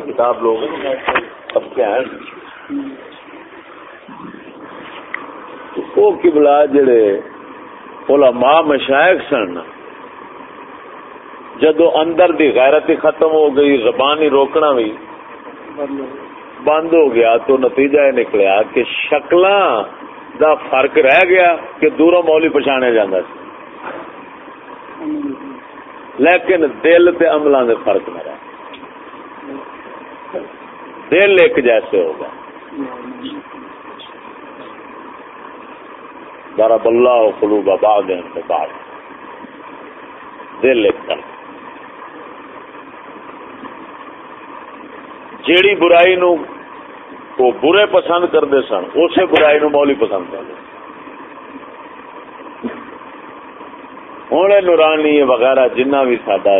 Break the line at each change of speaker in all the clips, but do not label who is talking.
کتاب لوگ سب کے ہیں۔ وہ کبلا جڑے علماء مشائق سن، جدو اندر دی غیرت ہی ختم ہو گئی، زبان ہی روکنا بھی بند ہو گیا، تو نتیجہ یہ نکلیا کہ شکل دا فرق رہ گیا کہ دوروں مولی پچھانے جانا سی۔ لیکن دل تے عملوں دے فرق نہ رہا دل ایک جیسے ہوگا۔ بارہ بلہ کلو بابا دین کے دل ایک کر جیڑی برائی نو وہ برے پسند کرتے سن، اسی برائی نو مولی پسند کرتے ہوں نورانی وغیرہ جنہ بھی سڈا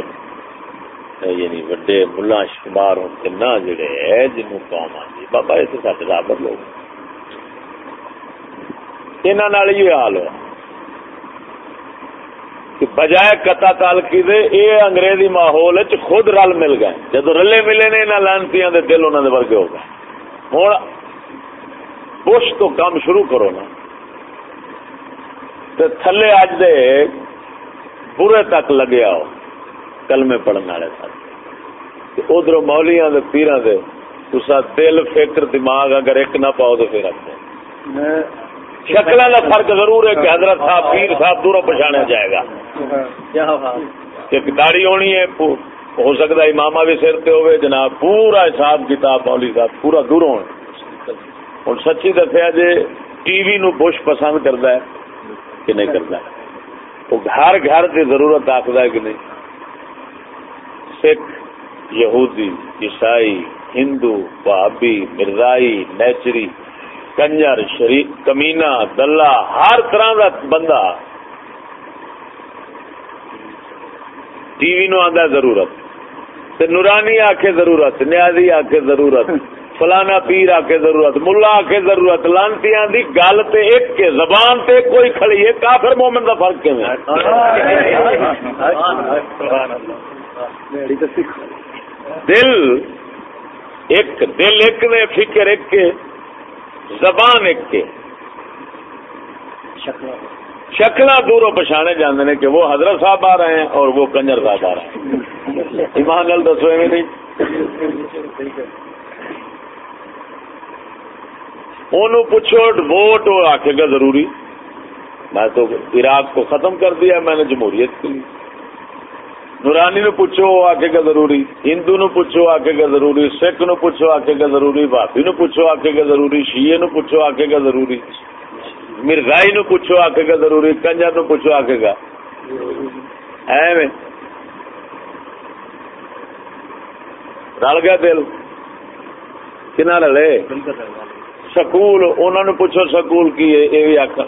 یعنی وڈے ملا شمار ہوں نہ جڑے ہے جنوں قوم آتی بابا، یہ تو سارے رابر لوگ۔ انہوں یہ حال ہوا کہ بجائے کتا تالکی دے اے انگریزی ماحول خود رل مل گئے۔ جب رلے ملے نے انہوں لانتی دل انہوں نے ورگے ہو گئے۔ ہوں بش تو کام شروع کرو نا۔ تھلے اج دے برے تک لگیا ہو کلمے پڑھنے والے ساتھ ادھر مولیاں پیرا دے تسا دل فکر دماغ اگر ایک نہ پاؤ تو پھر رکھتے شکل کا فرق ضرور ہے کہ حضرت صاحب پیر صاحب دوروں پچھاڑا جائے گا۔ ایک داڑی ہونی ہے ہو سکتا ہے امام بھی سر تے ہوئے جناب پورا حساب کتاب مولی صاحب پورا دور ہونا ہوں سچی دسیا جی ٹی وی نو بش پسند کرتا ہے کہ نہیں کرتا ہے؟ وہ گھر گھر کی ضرورت آخر ہے کہ نہیں؟ سکھ، یہودی، عیسائی، ہندو بابی مرزائی، نیچری، کنجر شریف کمینا دلہ، ہر طرح کا بندہ ٹی وی نو آدھا ضرورت نورانی آ کے ضرورت، نیازی آ کے ضرورت۔ فلانا پیر آ کے ضرورت، ملا آ کے ضرورت لانتی دی گل تے ایک کے زبان تے کوئی کھڑی ہے، کافر مومن کا فرق کیوں دل، ایک دل، ایک نے فکر، ایک کے زبان، ایک کے شکل دوروں پچھانے جانے نے کہ وہ حضرت صاحب آ رہے ہیں اور وہ کنجر صاحب آ رہے ہیں۔ ایمان گل دسو نہیں؟ پوچھو ووٹ آخے گا ضروری۔ میں تو عراق کو ختم کر دیا، میں نے جمہوریت کے لیے۔ نورانی نو پوچھو آکے گا ضروری۔ ہندو نو پوچھو آکے گا ضروری۔ سکھ نو پوچھو آکے گا ضروری۔ بھابی نو پوچھو آکے گا ضروری۔ شیے نو پوچھو آکے گا ضروری۔ مرزائی نو پوچھو آکے گا ضروری۔ کنجا نو پوچھو آکے گا۔ رل گیا دل۔ کنا رلے؟ سکول انہوں نے پوچھو سکول کی ہے؟ یہ بھی آخ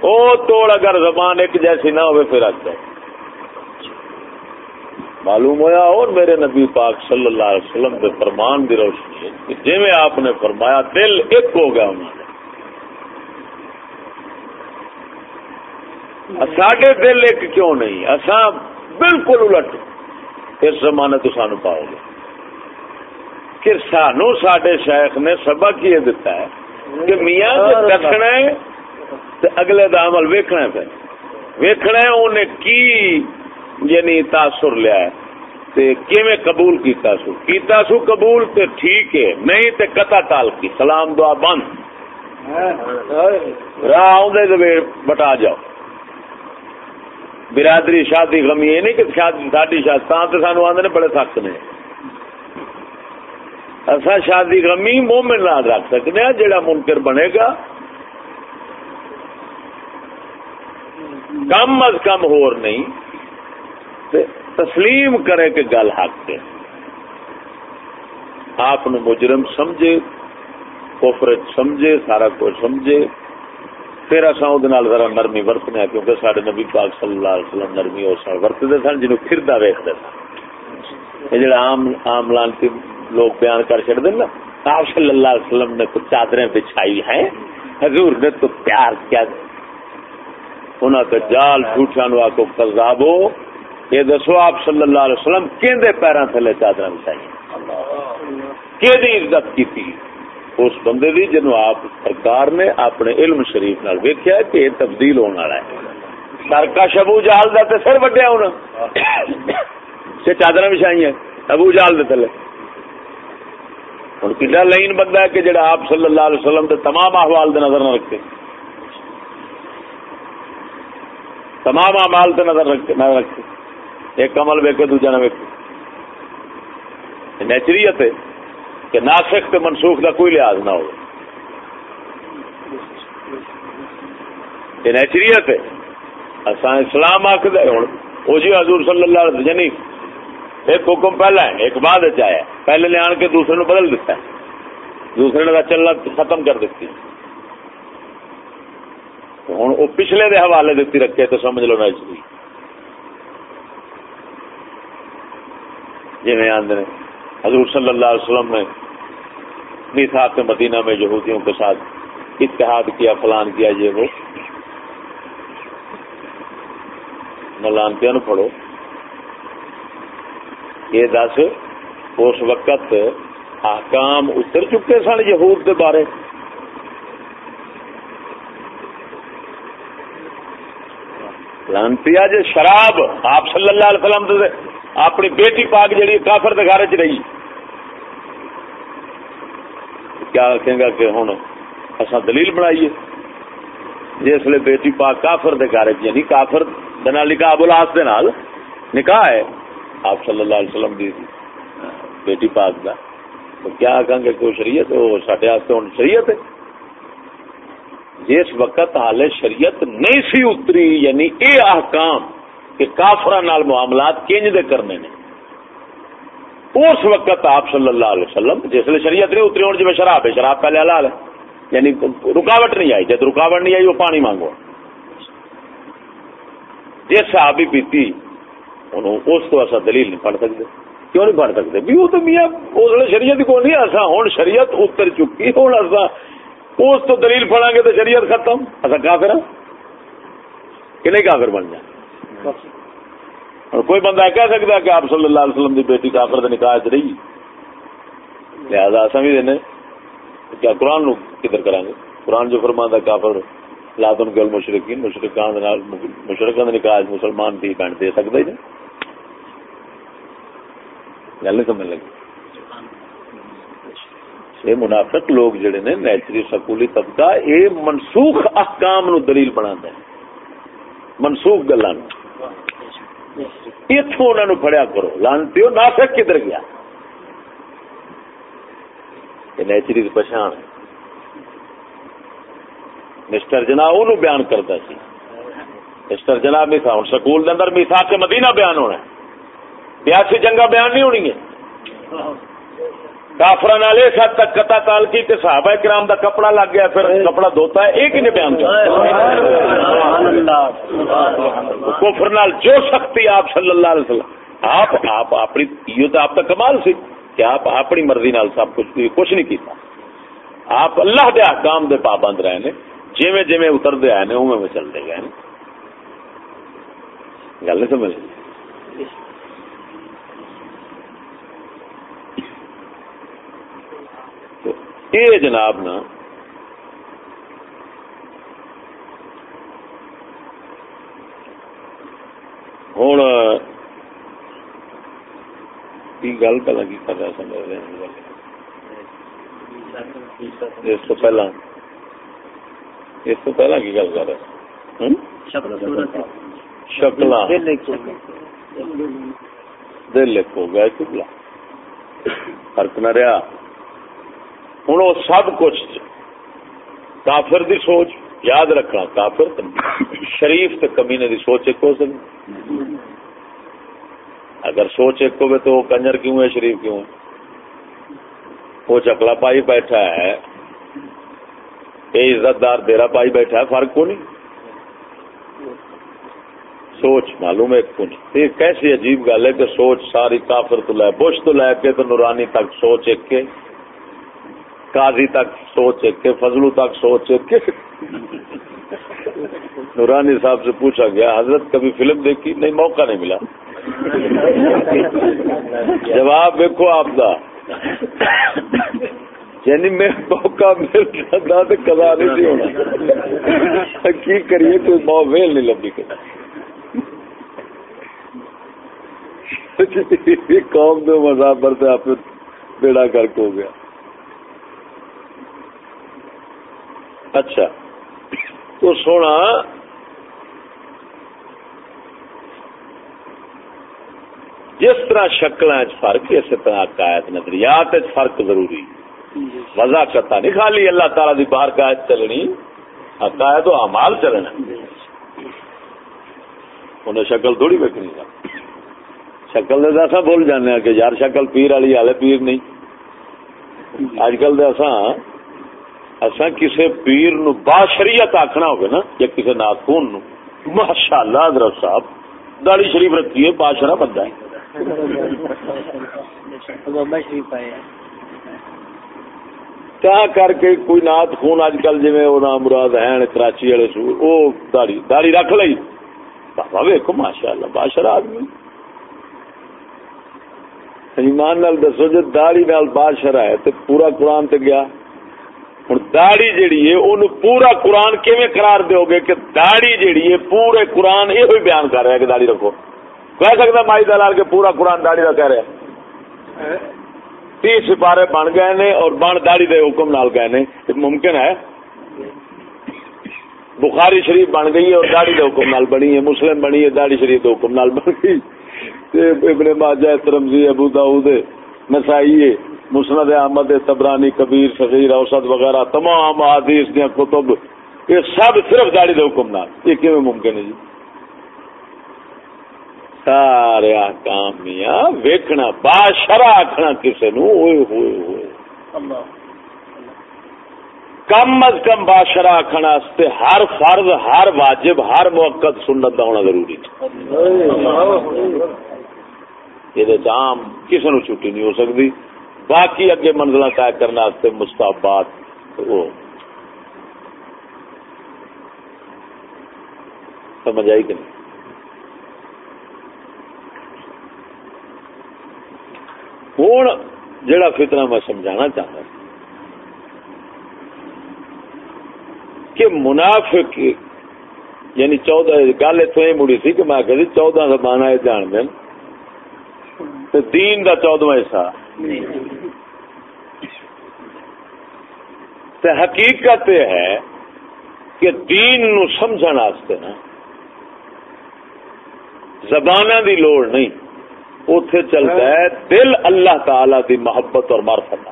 او توڑ اگر زبان ایک جیسی نہ ہوئے پھر آتا معلوم ہوا اور میرے نبی پاک صلی اللہ علیہ وسلم کے فرمان دی روشنی ہے جی میں آپ نے فرمایا، دل ایک ہو گیا انہوں نے ساڈے دل ایک کیوں نہیں؟ اصا بالکل الٹ۔ اس زمانے تو سانو پاؤ گے۔ کہ سانو سڈے شیخ نے سبق یہ دیتا ہے کہ میاں دکھنا ہے اگلے دا عمل ویکھنا پہ ویکھنا ہے انہیں کی یعنی تاثر لیا ہے۔ تے کیویں قبول کیتا سو؟ کیتا سو قبول تے ٹھیک ہے نہیں تے قطع تال کی۔ سلام دعا بند۔ راہ آدھے بٹا جاؤ۔ برادری شادی غمی یہ نہیں کہ شادی ساڈی شادی سانو آدھے بڑے سخت نے۔ اصا شادی غمی مومن نال رکھ سکتے ہیں جڑا منکر بنے گا۔ کم از کم ہور نہیں۔ تسلیم کرے کہ گل حق ہے۔ آپ مجرم سمجھے کوفر سمجھے، سارا کچھ سمجھے۔ پھر اصا وہ ذرا نرمی ورتنے ہاں، کیونکہ سارے نبی پاک صلی اللہ علیہ وسلم نرمی اس ورتتے سن جنوب پھردا ویختے سن۔ یہ جڑا عام عام لانتی لوگ بیان کر چڑ دینا آپ صلی اللہ علیہ وسلم نے کچھ چادریں بچھائی ہیں، حضور نے تو پیار کیا۔ انہوں کا جال جھوٹا نو کو کذابو۔ یہ دسو، آپ صلی اللہ علیہ وسلم کہ پیروں تھلے چادر بچائی کہ عزت کی تھی؟ اس بندے دی جنو آپ سرکار نے اپنے علم شریف نال ویکیا کہ یہ تبدیل ہونے والا ہے۔ سر کا شبو جال کا تو سر وڈیا ہونا۔ چادر بچھائی ہیں، ابو جال دے تھلے۔ ہوں۔ کتا لائن بندہ ہے کہ جڑا آپ صلی اللہ علیہ وسلم کے تمام احوال دے نظر نہ رکھتے۔ تمام احوال سے نظر رکھتے نہ رکھتے۔ ایک کمل ویکے دوجا نہ ویکے نیچریت ہے کہ ناسک تے منسوخ کا کوئی لحاظ نہ ہو نیچریت ہے۔ اسلام آخر ہوں وہ جی حضور صلی اللہ علیہ یعنی ایک حکم پہلا ہے، ایک بعد آیا پہلے نے آن کے دوسرے نے بدل دیتا ہے۔ دوسرے نے چلنا ختم کر دیتی ہوں وہ پچھلے دے حوالے دیتی رکھے تو سمجھ لو نیچری جی آدھے حضور صلی اللہ علیہ وسلم نے میساک مدینہ میں یہودیوں کے ساتھ اتحاد کیا، فلان کیا، یہ وہ۔ ملانتیا نو پڑھو۔ یہ دس، اس وقت آکام اتر چکے سن یہود کے بارے۔ لانتی جی شراب، آپ صلی اللہ علیہ وسلم دے، اپنی بیٹی پاک جڑی کافر دکھارے چ رہی۔ کیا آخے گا کہ ہوں اصا دلیل بنائیے؟ جس لیے بیٹی پاک کافر دے گھر یعنی کافر نکاح، ابو بلاس دے نال نکاح ہے۔ آپ صلی اللہ علیہ وسلم دی بیٹی پاک دا۔ تو کیا آخان گے کہ شریعت وہ سڈے ہوں شریعت ہے۔ جس وقت حال شریعت نہیں سی اتری یعنی اے احکام کہ کافر معاملات کنج دے کرنے نے۔ اس وقت آپ صلی اللہ علیہ وسلم جس لیے شریعت نہیں اتری ہوں جی شراب ہے، شراب پہلے حلال ہے۔ یعنی رکاوٹ نہیں آئی۔ جب رکاوٹ نہیں آئی، وہ پانی مانگو۔ جس صحابی پیتی اس کو ایسا دلیل نہیں پڑھ سکتے کیوں نہیں پڑھ سکتے بھی وہ تو میاں اس شریعت کو نہیں ایسا ہوں شریعت اتر چکی ہوں ایسا اس تو دلیل پڑھا گے تو شریعت ختم ایسا کافر ہے کہ نہیں کافر بن جائے اور کوئی بندہ کہہ سکتا ہے کہ آپ صلی اللہ علیہ وسلم کی بیٹی کافر نکاح چ رہی لہٰذا سمجھ دینے کیا قرآن نو کدھر کریں گے قرآن جو فرما کافر لادن گل مشرقی مشرقان مشرقوں کے نکاح مسلمان تھی بہن دے سکتے ہی گل سمجھ لگی۔ یہ منافق لوگ جڑے نے نیچری سکولی طبقہ، یہ منسوخ احکام نو دلیل بنا منسوخ گلان۔ اتوں انہوں پڑیا کرو۔ لانتی ناسک کدھر گیا؟ نیچری پچھان مسٹر جناب وہ بیان کرتا سی۔ مسٹر جناب میسا ہوں سکول اندر میسا کے مدینہ بیان ہونا بیاسی جنگا بیان نہیں ہونی ہے کافر اس حد تک کتا تال کی کہ صحابہ کرام دا کپڑا لگ گیا، پھر کپڑا دھوتا ہے، ایک ہی نے بیان کیا کفر نال جو سختی آپ صلی اللہ علیہ وسلم، آپ آپ اپنی، یہ تو آپ کا کمال سی کہ آپ اپنی مرضی نال سب کچھ کچھ نہیں کیتا۔ آپ اللہ دے احکام دے پابند رہے نے جویں جویں اترتے آئے نے اوے میں چلتے گئے گل نہیں سمجھ یہ جناب نا ہوں گل پہلے کی کر رہا سمجھ رہے اس کو پہلا، اس کو پہلا کی گل کر رہا شکل دل ایک ہو گیا چبلا فرق نہ رہا۔ ہوں وہ سب کچھ کافر دی سوچ، یاد رکھنا، کافر شریف تے کمینے دی سوچ ایک ہو سکتی اگر سوچ ایک ہوئے تو وہ کنجر کیوں ہے، شریف کیوں ہے؟ وہ چکلا پائی بیٹھا ہے۔ یہ عزت دار دیرا پائی بیٹھا ہے، فرق کو نہیں؟ سوچ معلوم ہے یہ کیسی عجیب گل ہے کہ سوچ ساری کافر تو لے، بش تو لے کے تو نورانی تک سوچ ایک کے قاضی تک سوچ کے، فضلو تک سوچ کے۔ نورانی صاحب سے پوچھا گیا، حضرت کبھی فلم دیکھی؟ نہیں، موقع نہیں ملا۔ جواب دیکھو آپ دا۔ یعنی میں موقع مل جاتا تو کدا نہیں ہونا۔ کی کریے کوئی مو ویل نہیں لبی کر قوم دو مسافر سے آپ بیڑا کر کے ہو گیا۔ اچھا تو سونا، جس طرح شکل فرق اسی طرح عقائد، نظریات فرق ضروری۔ وضا کرتا نہیں خالی، اللہ تعالی دی باہر قائد چلنی، عقائد و امال چلنا۔ انہیں شکل تھوڑی ویکنی شکل دے اصا بول جانے ہاں کہ یار، شکل پیر والی ہال پیر نہیں۔ اج کل دے اصا اصا کسی پیر نو با شریعت آخنا ہوگا نا، یا کسی ناخون نو ماشاء اللہ حضرت صاحب داڑی شریف رکھیے، بادشاہ بندہ ہے۔ کر کے کوئی نات خون اج کل جی نام مراد ہے کراچی والے سور وہ داڑی داڑی رکھ لی بابا ویکو ماشاء اللہ بادشاہ آدمی۔ ایمان نال دسو جی داڑی نال بادشاہ ہے تو پورا قرآن تے گیا۔ ہوں داڑی جیڑی ہے ان پورا قرآن کیویں قرار دو گے کہ داڑی جیڑی ہے، پورے قرآن یہ بیان کر رہا ہے کہ داڑی رکھو۔ کہہ سکتا مائی دلال کے پورا قرآن داڑی کا کہہ رہا ہے۔ تی سپارے بن گئے نے اور بن داڑی دے حکم نال گئے نے۔ ممکن ہے؟ بخاری شریف بن گئی ہے اور داڑی دے حکم نال بنی ہے۔ مسلم بنی ہے داڑی شریف دے حکم نال بن گئی۔ ابن ماجہ ترمزی ابو داؤد، نسائی مسند احمد تبرانی کبیر صغیر اوسط وغیرہ تمام حدیث دیا کتب یہ سب صرف داڑی دے حکم نال یہ کیویں ممکن ہے جی؟ سارے کامیا ویکنا باشرا آخنا کسی نو ہوئے ہوئے۔ ہوئے کم از کم باشرا آخنا ہر فرض ہر واجب ہر موقع سنت کا ہونا ضروری یہ عام کسی نو چھٹی نہیں ہو سکتی باقی اگے منزل طے کرنے مستحبات وہ۔ سمجھ آئی کہ نہیں؟ ہوں جڑا فتنہ میں سمجھانا چاہتا کہ منافق یعنی چودہ گل اتو یہ مڑی تھی کہ میں کہ چودہ زبان جان دین دا چودواں حصہ۔ تو حقیقت یہ ہے کہ دین نو سمجھن واسطے نا زبانہ دی لوڑ نہیں۔ اتے چلتا ہے دل اللہ تعالی دی محبت اور مارفت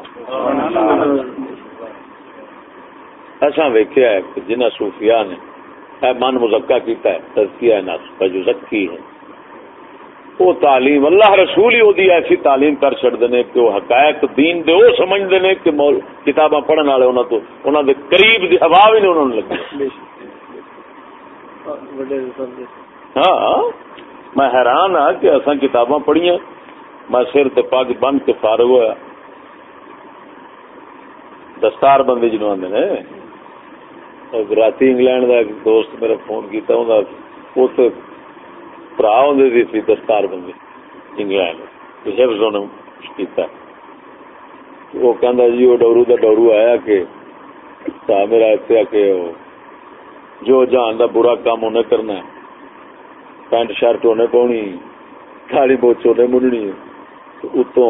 ایسا ویکیا ہے کہ جنہ صوفیاء نے، اے من مزکا کیتا ہے، تزکیہ ہے نفس جو زکی ہے۔ وہ تعلیم، اللہ رسول ہی دی ایسی تعلیم کر چڑ دینے کہ وہ حقائق دین دے وہ سمجھ دینے کہ مول کتاباں پڑھن والے انہاں تو انہاں دے قریب دی ہوا بھی نہیں انہوں نے لگی۔ ہاں،, ہاں میں حیران ہاں کہ اصا کتاباں پڑھیاں۔ میں سر تے پگ بن کے فارغ ہوا دستار بندے جنوب آدھے نے۔ رات انگلینڈ کا ایک دوست میرا فون کیا برا ہوں سی دستار بندے انگلینڈ حفظ نے کیتا وہ کہندا جی وہ ڈورو دا ڈورو آیا کہ میرا اتنے کہ جو جان دا برا کام انہیں کرنا ہے پینٹ شرٹ ہونے پونی کھاڑی بوچ ہونے منڈنی اتو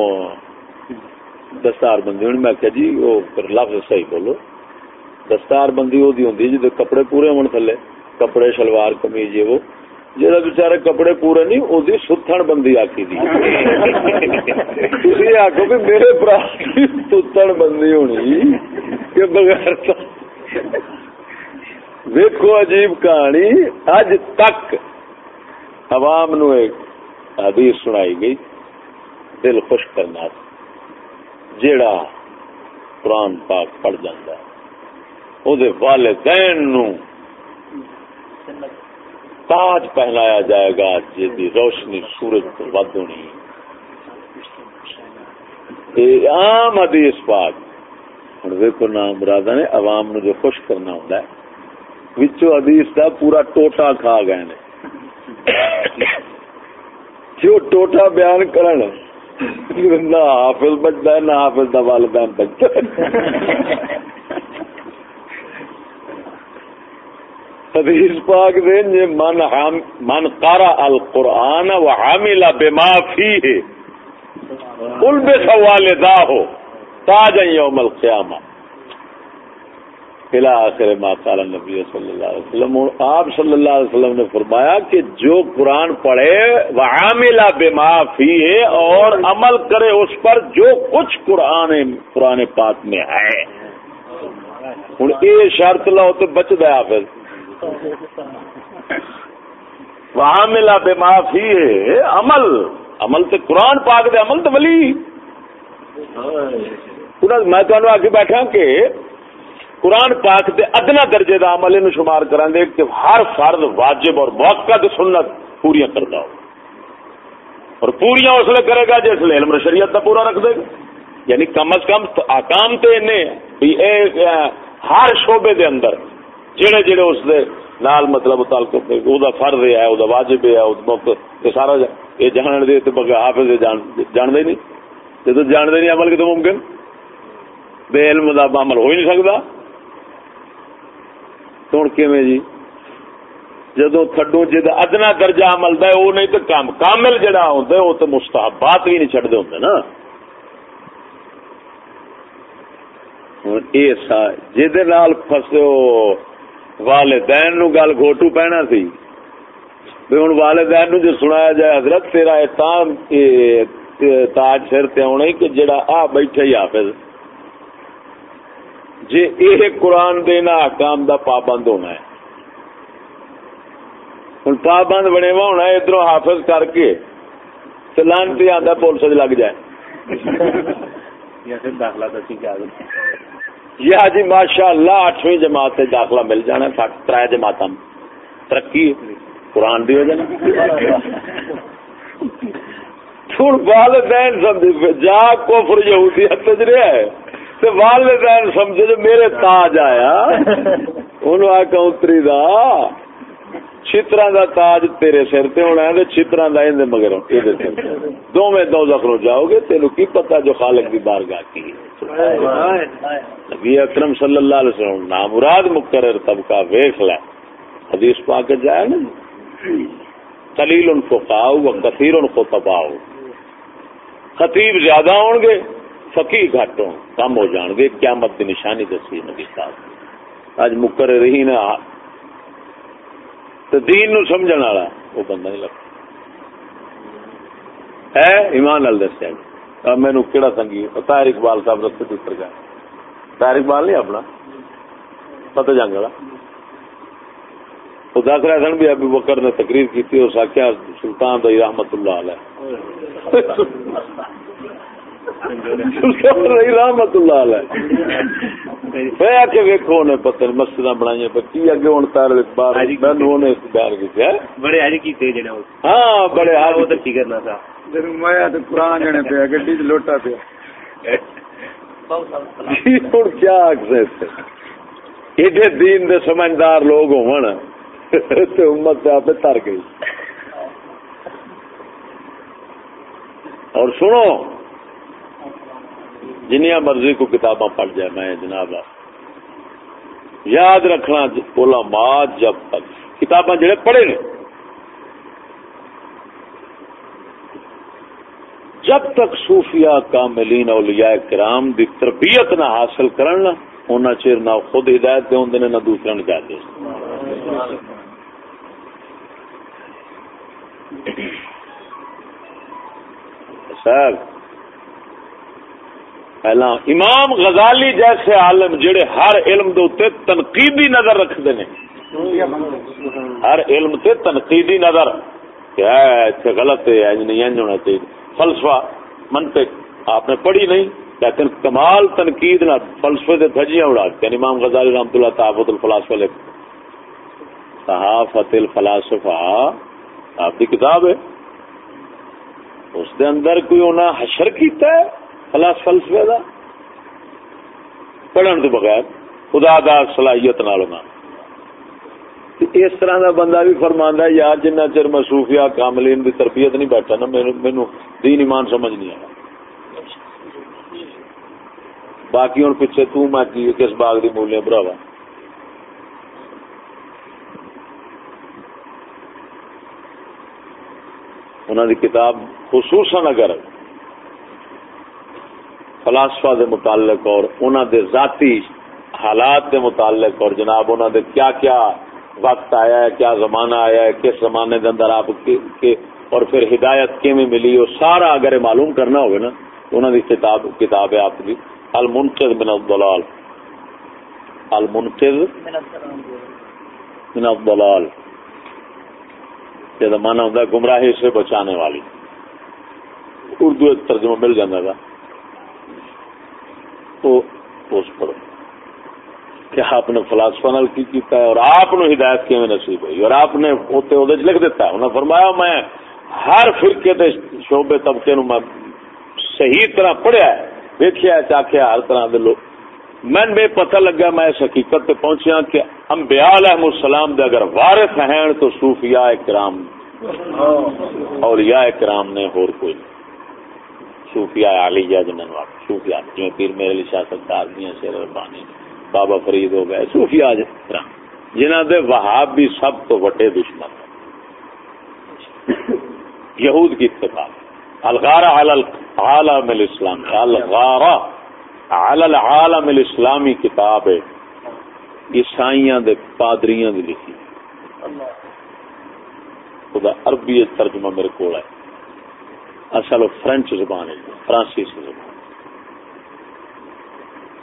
دستار بندی ہوں میں کہ جی وہ لفظ صحیح بولو دستار بندی وہ جی کپڑے پورے ہونے تھلے کپڑے شلوار کمیج وہ جہاں بچارے کپڑے پورے نہیں وہ ستھن بندی آکی دی۔ تھی آخو بھی میرے برا ستھن بندی ہونی کہ بغیر دیکھو عجیب کہانی، اج تک عوام نو ایک حدیث سنائی گئی، دل خوش کرنا۔ جیڑا قرآن پاک پڑھ جاتا ہے دے والدین نو تاج پہنایا جائے گا جی روشنی سورج کو ود ہونی۔ عام حدیث پاک۔ ہوں دیکھو نام مرادہ نے عوام نو جو خوش کرنا ہوں وچو حدیث کا پورا ٹوٹا کھا گئے نے۔ جو ٹوٹا بیان کرن، نہ حافظ بچتا ہے نہ حافظ دا والدین بچتا ہے حدیث پاک دے جے جی، من من قرأ القرآن وعمل بما فيه قل بسوالداه تاجا یوم القیامہ۔ آخر ما قال نبی صلی اللہ علیہ وسلم۔ آپ صلی اللہ علیہ وسلم نے فرمایا کہ جو قرآن پڑھے وہ عاملہ بے ہے اور عمل کرے اس پر جو کچھ قرآن قرآن پاک میں ہے۔ ہوں یہ شرط لو تو بچ گیا پھر۔ وہاں ملا بے معافی ہے، عمل۔ عمل تو قرآن پاک دے عمل تو ولی۔ میں تمہیں آ کے بیٹھا کہ قرآن پاک دے ادنا درجے دا عمل ان شمار کران دے کہ ہر فرد واجب اور موقع سنت پوریا کرتا ہو اور پوریا اس لیے کرے گا جس لیے علم شریعت کا پورا رکھ دے گا۔ یعنی کم از کم آکام تو اے، ہر شعبے دے اندر جڑے جڑے اس دے نال مطلب تعلق او دا فرض ہے، او دا واجب ہے، او دا سارا یہ جان دے تے بغیر حافظ جان جان دے نہیں۔ جے جان دے نہیں عمل کی ممکن۔ بے علم دا عمل ہو ہی نہیں سکتا۔ جی؟ جدو تھڈو جد ادنا درجہ عمل ہے وہ نہیں تو کام کامل جڑا ہوتا وہ تو مستحبات بھی نہیں چڑھتے ہوں نا۔ جہد فسو والدین نو گل گوٹو پہنا سی۔ ہوں والدین نو جو سنایا جائے، حضرت تیرا تاج سر تے آنا کہ جڑا آ بیٹھا ہی حافظ۔ جی یہ قرآن دینا حکام دا پابند ہونا ہے۔ ہوں پابند بنے وا ہونا ادھر حافظ کر کے لانتی آتا پولیس لگ جائے۔ داخلہ یہ جی ماشاء اللہ اٹھویں جماعت سے داخلہ مل جانا تر جماعت ترقی قرآن بھی ہو جانا ہوں والدین سمجھ جا کوفر یہودیت رہا ہے والدین سمجھے جو میرے تاج آیا، انہوں آکا اتری دا۔ چترا دا تاج تیرے سر تے ہونا ہے چترا دا اندے مگر دو میں دو زخرو جاؤ گے، تینو کی پتہ جو خالق دی بارگاہ کی نبی اکرم صلی اللہ علیہ وسلم نامراد مقرر طبقہ ویخ لے۔ حدیث پاک جائے نا۔ قلیل ان و کثیر ان خطیب زیادہ ہوں گے فقی گھٹ ہو کم ہو جان گے۔ قیامت کی نشانی دسی نبی صاحب۔ اج مکر رہی نا تو دین نو سمجھن والا وہ بندہ نہیں لگتا۔ ہے ایمان نال دسیا جی۔ مینو کہڑا سنگی طاہر اقبال صاحب رستے دوسر گیا طاہر اقبال نہیں اپنا؟ پتہ جنگ والا۔ وہ دس رہے سن بھی ابھی بکر نے تقریر کی اس آخیا سلطان دئی رحمت اللہ علیہ۔ رحمت اللہ علیہ۔ ویکو نے پتر مسجد بنائی کی اگے ہوں تار کیا بڑے حج کیتے جڑے ہاں بڑے حج وہ کی۔ کرنا تھا۔ میں تو قرآن جنے پیا گڈی چ لوٹا پیا۔ ہوں کیا ایڈے دین دے سمجھدار لوگ ہون امت آپ تر گئی۔ اور سنو جنیا مرضی کو کتاباں پڑھ جائے، میں جناب یاد رکھنا جی، علماء جب تک کتاباں جڑے پڑھے نے، جب تک صوفیاء، کاملین، اولیاء کرام دی تربیت نہ حاصل کرنا ہونا چیر نہ خود ہدایت دے ہوندے نہ دوسرے نے ہدایت دے سر پہلا امام غزالی جیسے عالم جڑے ہر علم دے تنقیدی نظر رکھتے ہیں۔ ہر علم تے تنقیدی نظر۔ کیا ہے غلط ہے نہیں ہونا چاہیے۔ فلسفہ منطق آپ نے پڑھی نہیں، لیکن کمال تنقید نہ فلسفے دے دھجیاں اڑاتے ہیں یعنی امام غزالی رحمۃ اللہ تعبت الفلاسفہ لے صحافت الفلاسفہ آپ کی کتاب ہے۔ اس دے اندر کوئی انہیں حشر کیتا ہے؟ خلاص فلسفے دا پڑھن تو بغیر خدا دا صلاحیت نال اس طرح دا بندہ بھی فرماندا ہے، یار جنہ چر میں صوفیاء کاملین دی تربیت نہیں بیٹھا نا، مینوں دین ایمان سمجھ نہیں آیا۔ باقی ہوں پیچھے تو میں کی، کس باغ دی مولیاں براوا انہوں دی کتاب خصوصاً اگر فلاسفہ دے متعلق اور انہوں دے ذاتی حالات دے متعلق اور جناب انہوں دے کیا کیا وقت آیا ہے، کیا زمانہ آیا ہے، کس زمانے دے اندر آپ کے اور پھر ہدایت کی میں ملی، وہ سارا اگر معلوم کرنا ہوگا نا انہوں دی کتاب کتاب ہے آپ کی المنقذ من الضلال. المنقذ من الضلال. یہ مانا ہوتا ہے گمراہی سے بچانے والی۔ اردو ایک ترجمہ مل جانا تھا۔ تو اس پڑھو کہ آپ نے فلاسفہ نال کی کیتا ہے اور آپ نے ہدایت کی نصیب ہوئی اور آپ نے ہوتے لکھ دیتا ہے۔ انہوں نے فرمایا میں ہر فرقے دے شعبے طبقے نو میں صحیح طرح پڑھیا ہے ویکیا چاخیا ہر طرح دے لوگ۔ میں بے پتہ لگا میں اس حقیقت تے پہنچیا کہ انبیاء علیہ السلام دے اگر وارث ہیں تو صوفیاء کرام اولیاء کرام نے اور کوئی نہیں۔ صوفیاء علیہ جنن واقع صوفیاء جو پیر میرے لیے شاہ سرکار دیاں شیر ربانی بابا فرید ہو گئے صوفیاء کرام جنہ دے وہاب بھی سب تو بڑے دشمن یہود کی اتفاق۔ الغارہ عالم الاسلام، الغارہ علی العالم الاسلامی کتاب ہے۔ عیسائیاں دے پادریاں دی لکھی۔ خدا عربی ترجمہ میرے کو ہے۔ اصل فرینچ زبان ہے، فرانسیسی زبان۔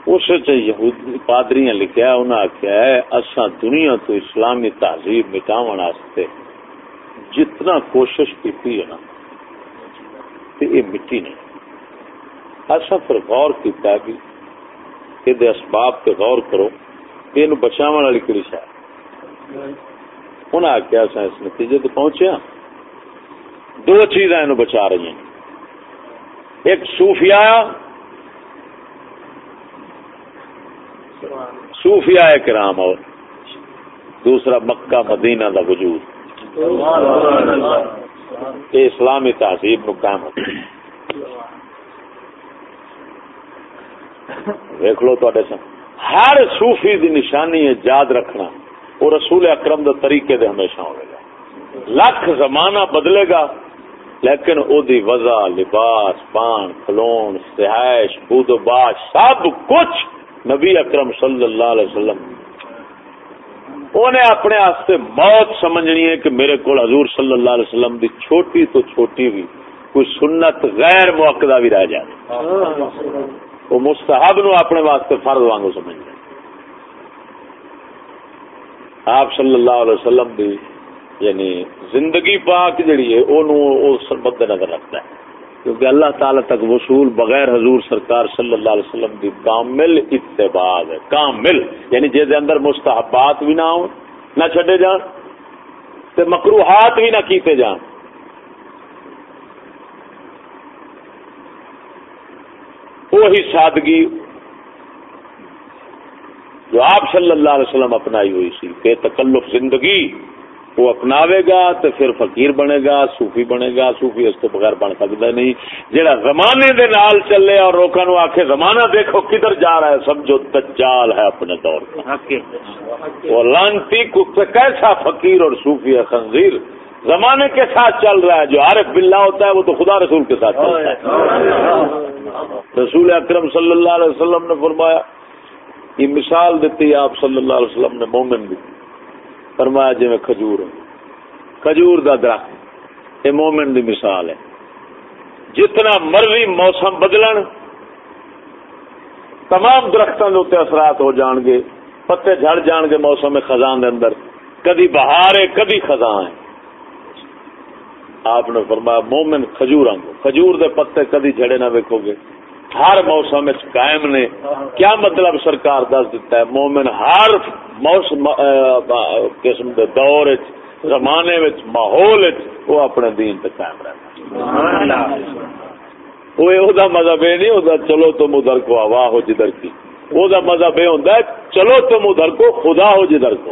اس یہود پادریاں لکھیا انہاں آخیا ہے، اساں دنیا تو اسلامی تہذیب مٹاون واسطے جتنا کوشش کی ہے نا یہ مٹی نہیں۔ اصا پھر غور کیتا ہے کہ یہ اسباب پہ غور کرو یہ بچاو والی کہڑی شاید انہیں آخیا اصا اس نتیجے تو پہنچے ہاں۔ دو چیزاں یہ بچا رہی ہیں۔ ایک صوفیا صوفیا کرام اور دوسرا مکہ مدینہ دا وجود۔ یہ اسلامی تہذیب نو قائم ہوتی دیکھ لو تے ہر صوفی دی نشانی ہے یاد رکھنا۔ وہ رسول اکرم دے طریقے دے ہمیشہ ہوئے گا۔ لکھ زمانہ بدلے گا، لیکن او دی وضع، لباس، پان، کھلون، سہائش بود و باش سب کچھ نبی اکرم صلی اللہ علیہ وسلم، انہیں اپنے آستے موت سمجھنی ہے کہ میرے کو حضور صلی اللہ علیہ وسلم دی چھوٹی تو چھوٹی بھی کوئی سنت غیر موقع بھی رہ جائے۔ وہ مستحب نو اپنے واسطے فرض وانگو سمجھ لیں آپ صلی اللہ علیہ وسلم دی یعنی زندگی پاک جڑی ہے وہ مد نظر رکھتا ہے۔ کیونکہ اللہ تعالی تک وصول بغیر حضور سرکار صلی اللہ علیہ وسلم دی کامل اتباع ہے، کامل یعنی جے اندر مستحبات بھی نہ ہوں، نہ چھڈے جان، تے مکروہات بھی نہ کیتے جان۔ وہی سادگی جو آپ صلی اللہ علیہ وسلم اپنائی ہوئی سی بے تکلف زندگی وہ اپناوے گا تو پھر فقیر بنے گا صوفی بنے گا صوفی اس کے بغیر بن سکتا نہیں۔ جہاں زمانے دے نال چلے اور روکا نو آخ زمانہ دیکھو کدھر جا رہا ہے۔ سمجھو دجال ہے اپنے دور کا وہ لانتی کیسا فقیر اور صوفی ہے خنزیر؟ زمانے کے ساتھ چل رہا ہے۔ جو عارف باللہ ہوتا ہے وہ تو خدا رسول کے ساتھ چلتا ہے۔ رسول اکرم صلی اللہ علیہ وسلم نے فرمایا یہ مثال دیتی آپ صلی اللہ علیہ وسلم نے مومن دی۔ فرمایا جی میں کھجور کھجور دا درخت۔ یہ مومن دی مثال ہے۔ جتنا مرضی موسم بدلن، تمام درختوں کے اثرات ہو جان گے، پتے جھڑ جان گے موسم خزان دے اندر۔ کدی بہار ہے، کدی خزاں ہے۔ آپ نے فرمایا مومن کھجور آنگو کھجور دے پتے کدی جھڑے نہ ویکو گے۔ ہر موسم قائم نے۔ کیا مطلب سرکار دس دیتا ہے؟ مومن ہر موسم قسم دے دور زمانے ماحول وہ اپنے دین پہ قائم رہتا وہ مذہب یہ نہیں ہوتا چلو تم ادھر کو ہوا ہو جدھر کی۔ وہ مذہب یہ ہوتا ہے چلو تم ادھر کو خدا ہو جدھر کو۔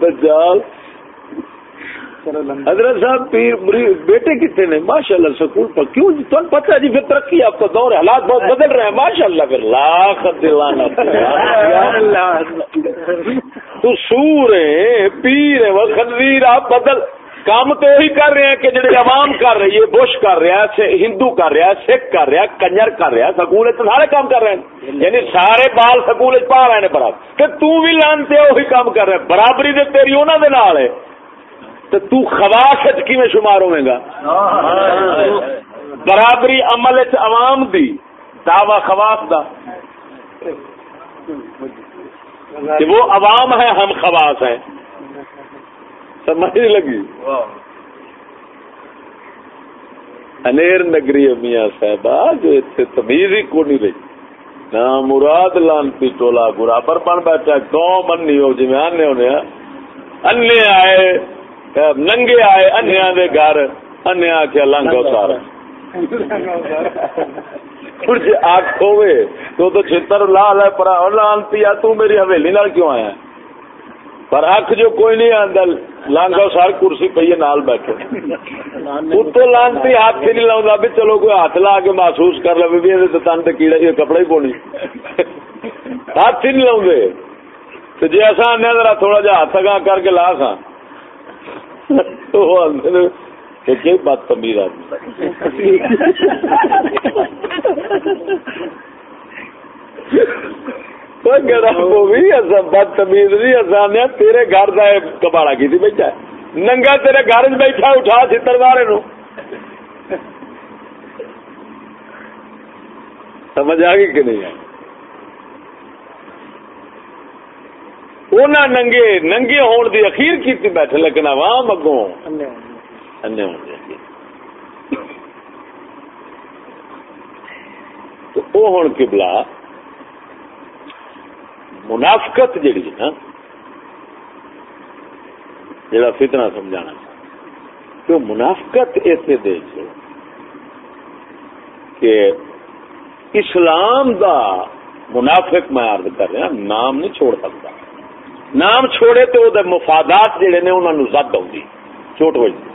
دجال حضرت صاحب پیر بیٹے کتنے نے؟ ماشاء اللہ سکول پر کیوں جی؟ تم پتہ جی پھر ترقی آپ کا دور حالات بہت بدل رہے ہیں۔ ماشاء اللہ پھر لاکھ دلانا تو سور ہے پیر ہے وہ خنویر آپ بدل کام تو وہی کر رہے ہیں کہ جڑے عوام کر رہی ہے بش کر رہا ہے ہندو کر رہا ہے سکھ کر رہا ہے کنجر کر رہا ہے سکول سارے کام کر رہے ہیں۔ یعنی سارے بال سکول پا رہے ہیں برابر۔ کہ تو بھی لانتے وہی کام کر رہے برابری دے تیری انہوں دے نال ہے۔ تو تو خواس کی میں شمار ہوئے گا؟ برابری عمل عوام دی، دعوی خواس دا۔ کہ وہ عوام ہے ہم خواس ہیں۔ سمجھ لگی؟ انیر نگری میاں صاحبہ، جو اتنے تمیز ہی کو نہیں رہی۔ نہ مراد لانتی ٹولا، برابر بن بیٹھا قوم انی ہو جی میں آنے ہونے انے آئے ننگے آئے انیا دے گھر انیا آخیا لانگو جی سارا کچھ آخ ہوئے تو تو چھتر لال ہے پر لانتی تو میری حویلی نال کیوں آیا؟ پر اک جو کوئی نہیں آتا لانگا سار کرسی پہ نال بیٹھے۔ اتو لانتی ہاتھ نہیں لاؤں بھی چلو کوئی ہاتھ لا کے محسوس کر لو بھی تن تو کیڑا یہ کپڑا ہی کونی ہاتھ سے نہیں لاؤں تو جی ایسا آنے ذرا تھوڑا جا ہاتھ گاہ کر کے لا سا جی بات تمیر آدمی بدتمیز نہیں آسان تیرے گھر کا کباڑا کی تھی بیٹھا ننگا تیرے گھر بیٹھا، اٹھا چتر مارے نو۔ سمجھ آ گئی کہ نہیں آئی؟ ننگے ننگے ہون دی اخیر کی بیٹھے لیکن عوام اگوں تو وہ ہوں کبلا منافقت جیڑی نا جڑا فتنہ سمجھانا تو منافقت ایسے دے کہ اسلام دا منافق میں عرض کر رہا نام نہیں چھوڑ سکتا۔ نام چھوڑے تو وہ مفادات جڑے نے انہوں نے زد آؤں چوٹ بجتی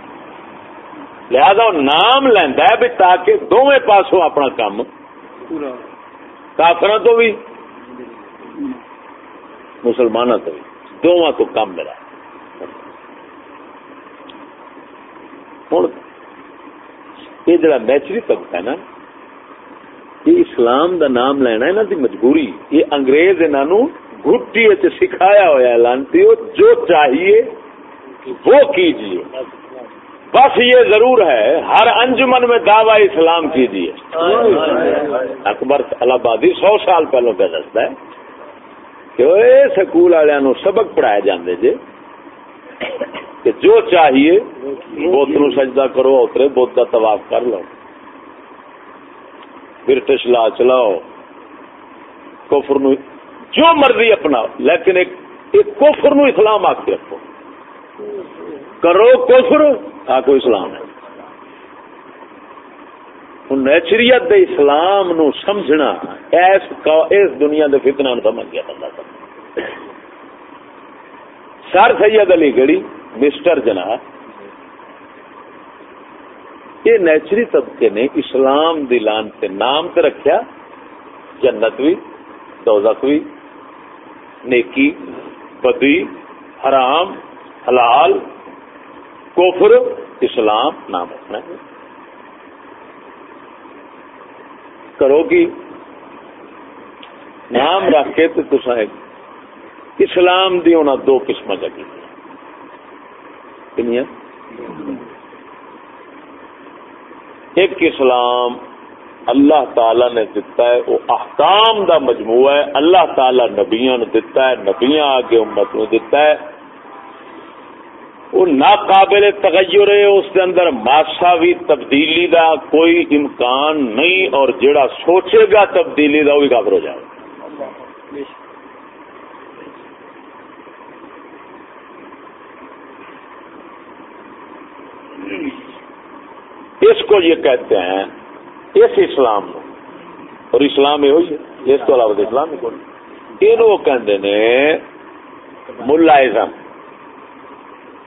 لہذا وہ نام لینا ہے بھی تاکہ دونوں پاسوں اپنا کام کافر تو بھی مسلمانوں تو دونوں تو کم میرا۔ ہوں یہ جڑا نیچری طبقہ ہے نا یہ اسلام دا نام لینا دی مجبوری یہ انگریز انہوں گٹی سکھایا ہوا لانتی جو چاہیے وہ کیجیے بس یہ ضرور ہے، ہر انجمن میں دعوی اسلام کیجیے اکبر الہبادی سو سال پہلو پہ دستا ہے کہ سکول والوں سبق پڑھائے جاندے جے کہ جو چاہیے بت نو سجدہ کرو، اترے بت کا طواف کر لو۔ برٹش لا چلاؤ۔ کفر نو جو مرضی اپنا لیکن ایک ایک کفر نو اسلام آ کے رکھو کرو کفر آ اسلام ہے۔ نیچریت دے اسلام نو سمجھنا ایس اس دنیا دے فتنہ نو سمجھ گیا بندہ سب سر سید علی گڑی، مسٹر جنا یہ نیچری طبقے نے اسلام دلان سے نام تے رکھیا، جنت بھی دوزخ بھی نیکی، بدی، حرام، حلال کوفر اسلام، نام رکھنا ہے۔ کرو گی۔ نام رکھ کے تو تصا اسلام دی ہونا دو قسم لگی کنیا ایک اسلام اللہ تعالی نے دتا ہے، وہ احکام دا مجموعہ ہے۔ اللہ تعالی نبیاں نے دتا ہے، نبیاں آگے امت نو دتا ہے۔ وہ ناقابل تغیر ہے، اس کے اندر ماساوی تبدیلی دا کوئی امکان نہیں، اور جڑا سوچے گا تبدیلی دا، وہ بھی کافر ہو جائے اس کو یہ کہتے ہیں اس اسلام نو۔ اور اسلام یہ ہوئی ہے۔ اس تو علاوہ اسلام ہی کوئی یہ نے ملازم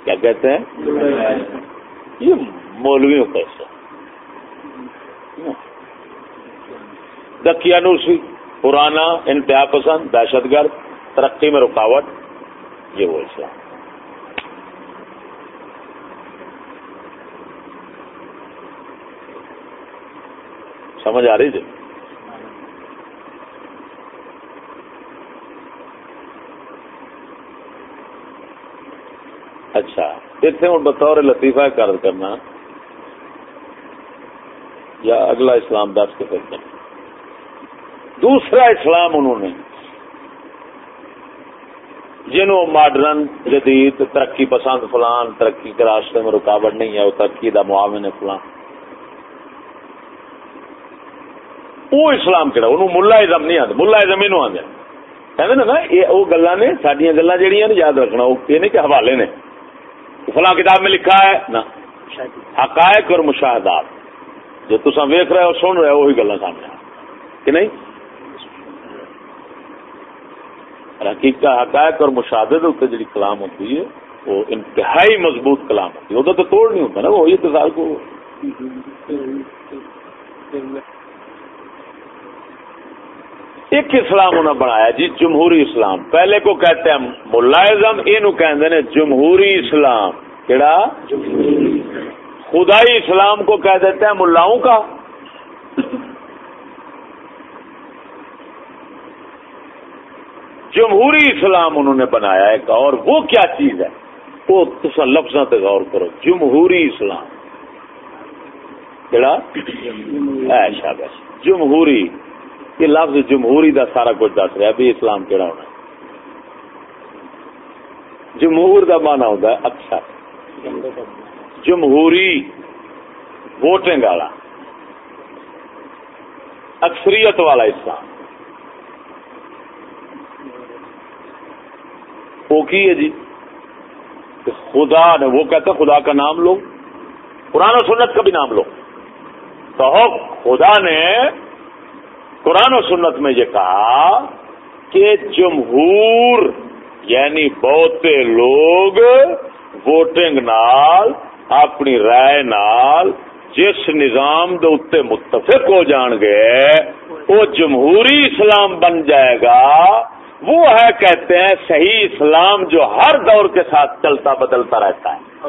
کیا کہتے ہیں؟ یہ مولویوں کا حصہ۔ دکیانوسی پرانا، انتہا پسند، دہشت گرد، ترقی میں رکاوٹ، یہ وہ اسلام سمجھ آ رہی تھی؟ اچھا اتنے ہوں بطور لطیفہ کر کرنا، یا اگلا اسلام دس کے پھر دوسرا اسلام انہوں نے، جنہوں ماڈرن، جدید، ترقی پسند فلان، ترقی کے راستے میں رکاوٹ نہیں ہے، وہ ترقی کا معاون ہے فلان۔ وہ اسلام کہڑا انہوں ملا ازم نہیں آتے ملا ازم یہ آدھے کہتے نا یہ وہ گلا نے سڈیا گلا جہیا یاد رکھنا وہ یہ نہیں کہ حوالے نے۔ فلاں کتاب میں لکھا ہے، نا۔ حقائق اور مشاہدات۔ جو تصا ویک رہے ہو، سن رہے ہو وہی گلا سامنے کہ نہیں؟ حقیقت حقائق اور مشاہدے اتنے جی کلام ہوتی ہے، وہ انتہائی مضبوط کلام ہوتی ہے۔ وہ تو توڑ نہیں ہوتا نا، وہ اتفاق کو۔ ایک اسلام انہیں بنایا جی جمہوری اسلام۔ پہلے کو کہتے ہیں ملازم یہ جمہوری اسلام۔ کہڑا خدائی اسلام کو کہہ دیتے ہیں ملاؤں کا۔ جمہوری اسلام انہوں نے بنایا ایک اور، وہ کیا چیز ہے؟ وہ تصا لفظ غور کرو۔ جمہوری اسلام۔ کہڑا شابش جمہوری یہ لفظ جمہوری دا سارا کچھ دس رہا بھی اسلام کہڑا ہونا جمہور دا مانا ہوتا ہے اکثر۔ جمہوری ووٹنگ والا۔ اکثریت والا اسلام۔ وہ کی ہے جی؟ خدا نے، وہ کہتے خدا کا نام لو۔ قرآن و سنت کا بھی نام لو۔ تو خدا نے قرآن و سنت میں یہ کہا کہ جمہور یعنی بہتے لوگ ووٹنگ نال، اپنی رائے نال جس نظام دے اتنے متفق ہو جان گے، وہ جمہوری اسلام بن جائے گا۔ وہ ہے کہتے ہیں صحیح اسلام جو ہر دور کے ساتھ چلتا بدلتا رہتا ہے۔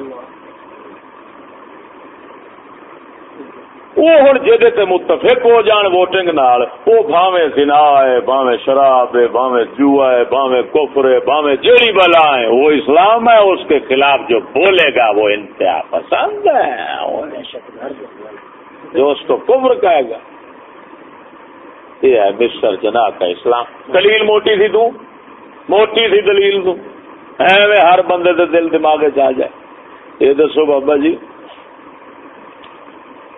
وہ ہوں جہد متفق ہو جان ووٹنگ نال وہ باوے سنا ہے باوے شراب ہے باوے جوا ہے باوے کفر ہے باوے جیڑی بلا ہے، وہ اسلام ہے، اس کے خلاف جو بولے گا وہ انتہا پسند ہے۔ جو اس کو کفر کہے گا۔ یہ ہے مسٹر جنا کا اسلام۔ دلیل موٹی تھی تو موٹی تھی دلیل تو ہر بندے دے دل دماغ چ جائے۔ یہ دسو بابا جی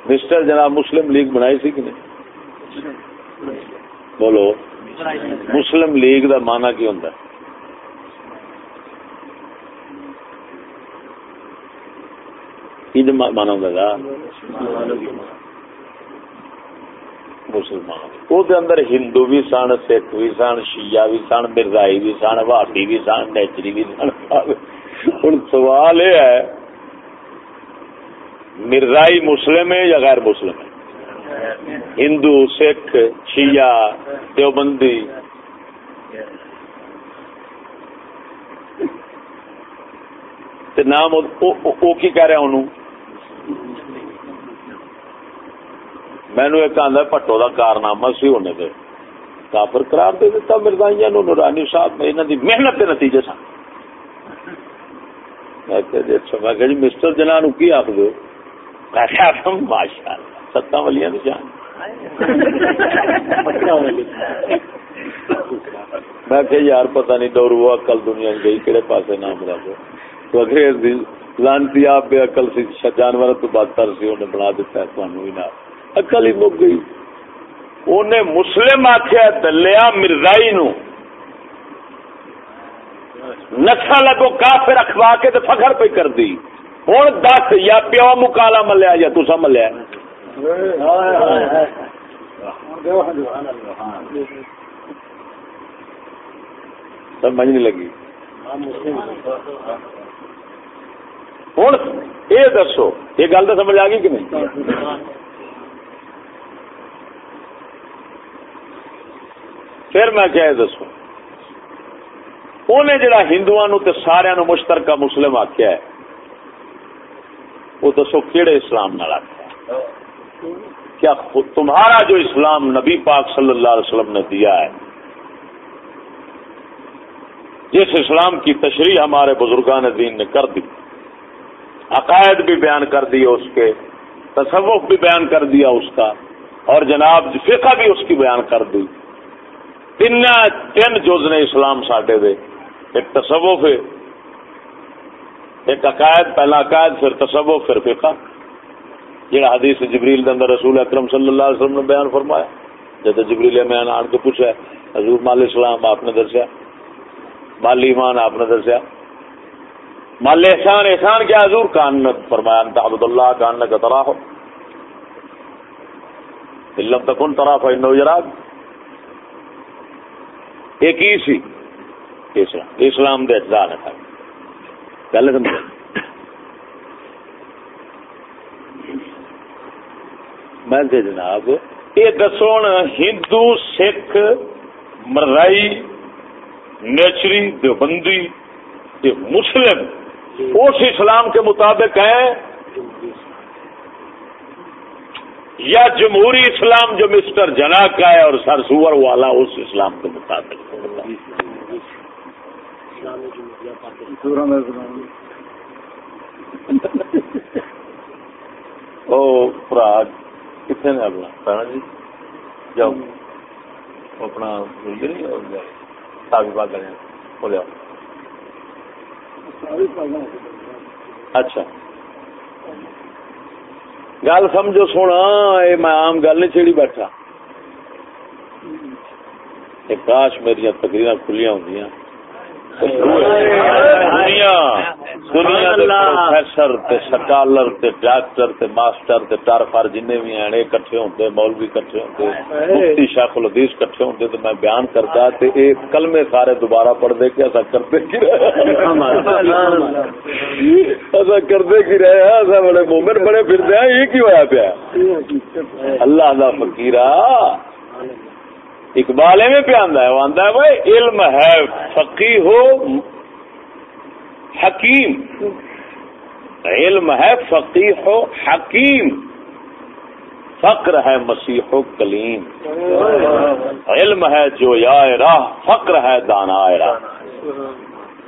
مسٹر جناب مسلم لیگ بنائی سی کہ نہیں؟ بولو، مسلم لیگ دا مانا کی ہوں مانا ہوں مسلمان۔ وہ اندر ہندو بھی سن، سکھ بھی سن، شیعہ بھی سن، مرزائی بھی سن بھابی بھی سن، نیچری بھی سن۔ ہوں سوال یہ ہے مرزائی مسلم ہے یا غیر مسلم ہے؟ ہندو، سکھ، شیعہ، دیوبندی۔ نام وہ کی کہہ رہا انہوں؟ مینو ایک آدھا پٹو کا کارنامہ سی ہونے دے۔ کافر قرار دے دیتا مرزائیاں نورانی صاحب نے انہوں دی محنت کے نتیجے سن۔ میں کہ اچھا، جی مسٹر جنا نو کی آخ دو ماشاء اللہ ستاں والیاں جان۔ میں کہ یار، پتہ نہیں دور ہوا کل دنیا گئی کہڑے پاسے نام رکھ تو اگر لانتی آپ بے عقل سی جانور تو بدتر سی، انہیں بنا دیتا ہے تمہیں بھی نہ عقل ہی مک گئی۔ انہیں مسلم آخیا دلیا مرزائی نو۔ نسل اگو کافر رکھوا کے تو فخر پہ کر دی۔ ہوں دس یا پیو مکالا ملیا یا تسا ملیا سمجھ نہیں لگی۔ ہوں یہ دسو، یہ گل تو سمجھ آ گئی کہ نہیں؟ پھر میں کیا دسو؟ انہیں جڑا ہندو سارا مشترکہ مسلم آخیا ہے وہ دسو کہڑے اسلام نال آخیا کیا تمہارا جو اسلام نبی پاک صلی اللہ علیہ وسلم نے دیا ہے، جس اسلام کی تشریح ہمارے بزرگان دین نے کر دی، عقائد بھی بیان کر دیے اس کے، تصوف بھی بیان کر دیا اس کا، اور جناب فقہ بھی اس کی بیان کر دی۔ تین تین جز نے اسلام ساڈے دے، ایک تصوف ہے ایک عقائد، پہلا عقائد، پھر تصوف، پھر فقہ۔ جہاں حدیث جبریل کے اندر رسول اکرم صلی اللہ علیہ وسلم نے بیان فرمایا۔ جب جبریل میں آن کے پوچھا، حضور مال اسلام آپ نے دسیا؟ مال ایمان آپ نے دسیا؟ مال احسان احسان کیا حضور؟ کان نے فرمایا، انت عبد اللہ کان کا ترا ہو علم تکن ترا فنو جراب ایک ہی سی، اسلام دے اجزاء ہے گل سمجھ میں جناب یہ دسو ہندو، سکھ، مرائی، نیچری، دیوبندی مسلم، اس اسلام کے مطابق ہیں؟ یا جمہوری اسلام جو مسٹر جنا کا ہے اور سر سور والا اس اسلام کے مطابق؟ او کتنے نے اپنا؟ جی؟ جاؤ۔ اپنا اچھا۔ گل سمجھو سونا یہ میں آم گل نہیں چیڑی بیٹھا۔ کاش میری تقریر کھلیاں ہوں دنیا دنیا پروفیسر سکالر ڈاکٹر ماسٹر ٹارفر جن بھی ہیں کٹھے ہوتے مولوی کٹھے ہوتے مفتی شاخ الحدیث کٹھے تو میں بیان کرتا تے اے کلمے سارے دوبارہ پڑھ دے کہ ایسا کرتے کی رہے ایسا کرتے کی رہے ایسا بڑے مومن بڑے پھر دیا یہ کی ہوا پیا؟ اللہ دا فقیرہ اقبال میں پہ آدھا ہے وہ آدھا ہے بھائی علم ہے فقی ہو حکیم۔ علم ہے فقی ہو حکیم۔ فقر ہے مسیح و کلیم۔ علم ہے جو یا راہ فقر ہے دانا راہ۔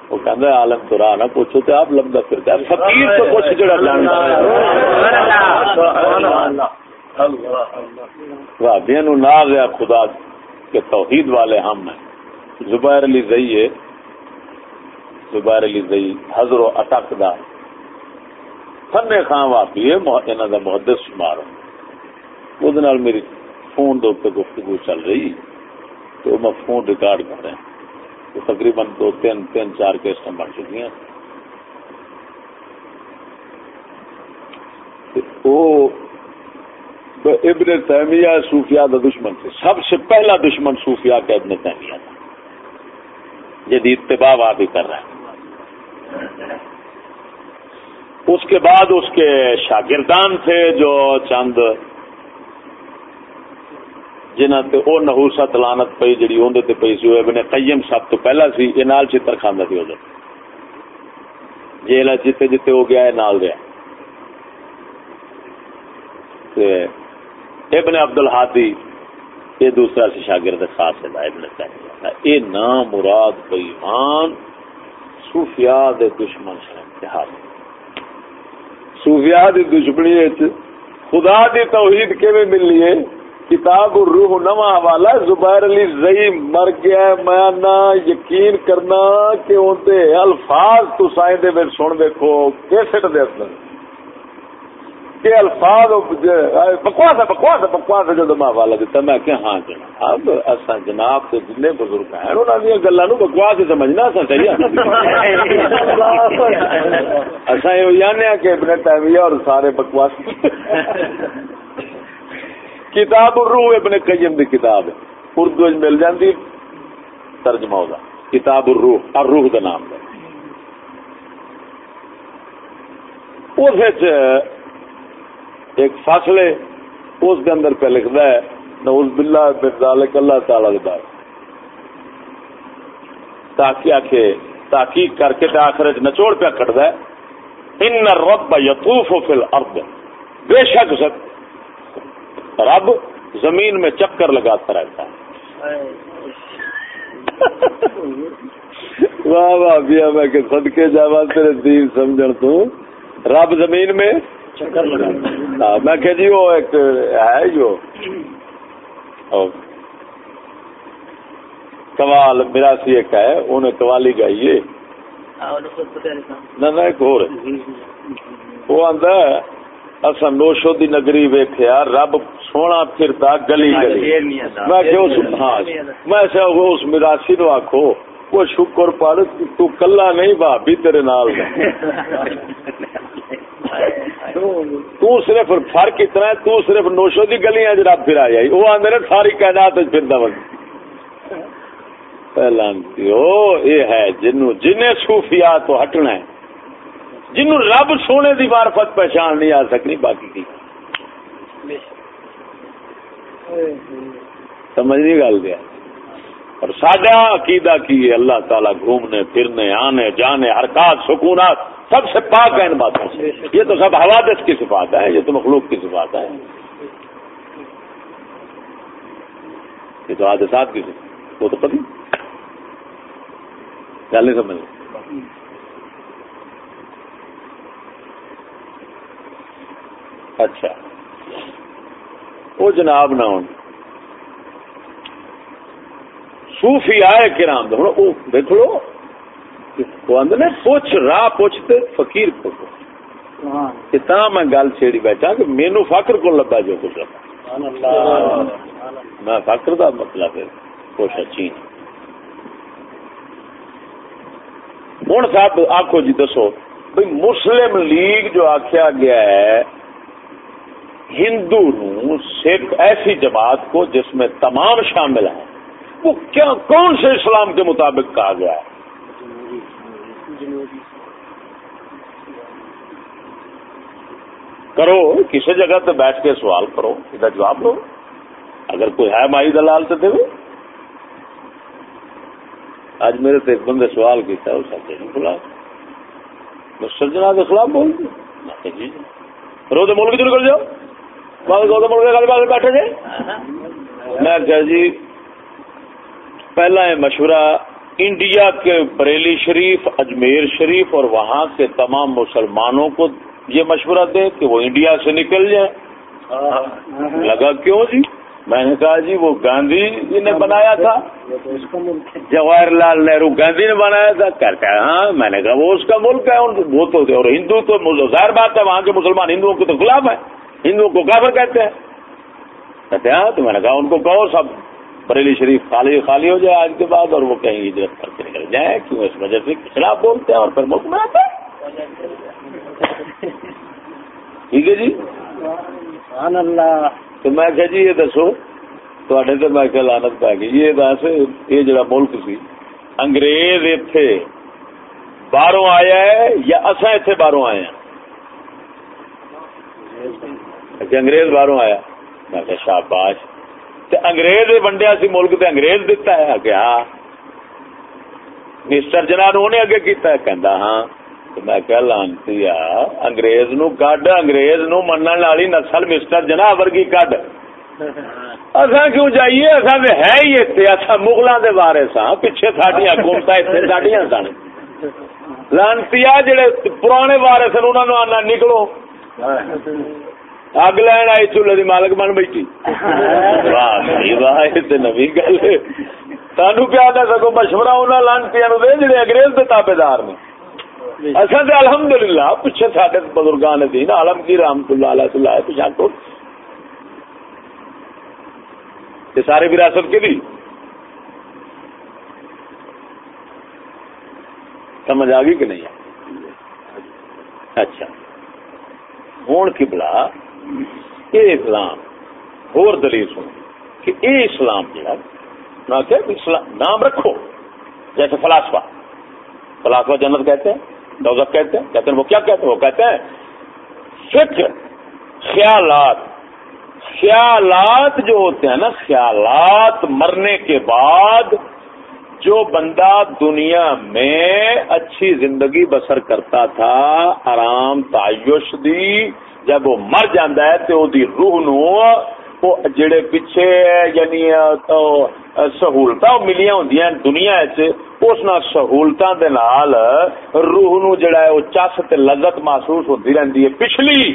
وہ کہہ عالم تو راہ نہ پوچھو تو آپ لمبا پھرتا ہے۔ فقیر تو کچھ جڑا جانتا ہے۔ نو نہ گیا خدا کہ توحید والے ہم ہیں۔ زبیر علی زئی زبیر علی زئی، حضر و اٹک دا فن خان واپی ہے انہوں کا محدث شمار وہ میری فون دے گفتگو چل رہی۔ تو میں فون ریکارڈ کر رہا تو تقریباً دو تین تین چار کیسٹ بن چکی ہیں۔ وہ ابن تیمیہ صوفیہ کا دشمن تھے۔ سب سے پہلا دشمن صوفیہ کا ابن تیمیہ تھا۔ جدید اتباع آپ ہی کر رہے ہیں اس کے بعد اس کے شاگردان تھے جو چند جنہ تے او نحوست لانت پئی، جڑی اوندے تے پئی سی ابن قیم سب تو پہلا سی، یہ نال چتر کھاندا سی اودے جیل جتے جتے ہو گیا ہے نال دیا تے ابن عبد الحادی یہ دوسرا سی شاگرد خاص ہے ابن تیمیہ اے نام مراد بےمان صوفیاء دے دشمن سے۔ اتحاد صوفیاء دی دشمنی خدا دی توحید کے میں ملنی ہے؟ کتاب الروح نواں حوالہ زبیر علی زئی مر گیا میں نہ یقین کرنا کہ اون الفاظ تو سائیں دے سن دیکھو کیسے دے اندر۔ کہ الفاظ بکواس ہے بکواس ہے بکواس ہے جب میں حوالہ دیتا میں کہ ہاں جناب اصا جناب کے جن بزرگ ہیں، انہوں نے گلا نو بکواس ہی سمجھنا اصا چاہیے اصا یہ جانے کہ ابن تیمیہ اور سارے بکواس۔ کتاب الروح ابن قیم دی کتاب ہے۔ اردو مل جاندی ترجمہ ہوگا۔ کتاب الروح الروح دا نام ہے۔ اس ایک فصل ہے اس کے اندر پہ لکھتا ہے نوز باللہ بن ذالک اللہ تعالی دا تاکہ آکے تحقیق کر کے آخر نچوڑ پہ کٹتا ہے۔ ان رب یطوف فی الارض۔ بے شک رب زمین میں چکر لگاتا رہتا ہے۔ واہ واہ بیا میں کہ صدقے جاوا تیرے دین سمجھن تو۔ رب زمین میں میں کہ جی وہ ایک ہے جو۔ قوال مراسی ایک ہے انہیں قوالی گائی ہے۔ نہ ایک اور وہ آندا اصا نوشو دی نگری ویکھیا رب سونا پھرتا گلی گلی۔ میں کہ اس ہاں میں سے اس مراسی نو آکھو وہ شکر پڑھ تو کلا نہیں بھابی تیرے نال تو صرف فرق اتنا ہے تو صرف نوشو دی گلیاں جرا پھر آئی وہ آندے نے ساری کائنات پھردا وگ پہلانتی یہ ہے جنو جنہیں صوفیاء تو ہٹنا ہے۔ جنو رب سونے دی معرفت پہچان نہیں آ سکنی باقی کی؟ سمجھ نہیں گل دیا۔ اور سڈا عقیدہ کی ہے، اللہ تعالیٰ گھومنے، پھرنے، آنے، جانے، حرکات، سکونات، سب سے پاک ہے ان باتوں سے۔ یہ تو سب حوادث کی صفات ہے یہ تو مخلوق کی صفات ہے یہ تو حادثات کی صفات وہ تو پتی گل نہیں سمجھ اچھا۔ وہ جناب نہ ہوں۔ صوفی آئے کرام دیکھ لو نے پوچھ راہ پوچھتے فقیر کو اتنا میں گل چھیڑی بیٹھا کہ مینو فخر کو لبا جو کچھ۔ لگا میں فخر دا مطلب کچھ اچھی ہوں صاحب آخو جی دسو بھائی مسلم لیگ جو آخیا گیا ہے ہندو نو سکھ ایسی جماعت کو جس میں تمام شامل ہیں۔ وہ کیا کون سے اسلام کے مطابق کہا گیا ہے؟ کرو، کسی جگہ تے بیٹھ کے سوال کرو، ادھر جواب لو اگر کوئی ہے مائی دلال تو دے آج میرے تو ایک بندے سوال کیا اس خلاف سرجنا کے خلاف بول جی رو تو ملک چلو کر جاؤ۔ ملک بیٹھے جی میں کہا جی, جی۔ پہلا ہے مشورہ انڈیا کے بریلی شریف، اجمیر شریف اور وہاں کے تمام مسلمانوں کو یہ مشورہ دے کہ وہ انڈیا سے نکل جائے لگا کیوں جی؟ میں نے کہا جی وہ گاندھی جی نے بنایا تھا۔ جواہر لال نہرو گاندھی نے بنایا تھا۔ کہتے ہیں ہاں میں نے کہا وہ اس کا ملک ہے وہ تو اور ہندو تو ظاہر بات ہے، وہاں کے مسلمان ہندوؤں کے تو خلاف ہے ہندوؤں کو کافر کہتے ہیں۔ کہتے ہیں ہاں، تو میں نے کہا ان کو کہو سب۔ بریلی شریف خالی خالی ہو جائے آج کے بعد اور وہ کہیں ہجرت کر کے نکل جائیں کیوں اس وجہ سے خلاف بولتے ہیں اور پھر ملک بناتے ٹھیک ہے جی؟ اللہ۔ تو میں کہ جی یہ دسو تو میں کہ لانت پی گئی۔ یہ دس یہ جڑا ملک سی انگریز اتے باہروں آیا ہے یا اصا اتے باہروں آئے ہیں؟ اچھا، انگریز باہروں آیا۔ میں کہ شاباش انگریز ونڈیا سی ملک تے انگریز دتا ہے کیا مسٹر جنا نے اگے کیتا ہے، کہندا ہاں۔ میں کہ لانتی انگریز نو کڈ، انگریز نو منن والی نسل مسٹر جنا ورگی کڈ۔ اصا کیوں جائیے؟ اصا تو ہے ہی اتنے اصا مغلوں کے بارے سا ہاں۔ پیچھے ساری حکومت اتنے سڈیا سن۔ لانتی جڑے پرانے بارے سن انہوں نے آنا نکلو۔ اگ لین آئی چولہے کی مالک بن بیٹھی۔ واہ نوی گل سانو کیا تھا سگو مشورہ انہوں لانتی دے، جڑے انگریز کے تابے دار نے۔ اصل تو الحمد للہ پیچھے سڈے بزرگان دین عالم کی، رحمت اللہ علیہ اللہ پیچھا کو یہ سارے وراثت کے بھی سمجھ آ گئی کہ نہیں اچھا۔ ہوں کی بلا؟ یہ اسلام، اور دلیل سنو کہ اے اسلام جو نہ کہ اسلام، نام رکھو، جیسے فلاسفہ۔ فلاسفہ جنت کہتے ہیں دوزت کہتے ہیں کہتے ہیں، وہ کیا کہتے ہیں؟ وہ کہتے ہیں، فکر، خیالات۔ خیالات جو ہوتے ہیں نا، خیالات مرنے کے بعد جو بندہ دنیا میں اچھی زندگی بسر کرتا تھا، آرام، تعیش دی جب وہ مر جانا ہے تو دی روح نو وہ جڑے پیچھے یعنی سہولت ملیا ہوں دنیا اس سہولت نال روح نو جڑا ہے، وہ چس لذت محسوس ہوتی رہتی ہے۔ پچھلی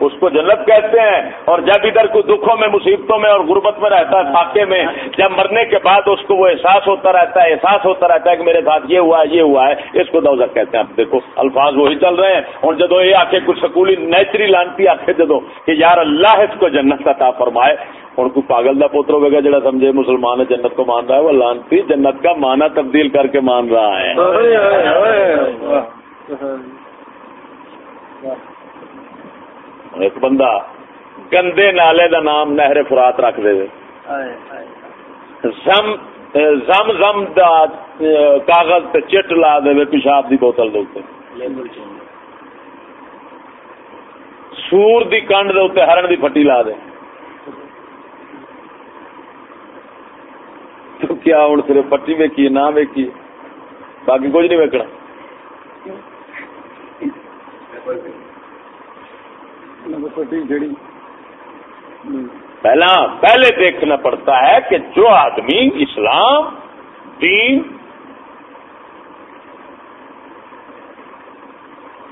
اس کو جنت کہتے ہیں اور جب ادھر کوئی دکھوں میں مصیبتوں میں اور غربت میں رہتا ہے فاقے میں جب مرنے کے بعد اس کو وہ احساس ہوتا رہتا ہے احساس ہوتا رہتا ہے کہ میرے ساتھ یہ ہوا ہے یہ ہوا ہے اس کو دوزر کہتے ہیں۔ دیکھو الفاظ وہی چل رہے ہیں۔ اور جدو یہ آ کے کچھ سکولی نیچری لانتی آخے جدو کہ یار اللہ اس کو جنت کا تا فرمائے۔ اور کوئی پاگل کا پوتر ہوگا جڑا سمجھے مسلمان جنت کو مان رہا ہے وہ لانتی جنت کا مانا تبدیل کر کے مان رہا ہے۔ ایک بندہ گندے نالے دا نام نہر فرات رکھ دے زم زم زم دا کاغذ تے چٹ لا دے پیشاب دی بوتل دے سور دی کنڈ دے اتنے ہرن دی پٹی لا دے۔ تو کیا ہوں صرف پٹی ویکھی نہ ویکھی؟ باقی کچھ نہیں ویکنا پہلا، پہلے دیکھنا پڑتا ہے کہ جو آدمی اسلام، دین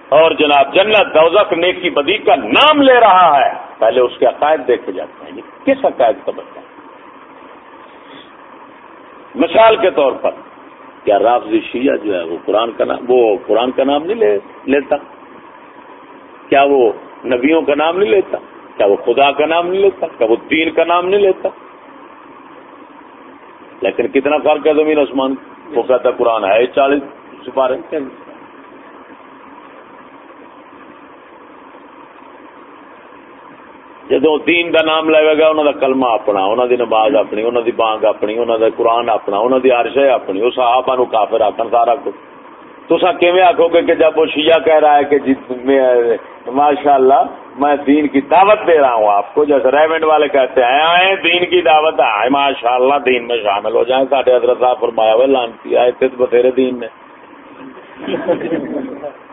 اور جناب جنت، دوزخ، نیکی، بدی کا نام لے رہا ہے، پہلے اس کے عقائد دیکھے جاتے ہیں۔ یہ کس عقائد کا بچہ ہے؟ مثال کے طور پر، کیا رافضی شیعہ جو ہے وہ قرآن کا نام، وہ قرآن کا نام نہیں لے لیتا؟ کیا وہ نبیوں کا نام نہیں لیتا، کیا وہ خدا کا نام نہیں لیتا، کیا وہ دین کا نام نہیں لیتا؟ لیکن کتنا فرق ہے زمین آسمان وہ کہتا قرآن ہے چالیس سپارے۔ جدو دین دا نام لے گا، انہوں دا کلمہ اپنا، انہوں دی نماز اپنی، انہوں دی بانگ اپنی، انہوں دا قرآن اپنا، انہوں دی عرش اپنی، اس صحابہ نو کافر آکن سارا کچھ۔ تسا کیویں آکھو گے کہ جب وہ شیعہ کہہ رہا ہے کہ جی ماشاء اللہ میں دین کی دعوت دے رہا ہوں، آپ کو جیسے ریمنڈ والے کہتے ہیں، آئے دین کی دعوت، آئے ماشاء اللہ دین میں شامل ہو جائیں، ساڈے حضرت صاحب فرمایا ہوئے لانتی، آئے تھے بتھیرے دین نے۔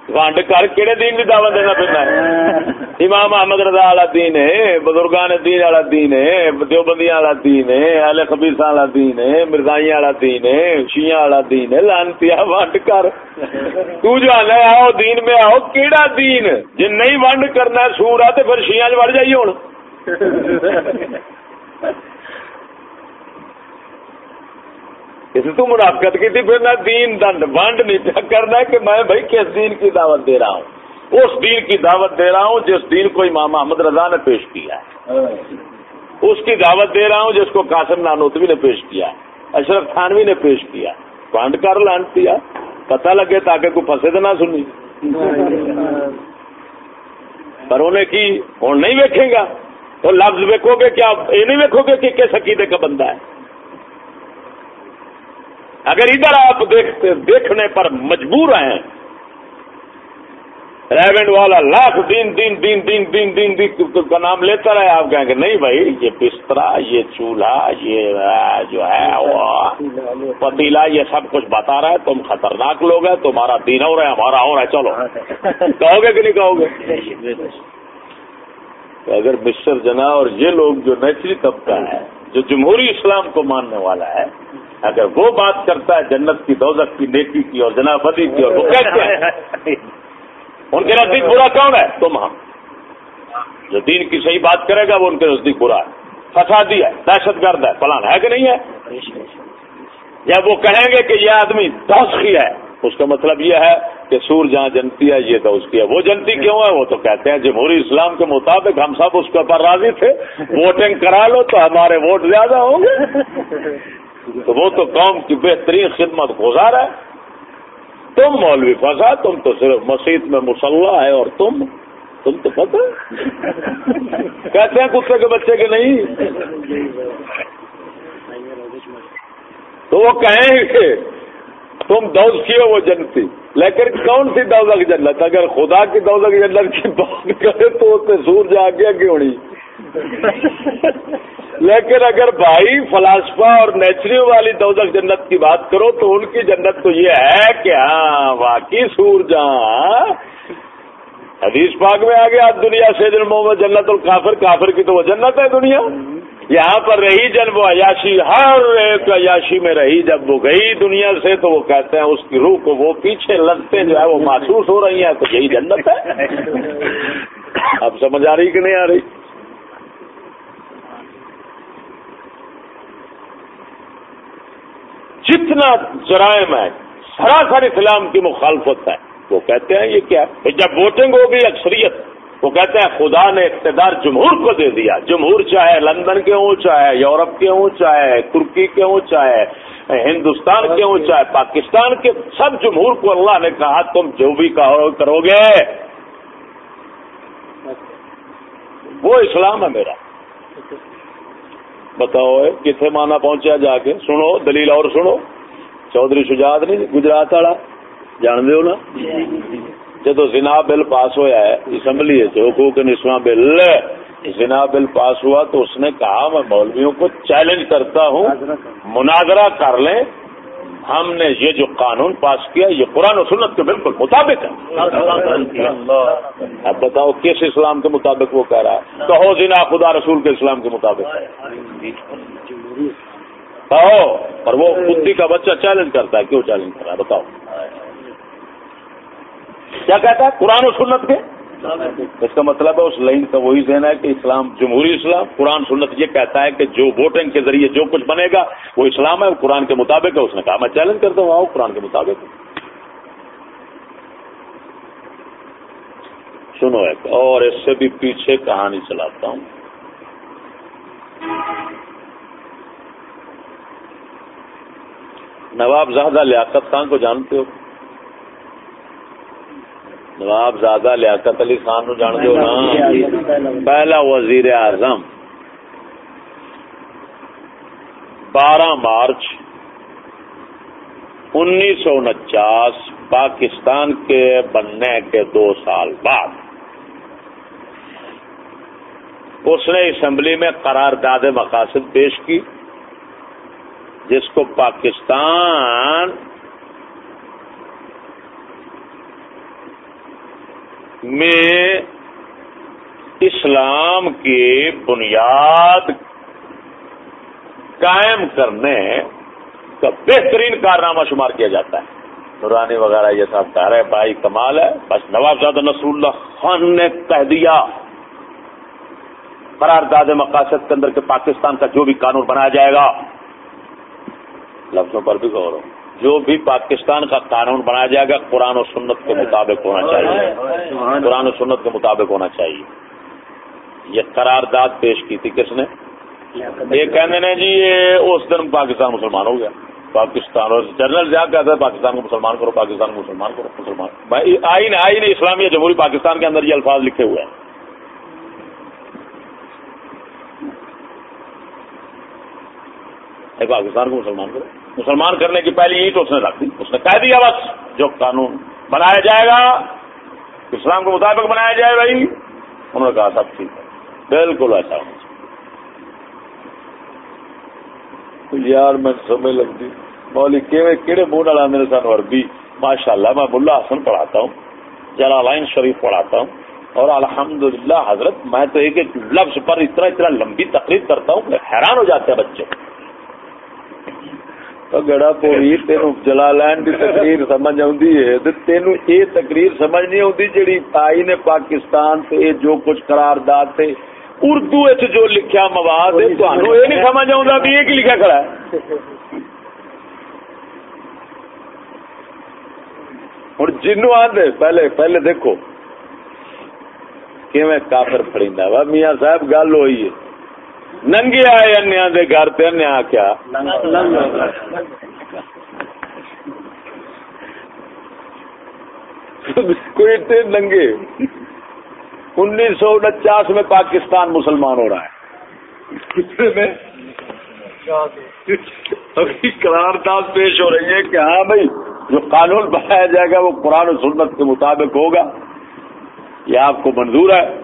ونڈ کر کہڑے دین کی دعوت دینا پہنا ہے امام احمد رضا والا دین ہے بزرگان دین والا دین ہے دیوبندیاں والا دین ہے اہل خبیصاں والا دین ہے مرزائیاں والا دین ہے شیعہ والا دین ہے لانتی ونڈ کر تو جو آنا آؤ دین میں آؤ کیڑا دین جی نہیں ونڈ کرنا سور آ تو پھر شیعہ چ وڑ جائیے ہوں اس تو منافقت کی تھی، پھر نہ دین دنڈ ونڈ نہیں کرنا کہ میں بھائی کس دین کی دعوت دے رہا ہوں۔ اس دین کی دعوت دے رہا ہوں جس دین کو امام محمد رضا نے پیش کیا ہے۔ اس کی دعوت دے رہا ہوں جس کو قاسم نانوتوی نے پیش کیا ہے۔ اشرف خانوی نے پیش کیا ونڈ کر لانٹ دیا پتہ لگے تاکہ کوئی پھنسے تو نہ سنی۔ پر انہیں کی ہوں نہیں ویکھے گا۔ تو لفظ ویکو گے کیا؟ یہ نہیں ویکو گے کہ کس عقیدے کا بندہ ہے۔ اگر ادھر آپ دیکھتے دیکھنے پر مجبور ہیں ریونڈ والا لاکھ دین دین دین دین دین دین دین کا نام لیتا رہے آپ کہیں گے نہیں بھائی یہ بسترا یہ چولہا یہ جو ہے پتیلا یہ سب کچھ بتا رہا ہے تم خطرناک لوگ ہیں تمہارا دین ہو رہا ہے ہمارا ہو رہا ہے چلو۔ کہو گے کہ نہیں کہو گے؟ اگر مسٹر جنا اور یہ لوگ جو نیچری طبقہ ہے جو جمہوری اسلام کو ماننے والا ہے اگر وہ بات کرتا ہے جنت کی دولت کی نیکی کی اور جناب بدی کی اور وہ کہتے ہیں، ان کے نزدیک برا کون ہے؟ تم ہم۔ جو دین کی صحیح بات کرے گا، وہ ان کے نزدیک برا ہے۔ فسادی ہے، دہشت گرد ہے فلان ہے کہ نہیں ہے؟ یا وہ کہیں گے کہ یہ آدمی دوسخی ہے۔ اس کا مطلب یہ ہے کہ سور جہاں جنتی ہے، یہ دوست کی ہے۔ وہ جنتی کیوں ہے؟ وہ تو کہتے ہیں جمہوری اسلام کے مطابق ہم سب اس کے اوپر راضی تھے۔ ووٹنگ کرا لو تو ہمارے ووٹ زیادہ ہوں گے۔ تو وہ تو قوم کی بہترین خدمت گزار ہے۔ تم مولوی فضا، تم تو صرف مسیح میں مسلح ہے اور تم تم تو پتہ کہتے ہیں کتے کے بچے کے نہیں؟ تو وہ کہیں گے تم دوز کی ہو وہ جنتی، لیکن کون سی دوزک جنت؟ اگر خدا کی دوزک جنت کی بات کرے تو سور جا کے کیوں لیکن اگر بھائی فلاسفہ اور نیچریوں والی دوزک جنت کی بات کرو تو ان کی جنت تو یہ ہے کہ ہاں واقعی سور جہاں حدیث پاک میں آ گیا دنیا سے جنم میں جنت الکافر کافر کی تو وہ جنت ہے دنیا۔ یہاں پر رہی جب وہ عیاشی ہر ایک عیاشی میں رہی جب وہ گئی دنیا سے تو وہ کہتے ہیں اس کی روح کو وہ پیچھے لگتے جو ہے وہ محسوس ہو رہی ہیں تو یہی جنت ہے۔ اب سمجھ آ رہی کہ نہیں آ رہی؟ جتنا جرائم ہے، سراسر اسلام کی مخالفت ہے۔ وہ کہتے ہیں، یہ کیا جب ووٹنگ ہوگی اکثریت، وہ کہتے ہیں، خدا نے اقتدار جمہور کو دے دیا۔ جمہور چاہے لندن کے ہوں، چاہے یورپ کے ہوں، چاہے ترکی کے ہوں، چاہے ہندوستان کے ہوں، چاہے پاکستان کے، سب جمہور کو اللہ نے کہا، تم جو بھی کرو گے۔ وہ اسلام ہے میرا۔ بتاؤ کتنے مانا پہنچا جا کے سنو، دلیل اور سنو۔ چودھری شجاعت نہیں، گجرات والا؟ جان دو نا؟ جدو زنا بل پاس ہوا ہے، اسمبلی حقوق نسواں بل، زنا بل پاس ہوا تو اس نے کہا، میں مولویوں کو چیلنج کرتا ہوں، مناظرہ کر لیں۔ ہم نے یہ جو قانون پاس کیا، یہ قرآن و سنت کے بالکل مطابق ہے۔ اب بتاؤ کس اسلام کے مطابق وہ کہہ رہا ہے؟ کہو زنا خدا رسول کے اسلام کے مطابق۔ ہے کہو، اور وہ بدھی کا بچہ چیلنج کرتا ہے، کیوں چیلنج کر رہا ہے؟ بتاؤ۔ کیا کہتا ہے؟ قرآن و سنت کے۔ اس کا مطلب ہے اس لائن کا وہی ذہن ہے کہ اسلام، جمہوری اسلام، قرآن سنت یہ کہتا ہے کہ جو ووٹنگ کے ذریعے جو کچھ بنے گا، وہ اسلام ہے، وہ قرآن کے مطابق ہے۔ اس نے کہا، میں چیلنج کرتا ہوں، آؤ قرآن کے مطابق۔ سنو ایک، اور اس سے بھی پیچھے کہانی چلاتا ہوں۔ نواب زادہ لیاقت خان کو جانتے ہو؟ نواب زادہ لیاقت علی خان نو جان دو نا. پہلا وزیر اعظم. بارہ مارچ انیس سو انچاس پاکستان کے بننے کے دو سال بعد اس نے اسمبلی میں قرارداد مقاصد پیش کی جس کو پاکستان میں اسلام کی بنیاد قائم کرنے کا بہترین کارنامہ شمار کیا جاتا ہے۔ نورانی وغیرہ یہ سب کہہ رہے بھائی کمال ہے، بس نواب زادہ اللہ خان نے کہہ دیا۔ قرار داد مقاصد کے اندر کے پاکستان کا جو بھی قانون بنایا جائے گا۔ لفظوں پر بھی غور ہو۔ جو بھی پاکستان کا قانون بنایا جائے گا، قرآن و سنت کے مطابق ہونا چاہیے۔ قرآن و سنت کے مطابق ہونا چاہیے۔ یہ قرارداد پیش کی تھی کس نے؟ یہ کہنے نے جی یہ اس دن پاکستان مسلمان ہو گیا۔ پاکستان اور جنرل جا کہتا ہے، پاکستان کو مسلمان کرو، پاکستان کو مسلمان کرو، مسلمان۔ آئین آئین اسلامیہ، جمہوری پاکستان کے اندر یہ الفاظ لکھے ہوئے ہیں۔ پاکستان کو مسلمان کرو۔ مسلمان کرنے کی پہلی اینٹ اس نے رکھ دی۔ اس نے کہہ دیا بس، جو قانون بنایا جائے گا، اسلام کے مطابق بنایا جائے بھائی انہوں نے کہا سب ٹھیک ہے۔ بالکل ایسا ہونا چاہیے۔ یار میں سمجھ لگتی۔ مولی کہڑے منہ ڈالا میرے ساتھ عربی؟ ماشاء اللہ میں ملا حسن پڑھاتا ہوں۔ جلالائن شریف پڑھاتا ہوں۔ اور الحمدللہ حضرت، میں تو ایک ایک لفظ پر اتنا اتنا لمبی تقریر کرتا ہوں حیران ہو جاتے ہیں بچے۔ گڑا پوری تین جلالین کی تقریر سمجھ آئی تین یہ تقریر سمجھ نہیں آتی جیڑی آئی نے پاکستان سے جو کچھ قرار داد سے اردو جو لکھا مواد تمہیں یہ نہیں سمجھ آتا بھی یہ لکھا کھڑا ہے۔ ہوں جنو آدھے پہلے پہلے دیکھو کیون کافر فری وا؟ میاں صاحب، گل ہوئی ہے۔ ننگے آئے انیا دے گھر پہ انیا کیا کوئی ننگے۔ انیس سو انچاس میں پاکستان مسلمان ہو رہا ہے۔ ابھی قرارداد پیش ہو رہی ہے کہ ہاں بھائی، جو قانون بنایا جائے گا وہ قرآن و سنت کے مطابق ہوگا۔ یہ آپ کو منظور ہے۔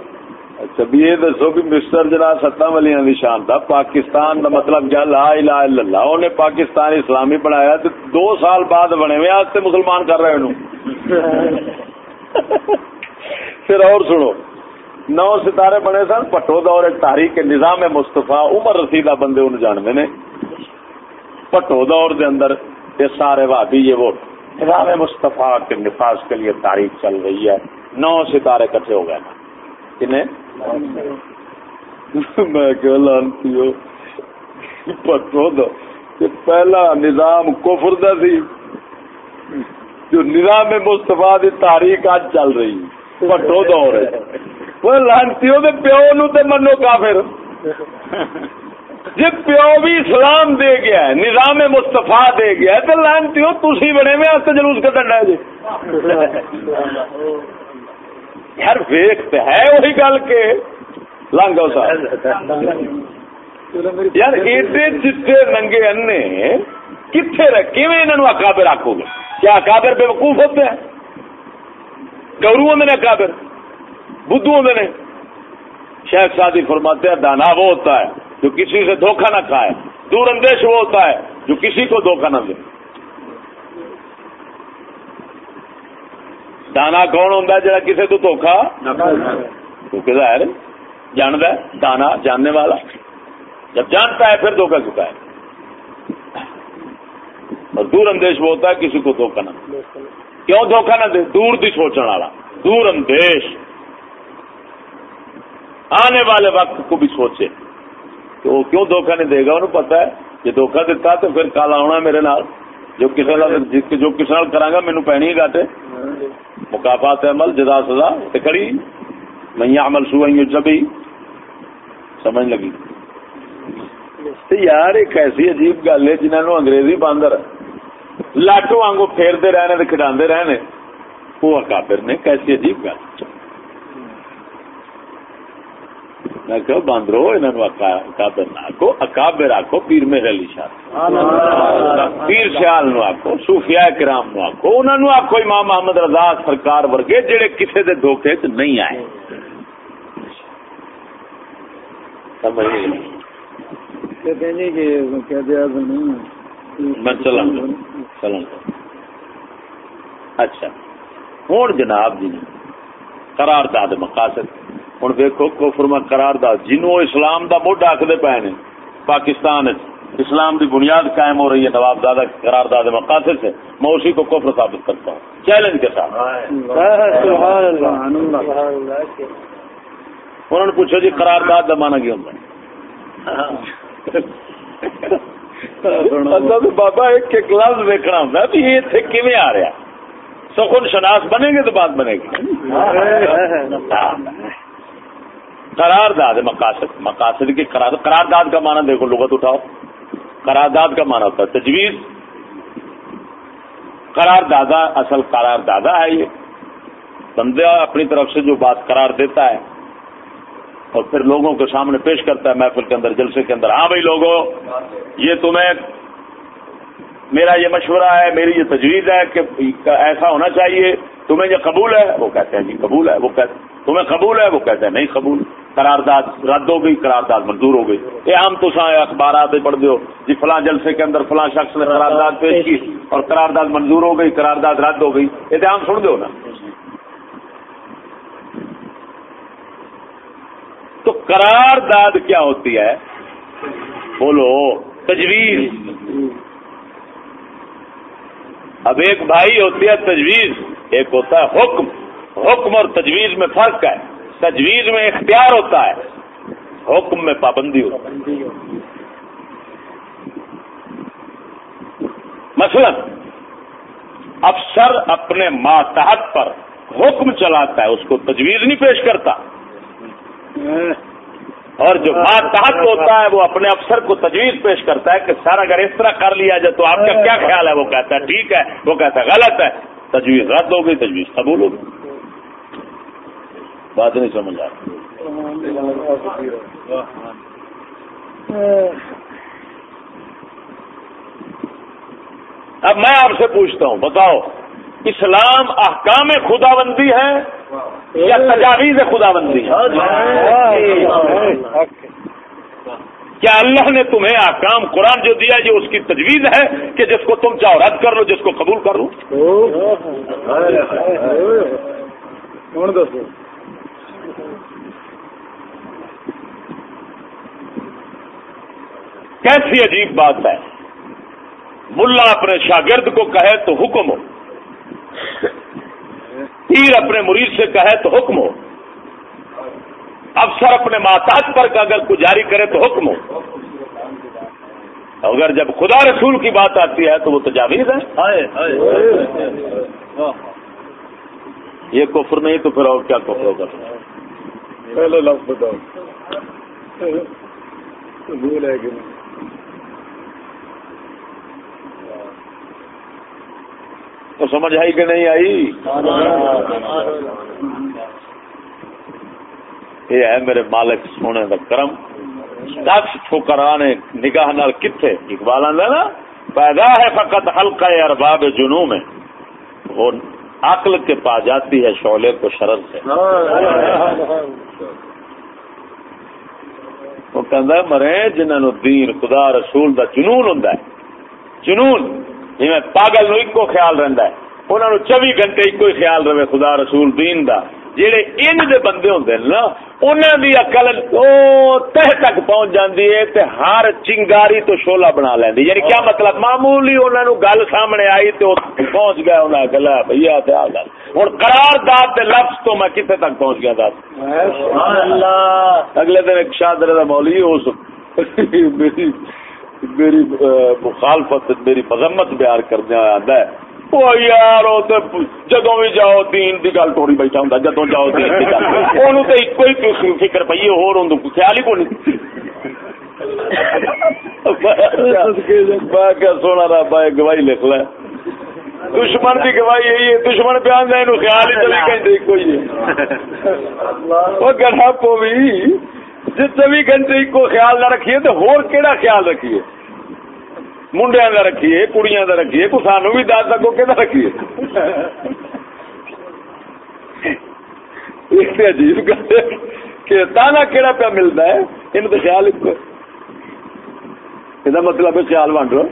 اچھا بھی یہ دسو کہ مسٹر جناب ستم علی نشان تھا پاکستان کا مطلب کیا لا الہ الا اللہ۔ انہیں پاکستان اسلامی بنایا تو دو سال بعد بنے ہوئے آج سے مسلمان کر رہے ہیں پھر اور سنو، نو ستارے بنے سن پٹو دور ایک تاریخ کے نظام مستفا عمر رسیدہ بندے ان جانتے نے۔ پٹو دور دے اندر یہ سارے وادی یہ وہ نظام مصطفیٰ کے نفاذ کے لیے تاریخ چل رہی ہے۔ نو ستارے کٹھے ہو گئے نا کنے؟ میں کہ لانتی ہو پتو دو کہ پہلا نظام کفر دا سی، جو نظام مستفا دی تاریخ آج چل رہی پٹو دور ہے۔ وہ لانتی ہو پیو نو تے منو کافر۔ جی پیو بھی اسلام دے گیا ہے، نظام مستفا دے گیا ہے تو لانتی ہو تھی بنے میں جلوس کا ڈنڈا جی۔ یار ویخ ہے وہی گل کے۔ لانگو یار ایڈے چیٹے ننگے انے کتنے رکھے انہوں اکابر آکو گے کیا اکابر بے وقوف ہوتے ہیں؟ گورو ہوں نے اکابر؟ بدھو ہوں نے؟ شیخ شادی فرماتے ہیں، دانا وہ ہوتا ہے جو کسی سے دھوکہ نہ کھائے، دور اندیش وہ ہوتا ہے جو کسی کو دھوکہ نہ دے۔ دانا کون ہوں جا کسی تو دھوکھا ظاہر جاند دانا جاننے والا جب جانتا ہے پھر دھوکا چکا ہے اور دور اندیش وہ ہوتا ہے کسی کو دھوکا نہ کیوں دھوکا نہ دے دور دی سوچنے والا دور اندیش آنے والے وقت کو بھی سوچے تو وہ کیوں دھوکا نہیں دے گا انہوں پتا ہے یہ دھوکا دیتا تو پھر کال آنا میرے نال جو کسی جو کسی نال کرا گا مینو پینی ہے گاٹے۔ مقافات عمل، جدا سزا کڑی نہیں عمل سو جبھی سمجھ لگی۔ یار، ایک ایسی عجیب گل ہے جنہوں انگریزی باندر لاٹو آنگو پھیرتے رہنے کھڈا رہنے۔ وہ اکابر نے کیسی عجیب گل۔ میں کہ باندرو انہوں اکابر نہ آکو اکابر آکو پیر میرے علی شاہ۔ پیر سیال نو آکو صوفیاء کرام نو آکو انہوں نے آکو امام محمد رضا سرکار ورگے جڑے کسے دے دھوکے چ نہیں آئے۔ میں چلا چلا اچھا۔ ہوں جناب جی قرارداد مقاصد۔ ہوں دیکھو کوفر میں قرار دا جنوں اسلام دا موڈ آخر پے نے، پاکستان اسلام دی بنیاد قائم ہو رہی ہے، نواب دادا قرار داد مقاصد سے، میں اسی کو کفر ثابت کرتا ہوں۔ چیلنج کے ساتھ۔ انہوں نے پوچھا جی قرار داد کا مانا کی ہوں بابا ایک ایک لفظ دیکھنا ہوں بھی یہ اتنے کیون آ رہا؟ سکون شناس بنے گی تو بات بنے گی. قرار داد مقاصد. مقاصد کی قرار قرار داد کا معنی دیکھو، لغت اٹھاؤ. قرار داد کا معنی ہوتا ہے تجویز. قرار دادا اصل قرار دادا ہے یہ. بندہ اپنی طرف سے جو بات قرار دیتا ہے اور پھر لوگوں کے سامنے پیش کرتا ہے، محفل کے اندر، جلسے کے اندر ہاں بھائی لوگوں یہ تمہیں میرا یہ مشورہ ہے، میری یہ تجویز ہے کہ ایسا ہونا چاہیے۔ تمہیں یہ قبول ہے؟ وہ کہتے ہیں جی قبول ہے، وہ کہتے تمہیں قبول ہے؟ وہ کہتے ہیں، نہیں قبول۔ قرارداد رد ہو گئی قرارداد منظور ہو گئی۔ یہ ہم تو اخبارات پڑھ دو جی فلاں جلسے کے اندر فلاں شخص نے قرارداد پیش کی اور قرارداد منظور ہو گئی، قرارداد رد ہو گئی۔ یہ تو ہم سن دو نا۔ تو قرارداد کیا ہوتی ہے؟ بولو، تجویز۔ اب ایک بھائی ہوتی ہے تجویز، ایک ہوتا ہے حکم۔ حکم اور تجویز میں فرق ہے۔ تجویز میں اختیار ہوتا ہے۔ حکم میں پابندی ہوتی ہے۔ مثلا، افسر اپنے ماتحت پر حکم چلاتا ہے، اس کو تجویز نہیں پیش کرتا۔ اور جو ماتحت ہوتا ہے وہ اپنے افسر کو تجویز پیش کرتا ہے کہ سر اگر اس طرح کر لیا جائے تو آپ کا کیا خیال ہے؟ وہ کہتا ہے ٹھیک ہے، وہ کہتا ہے غلط ہے۔ تجویز رد ہو گئی، تجویز قبول ہو گئی۔ بات نہیں سمجھ آ اب میں آپ سے پوچھتا ہوں، بتاؤ، اسلام احکام خدا بندی ہے؟ یا تجاویز خدا بندی کیا اللہ نے تمہیں احکام قرآن جو دیا یہ اس کی تجویز ہے کہ جس کو تم چاہو رد کر لو جس کو قبول کر لو۔ کیسی عجیب بات ہے۔ ملا اپنے شاگرد کو کہے تو حکم ہو۔ پیر اپنے مرید سے کہے تو حکم ہو۔ افسر اپنے محتاج پر اگر کوئی جاری کرے تو حکم ہو۔ اگر جب خدا رسول کی بات آتی ہے تو وہ تجاویز ہے۔ یہ کفر نہیں تو پھر اور کیا کفر ہوگا؟ پہلے لفظ بتاؤ۔ سمجھ آئی کہ نہیں آئی؟ یہ ہے میرے مالک سونے کا کرم۔ دس ٹھوکرانے نگاہ نال کتنے اقبال آدھا نا، پیدا ہے فقط ہلکا ارباب جنو میں وہ عقل کے پا جاتی ہے، شعلے کو شرط سے۔ وہ کہ مرے جنہوں دین، خدا، رسول دا جنون ہوں جنون جی پاگل نو ایک خیال رہندا ہے۔ انہوں نے چوبی گھنٹے ایک خیال رہے خدا رسول دین دا۔ جہے ان دے بندے ہوندے نا انہوں دی عقل تہ تک پہنچ جاندی ہے تے ہر چنگاری تو شولا بنا لیندی۔ یعنی کیا مطلب؟ معمولی انہوں نے گل سامنے آئی تو پہنچ گیا انہوں نے گلا بھیا تے آ گل۔ ہوں قرار داد دے لفظ تو میں کتنے تک پہنچ گیا دس؟ اگلے دن ایک شادر دا مولوی اس میری میری مخالفت میری مذمت بیان کرنے آتا ہے۔ وہ یار جدو بھی جاؤ دین کی گل ٹوڑی بیٹھا ہوں جدو جاؤ دین کی گل وہ ایک ہی فکر پی ہو خیال ہی کون میں سونا رب گواہی لکھ لے دشمن کی گواہی یہی ہے دشمن بیان دے خیال ہی چلی گھنٹے کوئی وہ گڑھا پو بھی جی چوبی گھنٹے کو خیال نہ رکھیے تو ہور کیڑا خیال رکھیے منڈیا کا رکھیے کڑیاں کا رکھیے کو سانو بھی دس سکو کہ رکھیے عجیب گل کہ تانا کہڑا پیا ملتا ہے ان تو خیال یہ مطلب ہے خیال ونڈ لو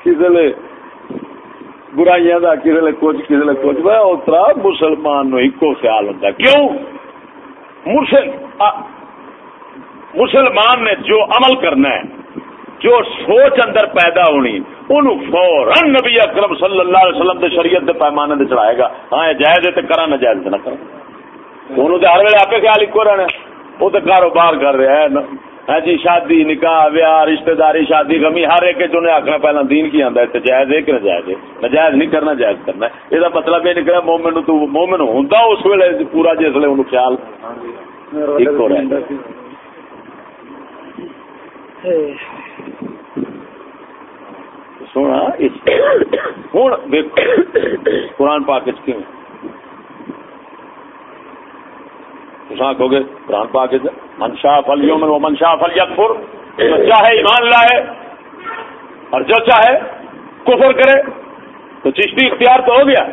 کسی برائیاں کا کسی کچھ کسی کچھ میں اترا مسلمان نو ایک خیال ہوتا کیوں مسل مسلمان نے جو عمل کرنا ہے جو سوچ اندر پیدا ہونی ان فوراً نبی اکرم صلی اللہ علیہ وسلم دے شریعت دے پیمانے دے چڑھائے گا۔ ہاں جائز تو کرا نہ جائز نہ کرا۔ دونوں تو ہر ویل آپ خیال ایک رہنا وہ تو کاروبار کر رہا ہے ہاں جی شادی نکاح ویاہ رشتہ داری شادی غمی ہر ایک چنے آخنا پہلا دین کی آتا ہے۔ جائز ہے کہ نجائز ہے؟ نجائز نہیں کرنا جائز کرنا یہ مطلب یہ نکلا مومن تو مومن ہوں اس ویلے پورا جس ویلے انہوں خیال ایک ہو رہا ہے۔ سونا ہوں قرآن پاک کیوں کہو گے، قرآن پاک منشا فل یومن وہ منشا فل یکفر جو چاہے ایمان لائے اور جو چاہے کفر کرے، تو چشتی اختیار تو ہو گیا۔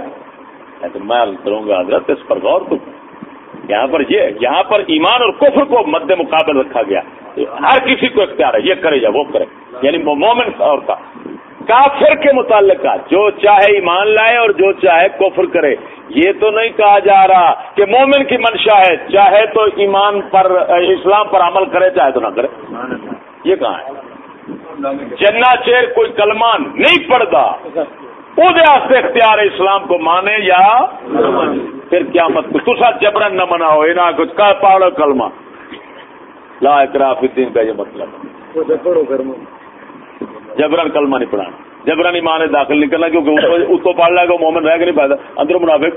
میں کروں گا، حضرت، اس پر غور تو یہاں پر یہ یہاں پر ایمان اور کفر کو مد مقابل رکھا گیا۔ ہر کسی کو اختیار ہے، یہ کرے یا وہ کرے۔ یعنی مومن اور کا کافر کے متعلق جو چاہے ایمان لائے اور جو چاہے کفر کرے۔ یہ تو نہیں کہا جا رہا کہ مومن کی منشا ہے، چاہے تو ایمان پر، اسلام پر عمل کرے، چاہے تو نہ کرے۔ یہ کہاں ہے؟ جنا چیر کوئی کلمان نہیں پڑتا وہ اختیار اسلام کو مانے یا پھر کیا مت تصا جبرن نہ مناؤ یہ نہ کچھ پاڑو کلمہ۔ لا اکراف الدین کا یہ مطلب۔ جبرن کلمہ نہیں پڑھانا۔ جبرن ایمان داخل نہیں کرنا، کیونکہ اس کو پڑھ لے گا مومن رہ کے نہیں پائے اندر منافق۔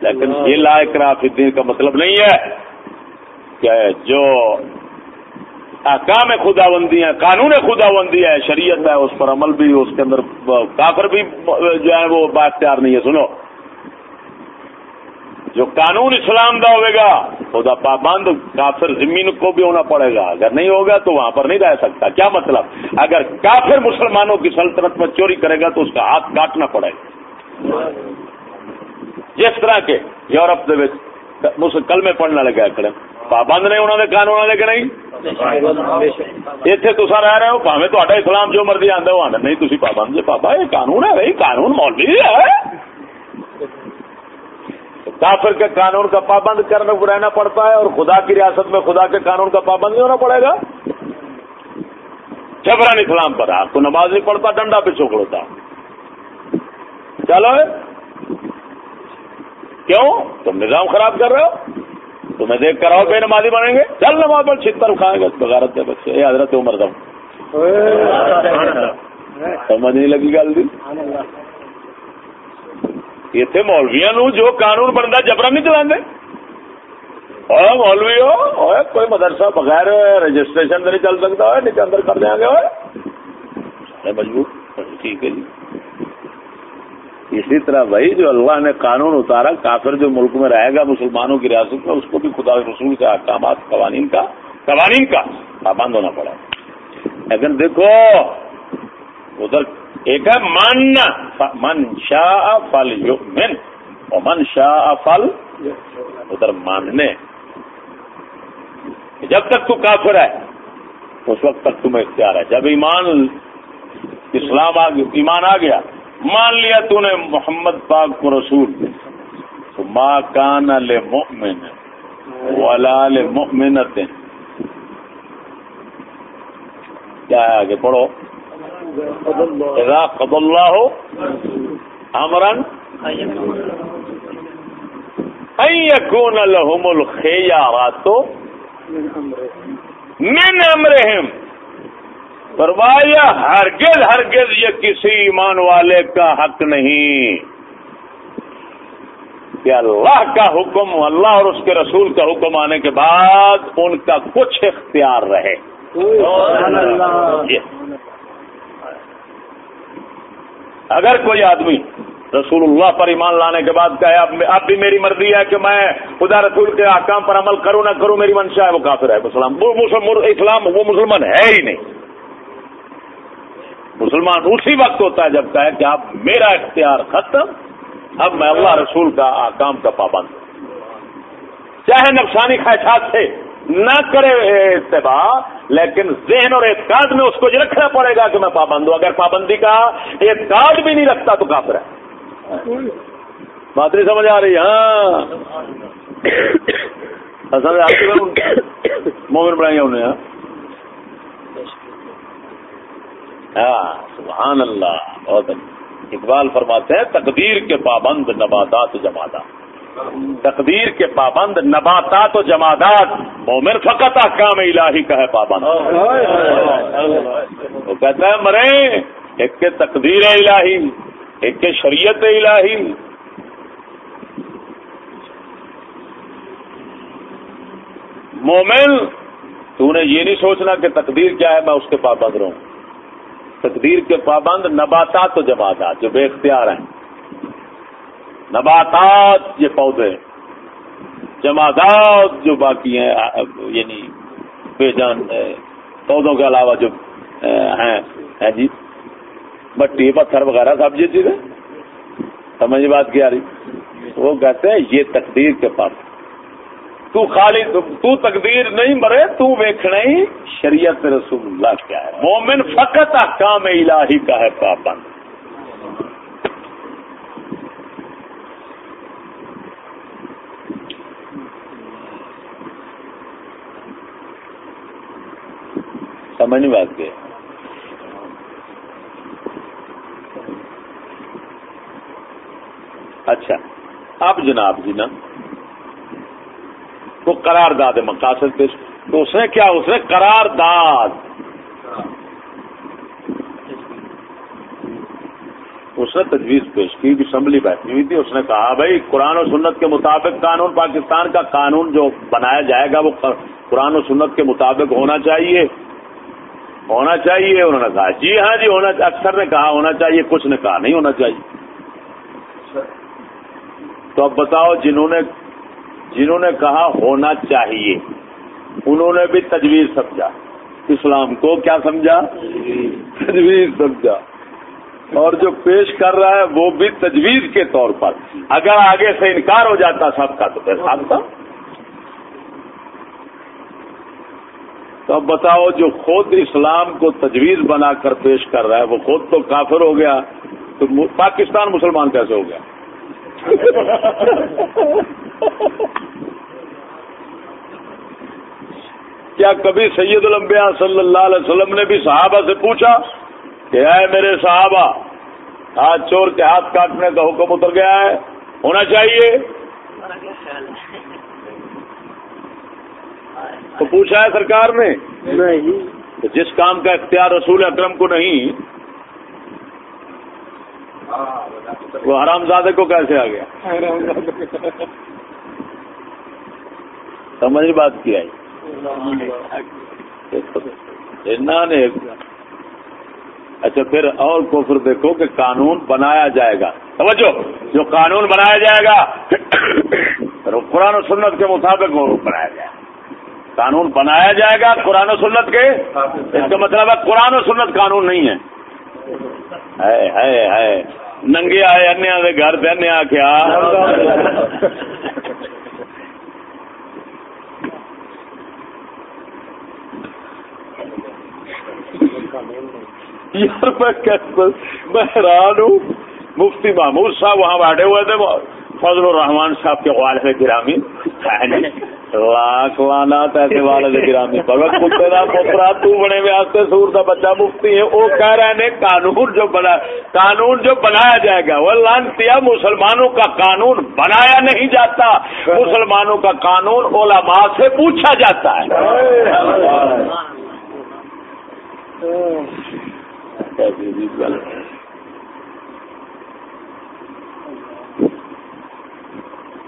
لیکن یہ لا اکراف الدین کا مطلب نہیں ہے کہ جو احکام خدا بندی ہے قانون خدا بندی ہے شریعت ہے، اس پر عمل بھی، اس کے اندر کافر بھی جو ہے وہ با اختیار نہیں ہے، سنو۔ جو قانون اسلام دا ہوئے گا خدا پابند کافر زمین کو بھی ہونا پڑے گا۔ اگر نہیں ہوگا تو وہاں پر نہیں رہ سکتا۔ کیا مطلب؟ اگر کافر مسلمانوں کی سلطنت میں چوری کرے گا تو اس کا ہاتھ کاٹنا پڑے گا۔ جس طرح کے یورپ کل میں پڑھنے لگا کڑے پابند نہیں انہوں نے قانون والے کہ نہیں؟ اتنے تصا رہ رہے ہو پاوے تو اسلام جو مرضی آدھے وہ آدھے نہیں تھی پابند جی پابا یہ قانون ہے بھائی قانون مولوی ہے۔ کافر کے قانون کا پابند کرنے کو رہنا پڑتا ہے اور خدا کی ریاست میں خدا کے قانون کا پابند نہیں ہونا پڑے گا۔ جبران اسلام پر آپ کو نماز نہیں پڑتا ڈنڈا پہ چھوڑتا چلو۔ کیوں؟ تم نظام خراب کر رہے ہو؟ تمہیں دیکھ کر آؤ، بے نمازی بنیں گے۔ چل نماز پر چھتر اٹھائیں گے۔ بغیرت بچے حضرت عمر دم سمجھ نہیں لگی گل دی؟ اتنے مولویا نو جو قانون بنتا جبرا نہیں چلا مولوی ہو کوئی مدرسہ بغیر رجسٹریشن نہیں چل سکتا۔ ہے نیچے اندر کر دیں گے مجبور۔ ٹھیک ہے جی۔ اسی طرح بھائی جو اللہ نے قانون اتارا، کافر جو ملک میں رہے گا، مسلمانوں کی ریاست میں، اس کو بھی خدا رسول کے احکامات، قوانین کا قوانین کا پابند ہونا پڑا۔ لیکن دیکھو، ادھر ایک ہے ماننا من شاہ فل من اور من شاہ فل، ادھر ماننے جب تک تو کافر ہے، اس وقت تک تمہیں اختیار ہے۔ جب ایمان، اسلام آ ایمان آ گیا مان لیا تو نے محمد پاک کو رسول تو ماں کان لے مؤمن ولا لے کیا ہے آگے پڑھو؟ اذا قضى الله امرا ان يكون لهم الخيارات من امرهم۔ فرمایا، ہرگز ہرگز یہ کسی ایمان والے کا حق نہیں کہ اللہ کا حکم، اللہ اور اس کے رسول کا حکم آنے کے بعد ان کا کچھ اختیار رہے۔ اگر کوئی آدمی رسول اللہ پر ایمان لانے کے بعد کہے، اب بھی میری مرضی ہے کہ میں خدا رسول کے احکام پر عمل کروں نہ کروں، میری منشا ہے، وہ کافر ہے مسلم وہ اسلام وہ مسلمان ہے ہی نہیں۔ مسلمان اسی وقت ہوتا ہے جب کہے کہ اب میرا اختیار ختم، اب میں اللہ رسول کا احکام کا پابند چاہے نفسانی خواہشات سے نہ کرے اتباع، لیکن ذہن اور اعتقاد میں اس کو یہ رکھنا پڑے گا کہ میں پابند ہوں۔ اگر پابندی کا اعتقاد بھی نہیں رکھتا تو کافر ہے۔ بات نہیں سمجھ آ رہی ہاں۔ مومن بنائی انہیں ہاں, ہاں، سبحان اللہ، بہت اچھا۔ اقبال فرماتے ہیں، تقدیر کے پابند نباتات جماعت تقدیر کے پابند نباتات و جمادات، مومن فقط احکام الہی کا ہے پابند۔ وہ کہتا ہے، مرے، ایک کے تقدیر الہی، ایک کے شریعت الہی۔ مومن، تو نے یہ نہیں سوچنا کہ تقدیر کیا ہے، میں اس کے پابند رہوں۔ تقدیر کے پابند نباتات و جمادات جو بے اختیار ہیں۔ نباتات یہ پودے جمادات جو باقی ہیں یعنی بے جان، پودوں کے علاوہ جو ہیں جی مٹی، پتھر وغیرہ سب یہ چیزیں۔ سمجھ بات کیا رہی؟ وہ کہتے ہیں یہ تقدیر کے پاس تو خالی تو تقدیر نہیں مرے، تو ویکھنا ہی شریعت رسول اللہ کیا ہے۔ مومن فقط احکام الہی کا ہے، پابند۔ سمجھ نہیں بات کے اچھا اب جناب جی نا۔ وہ قرار داد مقاصد پیش۔ تو اس نے کیا؟ اس نے قرار داد۔ اس نے تجویز پیش کی اسمبلی بیٹھی ہوئی تھی اس نے کہا بھائی قرآن و سنت کے مطابق قانون پاکستان کا قانون جو بنایا جائے گا وہ قرآن و سنت کے مطابق ہونا چاہیے۔ ہونا چاہیے۔ انہوں نے کہا جی ہاں جی ہونا اکثر نے کہا ہونا چاہیے۔ کچھ نے کہا نہیں ہونا چاہیے۔ تو اب بتاؤ جنہوں نے جنہوں نے کہا ہونا چاہیے، انہوں نے بھی تجویز سمجھا۔ اسلام کو کیا سمجھا؟ تجویز سمجھا۔ اور جو پیش کر رہا ہے وہ بھی تجویز کے طور پر۔ اگر آگے سے انکار ہو جاتا سب کا تو پھر تھا تو اب بتاؤ، جو خود اسلام کو تجویز بنا کر پیش کر رہا ہے، وہ خود تو کافر ہو گیا، تو پاکستان مسلمان کیسے ہو گیا؟ کیا کبھی سید الانبیاء صلی اللہ علیہ وسلم نے بھی صحابہ سے پوچھا کہ اے میرے صحابہ ہاتھ چور کے ہاتھ کاٹنے کا حکم اتر گیا ہے؟ ہونا چاہیے؟ تو پوچھا ہے سرکار نے؟ جس کام کا اختیار رسول اکرم کو نہیں وہ حرام زادے کو کیسے آ گیا؟ سمجھ بات کیا نے اچھا پھر اور کفر دیکھو کہ قانون بنایا جائے گا۔ سمجھو جو قانون بنایا جائے گا قرآن و سنت کے مطابق وہ بنایا جائے۔ گا قانون بنایا جائے گا قرآن و سنت کے؟ اس کا مطلب ہے قرآن و سنت قانون نہیں ہے۔ ننگے آئے انیا کے گھر پہ انیا کیا میں حیران ہوں۔ مفتی محمود صاحب وہاں بیٹھے ہوئے تھے، فضل الرحمان صاحب کے والد گرامی۔ لاکھ لانا پیسے والے گرامی بھگت کتے کا پوترا تو بنے واسطے سور کا بچہ مفتی ہے۔ وہ کہہ رہے ہیں قانون جو بنا قانون جو بنایا جائے گا۔ وہ لانتی مسلمانوں کا قانون بنایا نہیں جاتا۔ مسلمانوں کا قانون علماء سے پوچھا جاتا ہے۔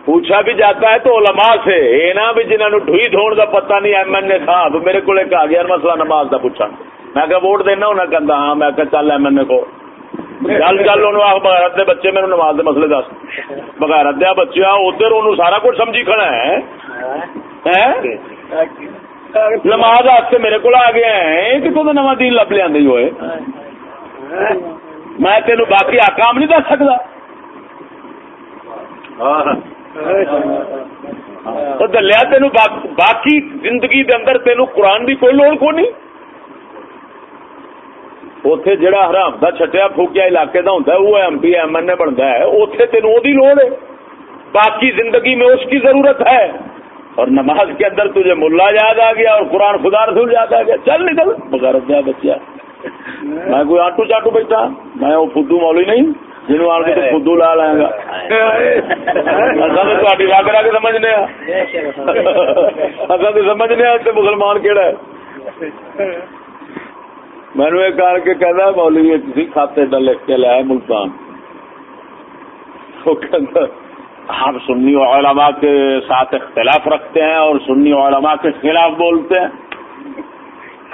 پوچھا بھی جاتا ہے تو علماء سے یہ نا بھی جنہوں نے ڈوئی دھون کا پتا نہیں ایم این اے صاحب، میرے کو ایک آ گیا مسئلہ نماز کا پوچھا میں کہ ووٹ دینا؟ انہیں کہتا ہاں۔ میں کہ چل ایم این اے کو گل چل آخ بغیر دے بچے میرے نماز دے مسئلے دس۔ بغیر دیا بچے ادھر ان سارا کچھ سمجھی کھڑا ہے۔ نماز واسطے میرے کو آ گیا ہے کتوں کا نواں دین لب لیا جی ہوئے؟ میں تینوں باقی آکام نہیں دس سکتا ہاں۔ دلیا تین باقی زندگی دے اندر تین قرآن کی کوئی لوڑ کو نہیں اتے جہاں حرام کا چھٹیا پھوکیا علاقے کا ہوتا ہے، وہ M P, M N A بنتا ہے اتنے تین وہ لوڑ ہے۔ باقی زندگی میں اس کی ضرورت ہے۔ اور نماز کے اندر تجھے ملا یاد آ گیا اور قرآن خدا رسول یاد آ گیا۔ چل نکل۔ بغیر دیا بچہ میں کوئی آٹو چاٹو بیٹھا، میں وہ فدو مولی نہیں۔ جنوب آ کے خدو لا لائے گا تاری رگ رگ سمجھنے اصل تو سمجھنے مسلمان کہڑا ہے میں نے کر کے کہنا مولوی کسی کھاتے کا لکھ کے لیا ملتان ہم سنی علماء کے ساتھ اختلاف رکھتے ہیں اور سنی علماء کے خلاف بولتے ہیں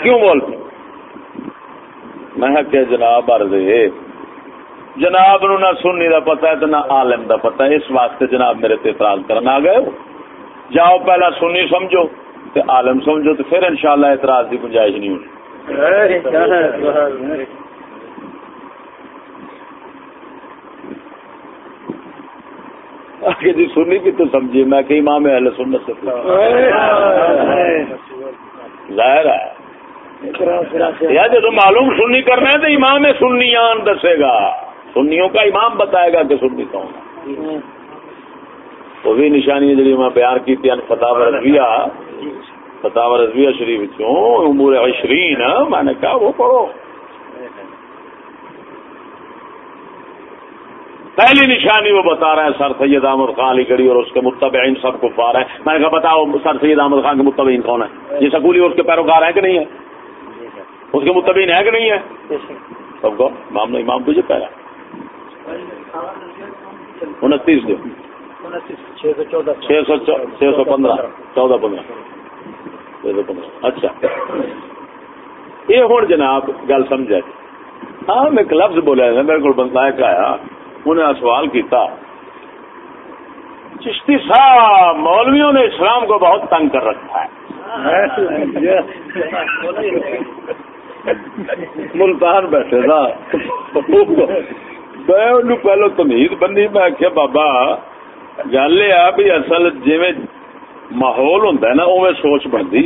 کیوں بولتے ہیں میں کہ جناب عرض جناب نو نہ سننی دا پتا ہے تو نہ عالم دا پتا ہے۔ اس واسطے جناب میرے تے اعتراض کرنا آ گئے جاؤ پہلا سنی سمجھو تے عالم سمجھو تو پھر انشاءاللہ اعتراض کی گنجائش نہیں ہونی۔ آگے جی سنی بھی تو سمجھیے، میں کہ امام اہل سنت سے ظاہر ہے۔ یا جب معلوم سنی کرنا ہے تو امام سنیان دسے گا۔ سنیوں کا امام بتائے گا کہ سنی کون وہ بھی نشانی جی میں بیان کی فتح رضویہ۔ فتح رضویہ شریف چوں امور عشرین میں نے کہا وہ پڑھو۔ پہلی نشانی وہ بتا رہے ہیں سر سید احمد خان علی گڑھی اور اس کے متبعین سب کو پا رہے ہیں۔ میں نے کہا بتاؤ سر سید احمد خان کے متبعین کون ہے یہ سکولی اس کے پیروکار ہیں کہ نہیں ہے اس کے متبعین ہے کہ نہیں ہے سب کو امام امام تجھے پہلا انتیس دو۔ چھ سو چھ سو پندرہ۔ چودہ پندرہ۔ چھ سو پندرہ۔ اچھا۔ یہ ہوں جناب گل سمجھا جی ہاں میں ایک لفظ بولیا میرے کو بندہ ایک آیا۔ انہیں سوال کیتا۔ چشتی صاحب مولویوں نے اسلام کو بہت تنگ کر رکھا ہے۔ ملتان بیٹھے۔ نا میں پہلو تمیز بنی میں آخیا بابا گل یہ بھی اصل جی ماحول ہوں نا اوے سوچ بنتی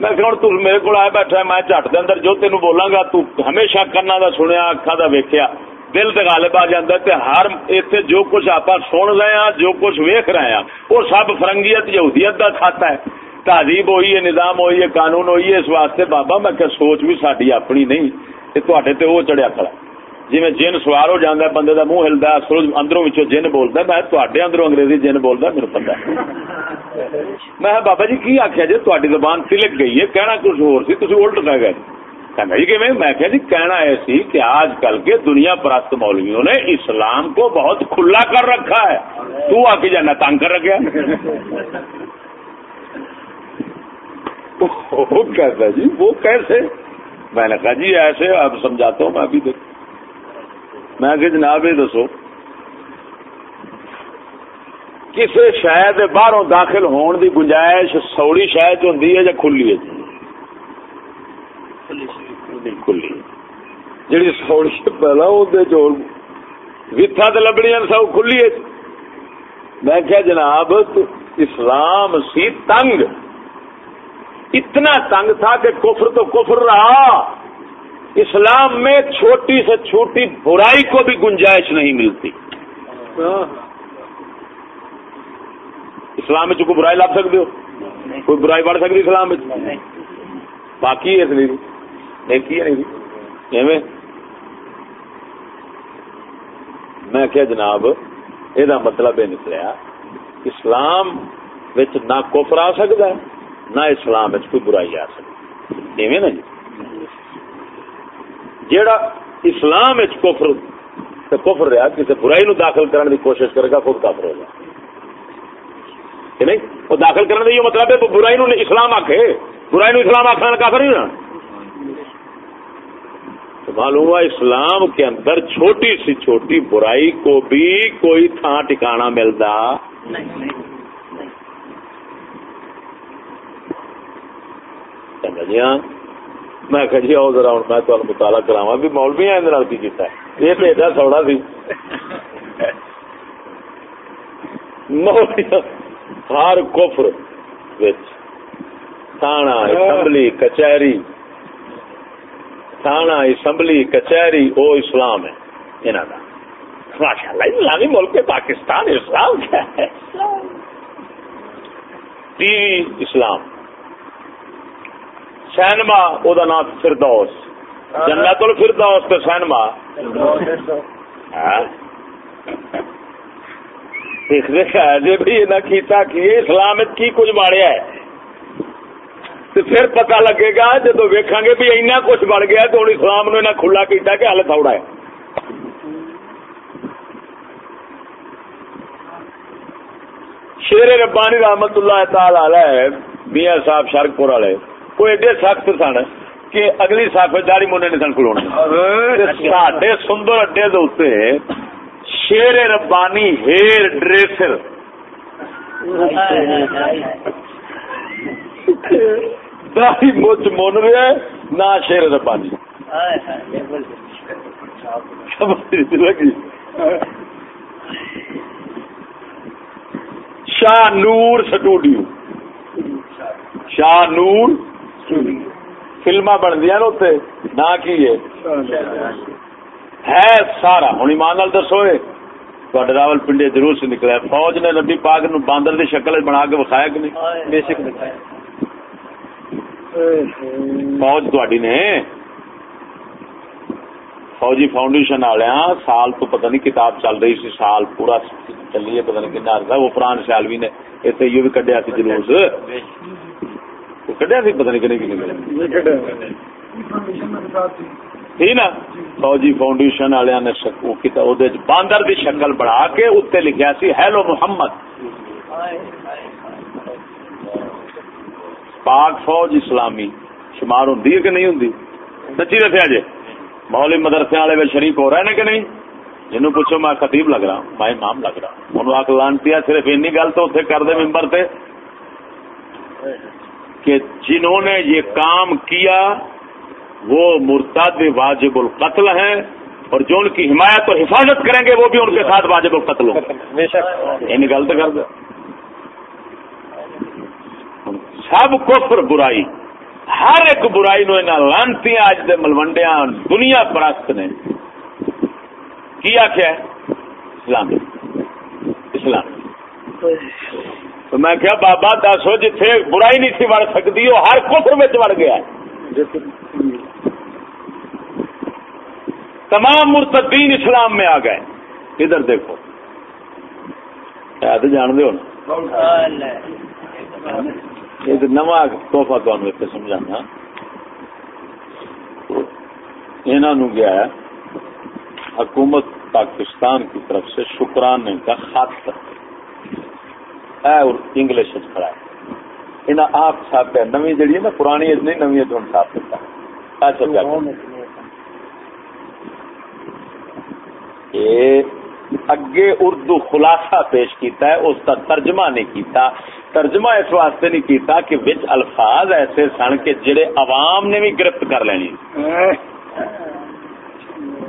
میں ہوں میرے کو آیا بیٹھا میں جٹ دے اندر جو تین بولاں گا تو ہمیشہ کنا دا سنیا اکھا دا ویکیا دل غالب آ جاتا تے ہر اتنے جو کچھ آپ سن رہے ہیں جو کچھ ویک رہے ہیں وہ سب فرنگیت یہودیت دا کھاتا ہے تہذیب ہوئی ہے نظام ہوئی ہے قانون ہوئی ہے اس واسطے بابا میں کہ سوچ بھی ساری اپنی نہیں تے وہ چڑھیا کھڑا جی جن سوار ہو جانا بندے کا منہ ہلدا اندروں جن بولتا میں تے اندروں انگریزی جن بولتا میرے پتا میں بابا جی کی آخیا جی؟ تاری زبان تلک گئی ہے، کہنا کچھ ہوٹ کر گئے۔ جی میں کہا جی کہنا ایسی کہ آج کل کے دنیا پرست مولویوں نے اسلام کو بہت کھلا کر رکھا ہے۔ تو آ کے جانا تنگ کر رکھا وہ کہتا جی وہ کیسے؟ میں نے کہا جی ایسے، اب سمجھاتا ہوں، میں ابھی دیکھ میں کہ جناب یہ دسو کسی شاید باہروں داخل ہون دی گنجائش سوڑی شاید ہوں یا کھلی ہے؟ کھلی جی سوڑی پہلا ویتھا تو لبنی سو کھلی ہے۔ میں کیا جناب اسلام سی تنگ۔ اتنا تنگ تھا کہ کفر تو کفر رہا۔ اسلام میں چھوٹی سے چھوٹی برائی کو بھی گنجائش نہیں ملتی۔ اسلام میں کوئی برائی لا سکتے ہو؟ کوئی برائی بڑھ سکتی اسلام میں؟ باقی ہے نہیں۔ میں کیا جناب یہ مطلب یہ نکلیا، اسلام نہ کفر آ سکتا ہے، نہ اسلام کوئی برائی آ سکتی ایویں نا جی؟ جیڑا اسلام کفر کفر رہا، کسی برائی نو داخل کرنے کی کوشش کرے گا، خود کافر ہوگا نہیں؟ وہ داخل کرنے کا یہ مطلب ہے، برائی نو اسلام آخے برائی نو اسلام آخر کافر نہیں نا معلوم ہوا اسلام کے اندر چھوٹی سی چھوٹی برائی کو بھی کوئی تھان ٹکانا ملتا نہیں میں کہ جی آؤ ذرا، ہوں میں تمہیں مطالعہ کراوا بھی مولوی اندر کی کیتا ہے۔ یہ تو ایڈا سوڑا سی۔ مولوی ہر کفر وچ تھانا اسمبلی، کچہری تھانا اسمبلی، کچہری وہ اسلام ہے۔ انہوں کا ماشاء اللہ اسلامی ملک پاکستان اسلام کیا ہے۔ ٹی وی اسلام۔ سینما وہ نام فردوس۔ جنت الفردوس تو سینما۔ جی بھائی اسلام کی کچھ ماڑیا ہے؟ تو پھر پتا لگے گا جب ویکا گے بھی اینا کچھ بڑھ گیا تو اسلام نو کھلا کیتا کہ ہل تھوڑا ہے۔ شیر ربانی رحمت اللہ تعالی میاں صاحب شرک پور والے۔ وہ ایڈے سخت سن کہ اگلی ساخ داڑی مونے نے سن کھلونا ساڈے سندر اڈے دے شیر ربانی ہیر ڈریسر داڑی مچ من رہا نہ شیر ربانی شاہ نور سٹوڈیو شاہ نور فلما بن دیا نہ کی ہے؟ سارا۔ ہوں ایمان دسو راول پنڈے ضرور سے نکلا فوج نے نبی پاک نو باندر دی شکل بنا کے وکھایا کہ نہیں؟ بے شک فوج تھی نے فوجی فاؤنڈیشن والے سال تو پتہ نہیں کتاب چل رہی سی سال پورا چلی ہے پتہ نہیں کنا وہ پران سیالوی نے اتنے یہ بھی کڈیا جلوس۔ کڈیا سی پتہ نہیں ٹھیک نا؟ فوجی فاؤنڈیشن والے نے باندر دی شکل بڑھا کے اتنے لکھا سی ہیلو محمد. پاک فوج اسلامی شمار ہوں کہ نہیں ہوں سچی دسیا جی۔ مولی مدرسے والے شریف ہو رہے ہیں کہ نہیں؟ جنو پوچھو میں خطیب لگ رہا ہوں میں امام لگ رہا ہوں۔ انہوں آ لانتی صرف این گل تو اتنے کر دے ممبر تھے کہ جنہوں نے یہ کام کیا وہ مرتد واجب القتل ہیں اور جو ان کی حمایت اور حفاظت کریں گے وہ بھی ان کے ساتھ واجب القتل ہوں این گل تو کر دے سب کفر برائی۔ ہر ایک برائی نو لانتی اج دے ملوڈیا دنیا پرست نے۔ کیا کیا اسلام۔ اسلام۔ تو میں کیا بابا دسو جتھے برائی نہیں تھی بڑھ سکتی وہ ہر کفر میں بڑھ گیا تمام مرتدین اسلام میں آ گئے۔ ادھر دیکھو۔ شاید جان دو یہ نواں توحفہ تمہیں سمجھانا۔ انہوں گیا حکومت پاکستان کی طرف سے شکرانے کا خط انگلش کھڑا ہے۔ انہیں آپ چھاپ ہے نوی جڑی ہے نا، پرانی نہیں نوی تو چھاپ دیتا اگے اردو خلاصہ پیش کیتا ہے، اس کا ترجمہ نہیں کیتا۔ ترجمہ اس واسطے نہیں کیتا کہ وچ الفاظ ایسے سن کے جڑے عوام نے بھی گرفت کر لینی۔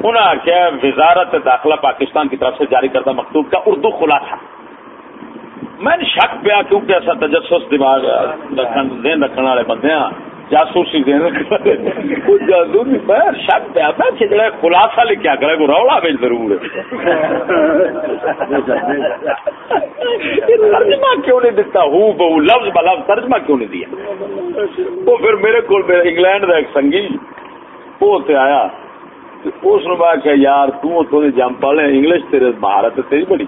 انہوں نے وزارت داخلہ پاکستان کی طرف سے جاری کردہ مکتوب کا اردو خلاصہ۔ میں شک پیا کیونکہ ایسا تجسس دماغ دین رکھنے والے بندے ہیں جاسوسی دین ہاں۔ شک پیا تھا کھچڑا خلاصہ لکھا کرے کو رولا بھی ضرور ترجمہ کیوں نہیں دیتا ہوں بہو، لفظ بلفظ ترجمہ کیوں نہیں دیا؟ وہ پھر میرے کو انگلینڈ کا ایک سنگی، وہ آیا اس نے کہا کہ یار تو تو جم پڑے انگلش تیرے مہارت تیری بڑی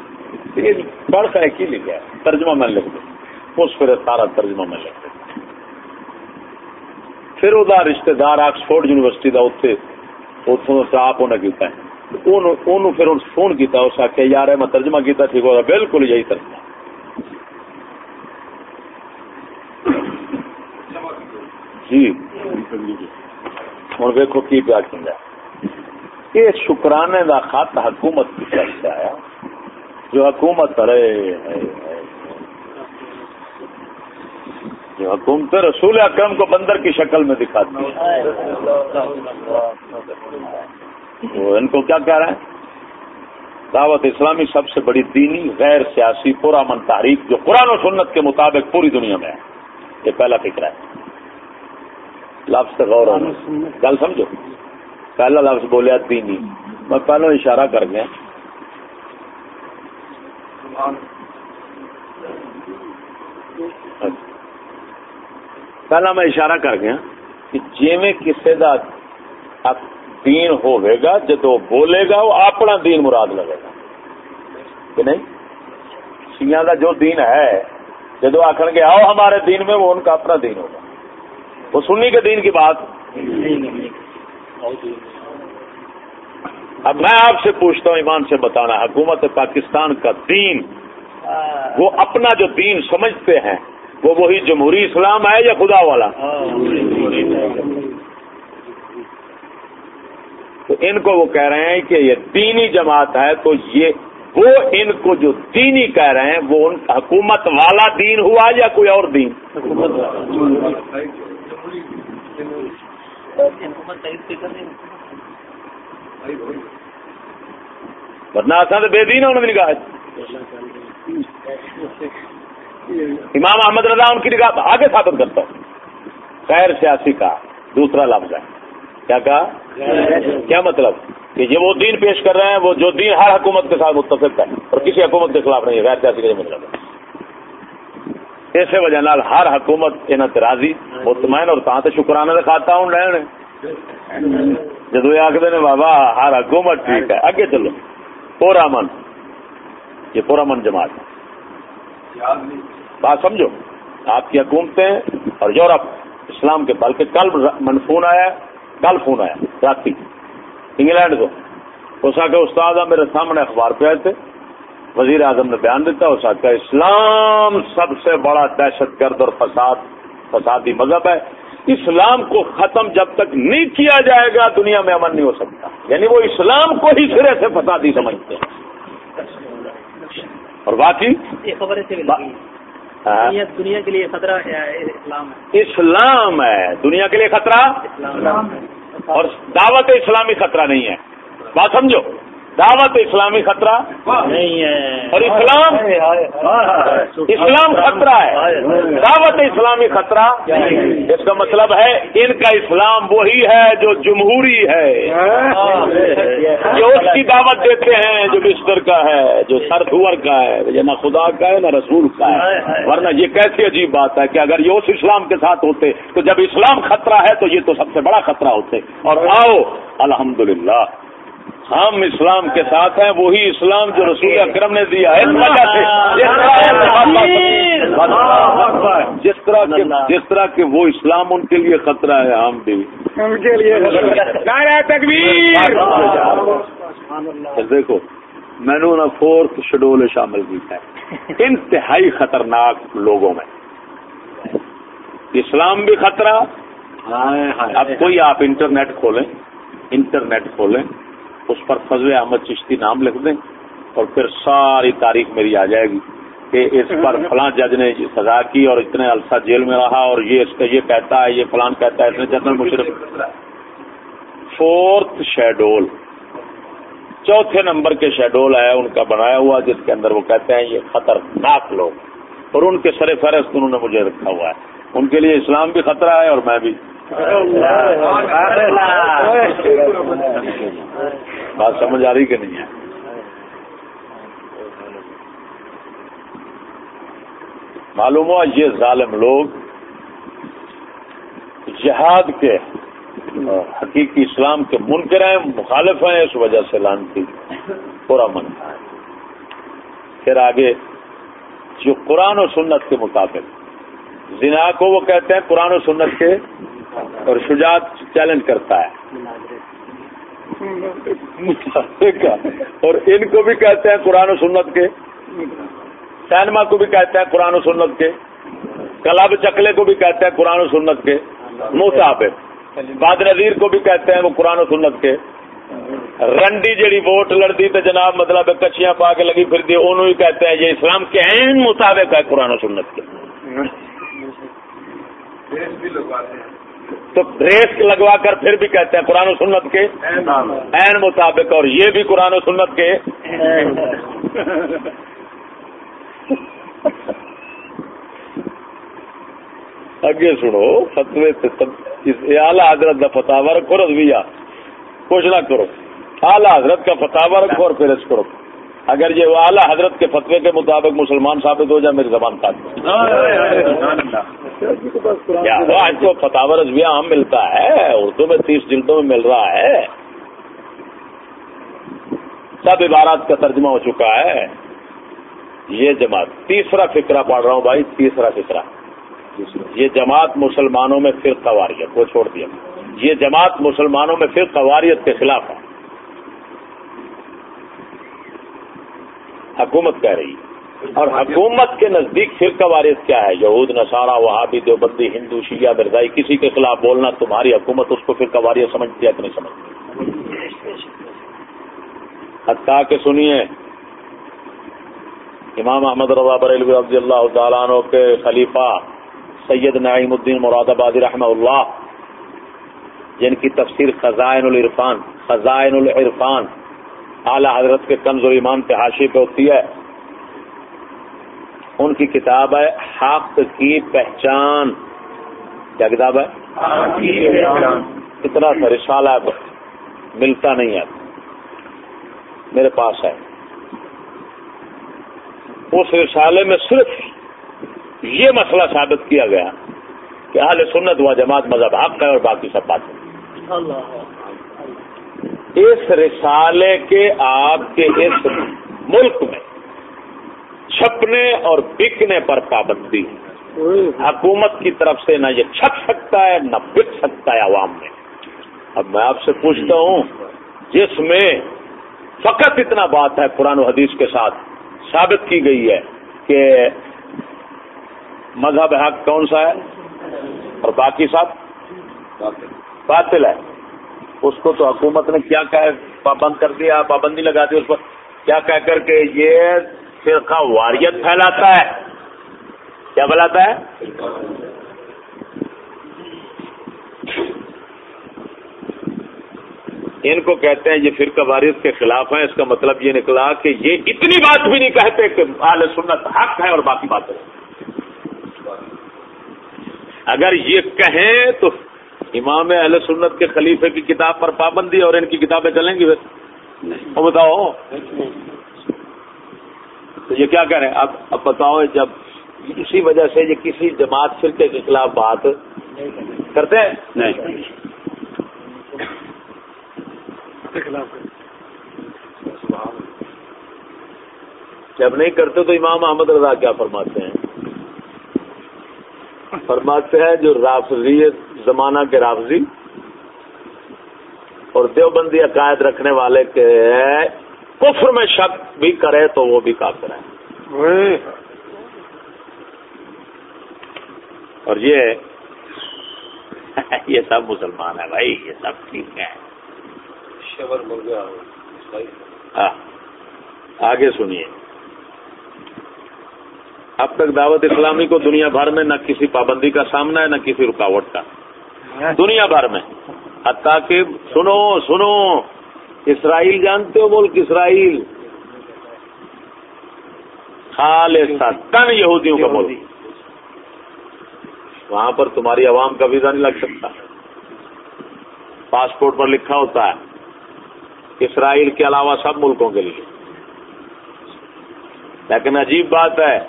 پڑھ کر کی لکھا ہے، ترجمہ میں لکھ دیا اس پھر سارا ترجمہ میں لکھ دیا پھر وہ رشتہ دار آکسفورڈ یونیورسٹی کا اتنے اتوں اسٹاف انہیں کیتا ہے۔ پھر فون کیتا، اس آخیا یار میں ترجمہ کیتا، ٹھیک ہوگا بالکل یہی ترجمہ۔ جی۔ ہوں ویکو کی پیا کھینگا یہ شکرانے دا خط حکومت کی طرف سے آیا۔ جو حکومت رہے جو حکومت رسول اکرم کو بندر کی شکل میں دکھاتی وہ ان کو کیا کہہ رہے ہیں؟ دعوت اسلامی سب سے بڑی دینی، غیر سیاسی، پرامن تاریخ جو قرآن و سنت کے مطابق پوری دنیا میں ہے۔ یہ پہلا فکر ہے۔ لفظ غور گل سمجھو؟ پہلا لفظ بولیا دینی۔ میں پہلو اشارہ کر گیا۔ پہلا میں اشارہ کر گیا کہ جی میں کسی کا دین ہوئے گا، جدو بولے گا، وہ اپنا دین مراد لگے گا۔ کہ نہیں؟ سیاں کا جو دین ہے، جدو آخر گے، آؤ ہمارے دین میں، وہ ان کا اپنا دین ہوگا۔ وہ سنی کے دین کی بات؟ اب میں آپ سے پوچھتا ہوں ایمان سے بتانا حکومت پاکستان کا دین وہ اپنا جو دین سمجھتے ہیں وہ وہی جمہوری اسلام ہے یا خدا والا؟ تو ان کو وہ کہہ رہے ہیں کہ یہ دینی جماعت ہے تو یہ وہ ان کو جو دینی کہہ رہے ہیں وہ ان حکومت والا دین ہوا یا کوئی اور دین؟ ورنہ اصل تو بے دین ہے انہوں نے نگاہ امام احمد رضا ان کی نگاہ آگے ثابت کرتا ہوں۔ غیر سیاسی کا دوسرا لفظ ہے۔ کیا کہا؟ کیا مطلب؟ کہ یہ وہ دین پیش کر رہے ہیں، وہ جو دین ہر حکومت کے ساتھ متفق ہے اور کسی حکومت کے خلاف نہیں ہے۔ غیر سیاسی کا یہ مطلب ہے۔ اسی وجہ نال ہر حکومت انہیں راضی مطمئن اور تاں تے شکرانے دکھاتا ہوں لے جدو یہ آخر نے، بابا، ہر حکومت ٹھیک ہے، اگے چلو۔ پورا من یہ پورا من جماعت بات سمجھو آپ کی حکومتیں اور یورپ اسلام کے بلکہ کل من فون آیا کل فون آیا رات انگلینڈ کو۔ اس کا استاد میرے سامنے اخبار پہ آئے تھے۔ وزیر اعظم نے بیان دیتا اس کا اسلام سب سے بڑا دہشت گرد اور فساد فسادی مذہب ہے۔ اسلام کو ختم جب تک نہیں کیا جائے گا دنیا میں امن نہیں ہو سکتا۔ یعنی وہ اسلام کو ہی سرے سے فسادی سمجھتے ہیں۔ اور باقی؟
خبر
ہاں۔
دنیا کے لیے خطرہ اسلام ہے۔
اسلام ہے۔ دنیا کے لیے خطرہ؟ اور دعوت اسلامی خطرہ نہیں ہے۔ بات سمجھو؟ دعوت اسلامی خطرہ
نہیں ہے۔
اور اسلام اسلام خطرہ ہے۔ دعوت اسلامی خطرہ؟ اس کا مطلب ہے ان کا اسلام وہی ہے جو جمہوری ہے۔ جو اس کی دعوت دیتے ہیں جو بستر کا ہے جو سردور کا ہے یہ نہ خدا کا ہے نہ رسول کا ہے۔ ورنہ یہ کیسی عجیب بات ہے کہ اگر یہ اس اسلام کے ساتھ ہوتے تو جب اسلام خطرہ ہے تو یہ تو سب سے بڑا خطرہ ہوتے۔ اور آؤ الحمدللہ ہم اسلام کے ساتھ ہیں وہی اسلام جو رسول اکرم نے دیا ہے جس طرح جس طرح کے وہ اسلام ان کے لیے خطرہ ہے ہم بھی۔ ان کے لیے دیکھو میں نے فورتھ شیڈول شامل کیا ہے۔ انتہائی خطرناک لوگوں میں۔ اسلام بھی خطرہ۔ اب کوئی آپ انٹرنیٹ کھولیں۔ انٹرنیٹ کھولیں۔ اس پر فضل احمد چشتی نام لکھ دیں اور پھر ساری تاریخ میری آ جائے گی کہ اس پر فلاں جج نے سزا کی اور اتنے عرصہ جیل میں رہا اور یہ اس کا یہ کہتا ہے، یہ فلان کہتا ہے اتنے جنرل مشرف فورتھ شیڈول، چوتھے نمبر کے شیڈول ہے، ان کا بنایا ہوا، جس کے اندر وہ کہتے ہیں یہ خطرناک لوگ اور ان کے سر فہرست انہوں نے مجھے رکھا ہوا ہے۔ ان کے لیے اسلام بھی خطرہ ہے اور میں بھی بات سمجھ آ رہی کہ نہیں ہے؟ معلوم ہوا یہ ظالم لوگ جہاد کے حقیقی اسلام کے منکر ہیں، مخالف ہیں، اس وجہ سے لانتی پورا من پھر آگے جو قرآن و سنت کے مطابق زنا کو وہ کہتے ہیں، قرآن و سنت کے اور شجاعت چیلنج کرتا ہے۔ اور ان کو بھی کہتے ہیں قرآن و سنت کے۔ سینما کو بھی کہتے ہیں قرآن و سنت کے۔ کلب چکلے کو بھی کہتے ہیں قرآن و سنت کے۔ مطابق باد نظیر کو بھی کہتے ہیں وہ قرآن و سنت کے۔ رنڈی جڑی ووٹ لڑتی تو جناب مطلب کچیاں پا کے لگی پھر دی انہوں ہی کہتے ہیں یہ اسلام کے عین مطابق ہے قرآن و سنت کے۔ تو ریس لگوا کر پھر بھی کہتے ہیں قرآن و سنت کے این مطابق اور یہ بھی قرآن و سنت کے اگے سنو، فتوے اعلی حضرت کا فتح رکھو، رضویہ۔ کچھ نہ کرو۔ اعلی حضرت کا فتح رکھو اور پھر اس کرو اگر یہ اعلیٰ حضرت کے فتوے کے مطابق مسلمان ثابت ہو جائے، میری زبان کا آج تو فتح رضویہ عام ملتا ہے، اردو میں تیس جلدوں میں مل رہا ہے۔ سب عبارات کا ترجمہ ہو چکا ہے۔ یہ جماعت، تیسرا فکرہ پڑھ رہا ہوں بھائی، تیسرا فکرہ یہ جماعت مسلمانوں میں پھر قواریت وہ چھوڑ دیا۔ یہ جماعت مسلمانوں میں پھر قواریت کے خلاف ہے۔ حکومت کہہ رہی ہے۔ اور حکومت کے نزدیک فرقہ وارث کیا ہے؟ یہود، نصارہ، وہابی، دیوبندی، ہندو، شیعہ مرزائی کسی کے خلاف بولنا تمہاری حکومت، اس کو فرقہ وارث سمجھتی ہے کہ نہیں سمجھتی حتیٰ کہ سنیے، امام احمد رضا بریلوی رضی اللہ تعالیٰ عنہ کے خلیفہ سید نعیم الدین مراد آبادی رحمہ اللہ، جن کی تفسیر خزائن العرفان خزائن العرفان اعلی حضرت کے کنز و ایمان پہ حاشی پہ ہوتی ہے۔ ان کی کتاب ہے حق کی پہچان۔ کیا کتاب ہے؟ اتنا سا رسالہ ملتا نہیں ہے۔ میرے پاس ہے۔ اس رسالے میں صرف یہ مسئلہ ثابت کیا گیا کہ اہل سنت و جماعت مذہب حق ہے اور باقی سب بات اس رسالے کے آپ کے اس ملک میں چھپنے اور بکنے پر پابندی حکومت کی طرف سے نہ یہ چھپ سکتا ہے، نہ بک سکتا ہے عوام میں۔ اب میں آپ سے پوچھتا ہوں، جس میں فقط اتنا بات ہے قرآن و حدیث کے ساتھ، ثابت کی گئی ہے کہ مذہب حق کون سا ہے اور باقی سب؟ باطل ہے۔ اس کو تو حکومت نے کیا کہ پابند کر دیا، پابندی لگا دی اس پر۔ کیا کہہ کر کے یہ فرقہ واریت پھیلاتا ہے؟ کیا بلاتا ہے؟ ان کو کہتے ہیں یہ فرقہ واریت کے خلاف ہیں، اس کا مطلب یہ نکلا کہ یہ اتنی بات بھی نہیں کہتے کہ اہل سنت حق ہے اور باقی بات ہے اگر یہ کہیں تو امام اہل سنت کے خلیفے کی کتاب پر پابندی اور ان کی کتابیں چلیں گی وہ بتاؤ۔ تو یہ کیا کہہ رہے ہیں؟ اب اب بتاؤ جب اسی وجہ سے یہ کسی جماعت فرقے کے خلاف بات کرتے ہیں؟ نہیں۔ جب نہیں کرتے تو امام احمد رضا کیا فرماتے ہیں؟ فرماتے ہیں جو رافضی زمانہ کے رافضی اور دیوبندی عقائد رکھنے والے کے کفر میں شک بھی کرے تو وہ بھی کافر ہے اور یہ یہ سب مسلمان ہے بھائی یہ سب ٹھیک ہے ہاں۔ آگے سنیے۔ اب تک دعوت اسلامی کو دنیا بھر میں نہ کسی پابندی کا سامنا ہے نہ کسی رکاوٹ کا۔ دنیا بھر میں۔ حتیٰ کہ سنو سنو، اسرائیل جانتے ہو ملک اسرائیل؟ خالص تن یہودیوں کا ملک۔ وہاں پر تمہاری عوام کا ویزا نہیں لگ سکتا۔ پاسپورٹ پر لکھا ہوتا ہے۔ اسرائیل کے علاوہ سب ملکوں کے لیے۔ لیکن عجیب بات ہے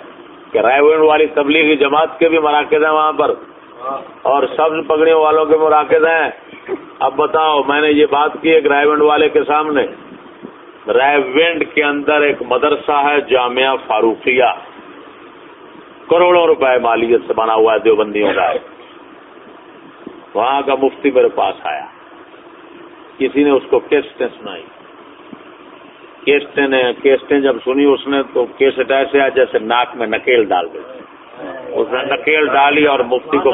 کہ رائے والی تبلیغی جماعت کے بھی مراکز ہیں وہاں پر۔ اور سبز پگڑیوں والوں کے مراکز ہیں۔ اب بتاؤ، میں نے یہ بات کی ایک رائے ونڈ والے کے سامنے۔ رائے ونڈ کے اندر ایک مدرسہ ہے، جامعہ فاروقیہ۔ کروڑوں روپے مالیت سے بنا ہوا ہے دیوبندیوں کا۔ وہاں کا مفتی میرے پاس آیا۔ کسی نے اس کو کیسٹیں سنائی۔ کیسٹیں نے، کیسٹیں جب سنی اس نے تو کیسٹ ایسے آیا جیسے ناک میں نکیل ڈال دی اس نے نکیل ڈالی اور مفتی کو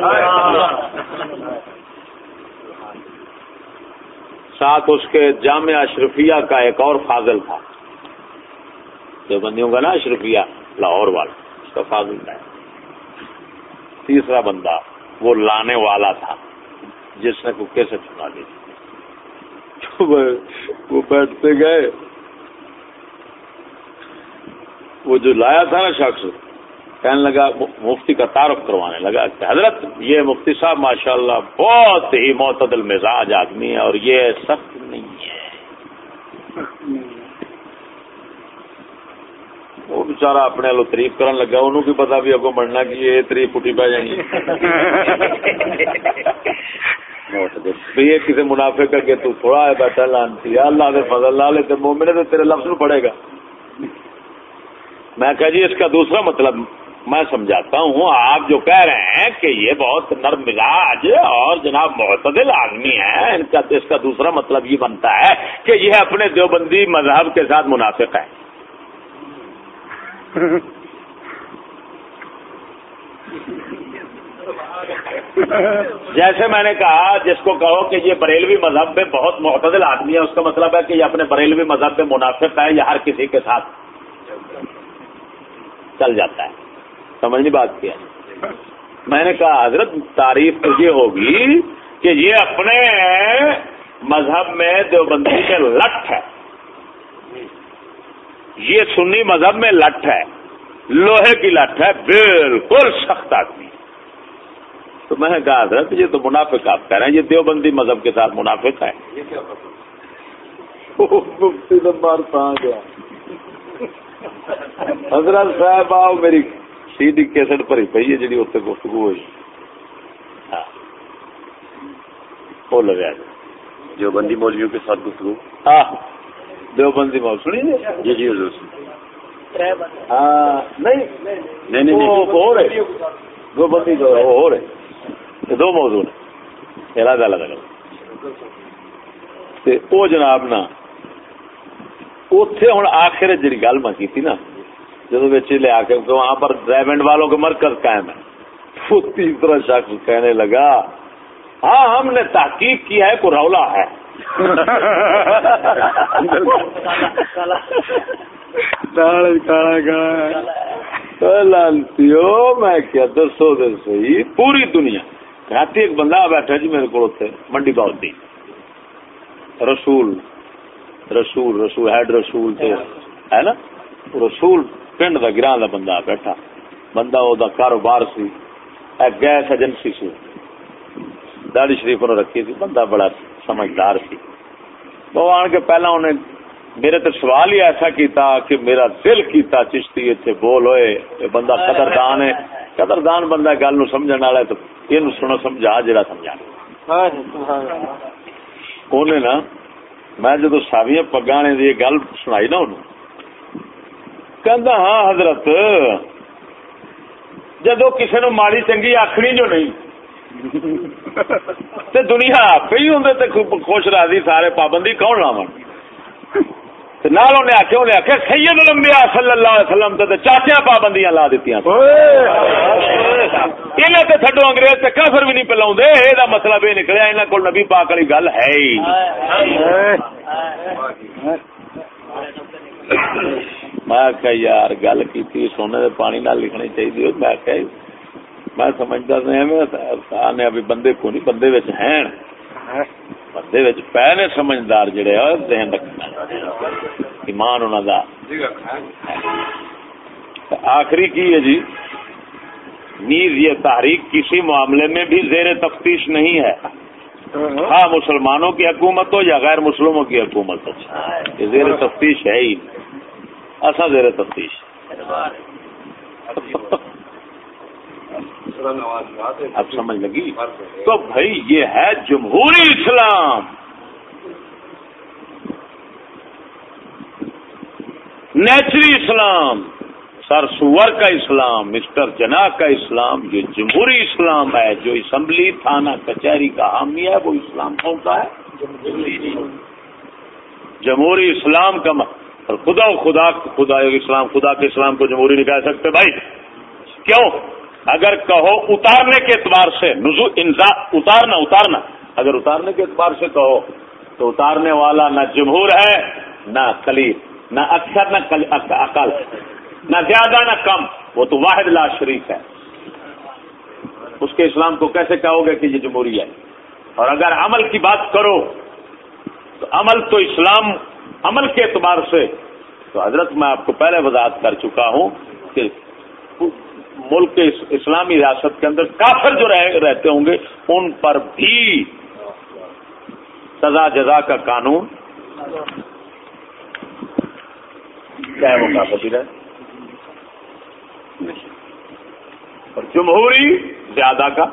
ساتھ اس کے جامعہ اشرفیہ کا ایک اور فاضل تھا۔ دیوبندیوں کا نا اشرفیہ، لاہور والا، اس کا فاضل تھا۔ تیسرا بندہ وہ لانے والا تھا، جس نے کو کیسے سنا دی۔ وہ بیٹھتے گئے۔ وہ جو لایا تھا نا شخص کہنے لگا مفتی کا تعارف کروانے لگا کہ حضرت، یہ مفتی صاحب ماشاءاللہ بہت ہی معتدل مزاج آدمی ہے اور یہ سخت نہیں ہے۔ وہ بچارا اپنے لو تریف کرن لگا، انہوں کی پتا بھی اگو بڑھنا کہ یہ تریف پٹی پہ جائیں گی۔ یہ کسی منافع کر کے تو تھوڑا ہے بیٹھا لانتی اللہ دے فضل لا لے مومن تو تیرے لفظ پڑے گا۔ میں کہا جی اس کا دوسرا مطلب میں سمجھاتا ہوں، آپ جو کہہ رہے ہیں کہ یہ بہت نرم مزاج اور جناب معتدل آدمی ہے ان کا اس کا دوسرا مطلب یہ بنتا ہے کہ یہ اپنے دیوبندی مذہب کے ساتھ منافق ہے جیسے میں نے کہا، جس کو کہو کہ یہ بریلوی مذہب میں بہت معتدل آدمی ہے اس کا مطلب ہے کہ یہ اپنے بریلوی مذہب میں منافق ہے یا ہر کسی کے ساتھ چل جاتا ہے۔ سمجھنی بات کیا۔ میں نے کہا، حضرت، تعریف تو یہ ہوگی کہ یہ اپنے مذہب میں دیوبندی میں لٹ ہے۔ یہ سنی مذہب میں لٹ ہے۔ لوہے کی لٹ ہے، بالکل سخت آدمی۔ تو میں نے کہا، حضرت، یہ تو منافق آپ کہہ رہے ہیں، یہ دیوبندی مذہب کے ساتھ منافق ہے۔ گیا؟ حضرت صاحب، آؤ میری سی ڈی کیسٹ ہی پی ہے جی اتنے گفتگو ہوئی۔ ہاں۔ وہ لگا۔
جو بندی مولویوں کے ساتھ گفتگو۔
ہاں۔ دو بندی مول سنی
جی جی حضور۔
ہاں نہیں۔
نہیں نہیں
ہو رہے۔ دو بندی جو ہو رہے۔ دو موضوع نے الگ الگ الگ وہ جناب نا اتے ہوں آخر گل میں کی نا جب لیا کے وہاں پر ڈرائیونڈ والوں کے مرکز قائم ہے وہ تیسرا شخص کہنے لگا ہاں ہم نے تحقیق کی ہے کو رولا ہے لانتی میں کیا دسو دسو پوری دنیا۔ رات ایک بندہ بیٹھا جی میرے کو منڈی باؤ رسول رسول رسول ہیڈ رسول ہے نا؟ رسول پنڈ کا گراں کا بندہ بیٹھا بندہ وہ کاروبار سی گیس ایجنسی سی داڑی شریف نے رکھی تھی بندہ بڑا سمجھدار سی وہ آن کے پہلا انہیں میرے تو سوال ہی ایسا کیتا کہ میرا دل کیتا چشتی اتنے بول ہوئے بندہ قدردان ہے قدردان بندہ گل نو سمجھنے والا ہے تو یہ سنو سمجھا جڑا سمجھا انہیں نا میں جدو ساویاں پگانے دی گل سنائی نا انہوں کہ ہاں حضرت جدو کسی نو ماڑی چنگی آخری جو نہیں تے دنیا آپ ہی ہوں تے خوش راضی سارے پابندی کون لاو نال انہیں آخیا انہیں آخیا سید الانبیاء صلی اللہ علیہ وسلم تے چاچیاں پابندیاں لا دیتی انہیں تے تھڈو انگریز تے کافر بھی نہیں پلاؤں دے مطلب یہ نکلیا انہوں کو نبی پاک والی گل ہے ہی میں کہ یار، گل کی سونے دے پانی نال لکھنی چاہیے میں کہ میں سمجھتا نہیں ہاں, ابھی بندے کو نہیں، بندے وچ ہیں۔ بندے وچ پے نے سمجھدار جڑے ذہن رکھنا۔ ایمان انہاں دا۔ آخری کی ہے جی؟ نیز یہ تحریک کسی معاملے میں بھی زیر تفتیش نہیں ہے۔ ہاں مسلمانوں کی حکومت ہو یا غیر مسلموں کی حکومت ہو یہ زیر تفتیش ہے ہی۔ اصا زیر تفتیش۔ اب سمجھ لگی؟ تو بھائی یہ ہے جمہوری اسلام۔ نیچری اسلام، سر سور کا اسلام، مسٹر جنا کا اسلام، یہ جمہوری اسلام ہے، جو اسمبلی، تھانہ، کچہری کا حامی ہے، وہ اسلام کون سا ہے۔ جمہوری اسلام کا مطلب۔ اور خدا خدا خدا اسلام، خدا کے اسلام کو جمہوری نہیں کہہ سکتے بھائی۔ کیوں؟ اگر کہو اتارنے کے اعتبار سے، نزو انزا، اتارنا اتارنا۔ اگر اتارنے کے اعتبار سے کہو تو اتارنے والا نہ جمہور ہے، نہ کلیل نہ اکثر، نہ عقل نہ زیادہ، نہ کم۔ وہ تو واحد لا شریف ہے۔ اس کے اسلام کو کیسے کہو گے کہ یہ جمہوری ہے؟ اور اگر عمل کی بات کرو تو عمل تو اسلام عمل کے اعتبار سے۔ تو حضرت میں آپ کو پہلے وضاحت کر چکا ہوں کہ ملک کے اسلامی ریاست کے اندر کافر جو رہتے ہوں گے، ان پر بھی سزا جزا کا قانون کیا وہ کافی رہے اور جمہوری زیادہ کا۔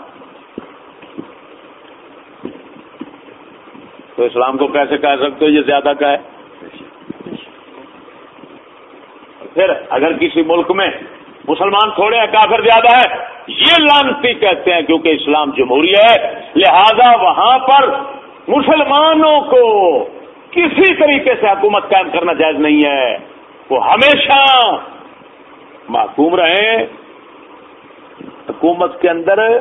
تو اسلام کو کیسے کہہ سکتے ہو یہ زیادہ کا ہے؟ پھر اگر کسی ملک میں مسلمان تھوڑے ہیں، کافر زیادہ ہے یہ لانتی کہتے ہیں کیونکہ اسلام جمہوری ہے۔ لہذا وہاں پر مسلمانوں کو کسی طریقے سے حکومت قائم کرنا جائز نہیں ہے۔ وہ ہمیشہ محکوم رہے حکومت کے اندر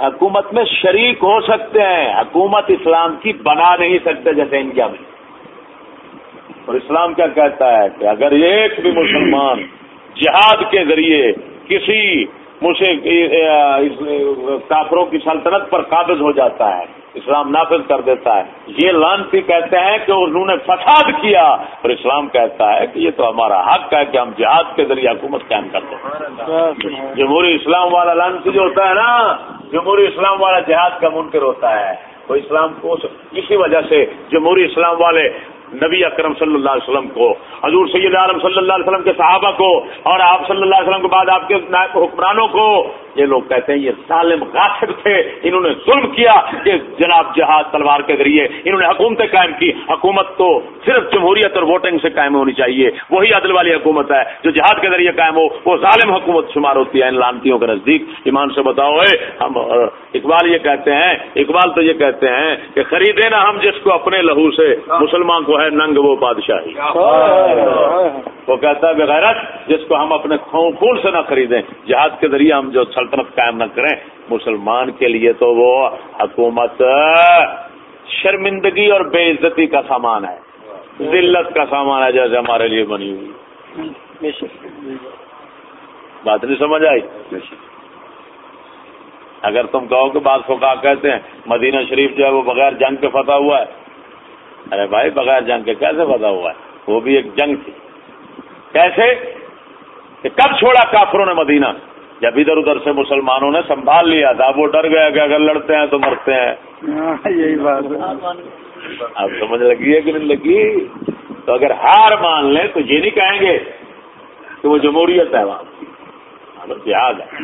حکومت میں شریک ہو سکتے ہیں۔ حکومت اسلام کی بنا نہیں سکتے جیسے انڈیا میں۔ اور اسلام کیا کہتا ہے کہ اگر ایک بھی مسلمان جہاد کے ذریعے کسی مجھے کافروں کی سلطنت پر قابض ہو جاتا ہے، اسلام نافذ کر دیتا ہے، یہ لانتی کہتے ہیں کہ انہوں نے فساد کیا اور اسلام کہتا ہے کہ یہ تو ہمارا حق ہے کہ ہم جہاد کے ذریعے حکومت قائم کرتے ہیں جمہوری اسلام والا لانتی جو ہوتا ہے نا جمہوری اسلام والا جہاد کا منکر ہوتا ہے، وہ اسلام کو اسی وجہ سے جمہوری اسلام والے نبی اکرم صلی اللہ علیہ وسلم کو، حضور سید عالم صلی اللہ علیہ وسلم کے صحابہ کو، اور آپ صلی اللہ علیہ وسلم کے بعد آپ کے حکمرانوں کو یہ لوگ کہتے ہیں یہ ظالم غاصب تھے انہوں نے ظلم کیا کہ جناب جہاد تلوار کے ذریعے انہوں نے حکومتیں قائم کی۔ حکومت تو صرف جمہوریت اور ووٹنگ سے قائم ہونی چاہیے وہی عدل والی حکومت ہے جو جہاد کے ذریعے قائم ہو وہ ظالم حکومت شمار ہوتی ہے ان لانتیوں کے نزدیک۔ ایمان سے بتاؤ اے ہم اقبال یہ کہتے ہیں اقبال تو یہ کہتے ہیں کہ خریدے نا ہم جس کو اپنے لہو سے مسلمان کو ہے ننگ وہ بادشاہی۔ وہ کہتا ہے بغیرت جس کو ہم اپنے خون خون سے نہ خریدیں جہاد کے ذریعے ہم جو سلطنت قائم نہ کریں۔ مسلمان کے لیے تو وہ حکومت شرمندگی اور بے عزتی کا سامان ہے۔ ذلت کا سامان ہے جیسے ہمارے لیے بنی ہوئی۔ بات نہیں سمجھ آئی؟ اگر تم کہو کہ بعض فقہ کہتے ہیں مدینہ شریف جو ہے وہ بغیر جنگ کے فتح ہوا ہے۔ ارے بھائی بغیر جنگ کے کیسے فتح ہوا ہے؟ وہ بھی ایک جنگ تھی۔ کیسے؟ کہ کب چھوڑا کافروں نے مدینہ؟ جب ادھر ادھر سے مسلمانوں نے سنبھال لیا تھا وہ ڈر گیا کہ اگر لڑتے ہیں تو مرتے ہیں۔
ہاں، یہی بات
اب سمجھ لگی ہے کہ نہیں لگی؟ تو اگر ہار مان لیں تو یہ نہیں کہیں گے کہ وہ جمہوریت ہے وہاں۔ یاد ہے۔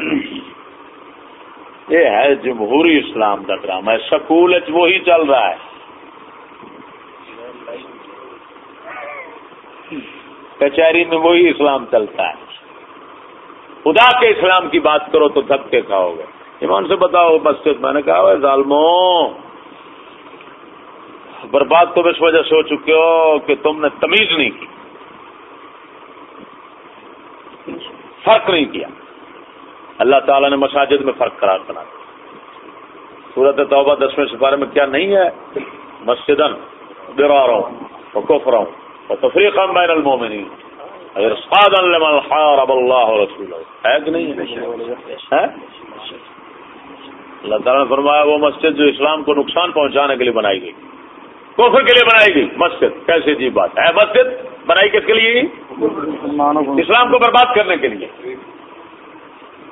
یہ ہے جمہوری اسلام کا ڈرامہ سکول وہی چل رہا ہے۔ کچہری میں وہی اسلام چلتا ہے۔ خدا کے اسلام کی بات کرو تو دھکے کھاؤ گے۔ ایمان سے بتاؤ مسجد میں نے کہا ظالمو، برباد تم اس وجہ سے ہو چکے ہو کہ تم نے تمیز نہیں کی۔ فرق نہیں کیا۔ اللہ تعالیٰ نے مساجد میں فرق قرار کرا صورت توبہ دسویں سپارے میں کیا نہیں ہے؟ مسجد برا رہا ہوں اور کفر ہوں اور تفریح بین المومنین۔ اگر سعد اب اللہ رسول ہے کہ نہیں؟ ہے؟ اللہ تعالیٰ نے فرمایا وہ مسجد جو اسلام کو نقصان پہنچانے کے لیے بنائی گئی۔ کفر کے لیے بنائی گئی۔ مسجد کیسے جی بات۔ ہے مسجد؟ بنائی کس کے لیے اسلام کو برباد کرنے کے لیے۔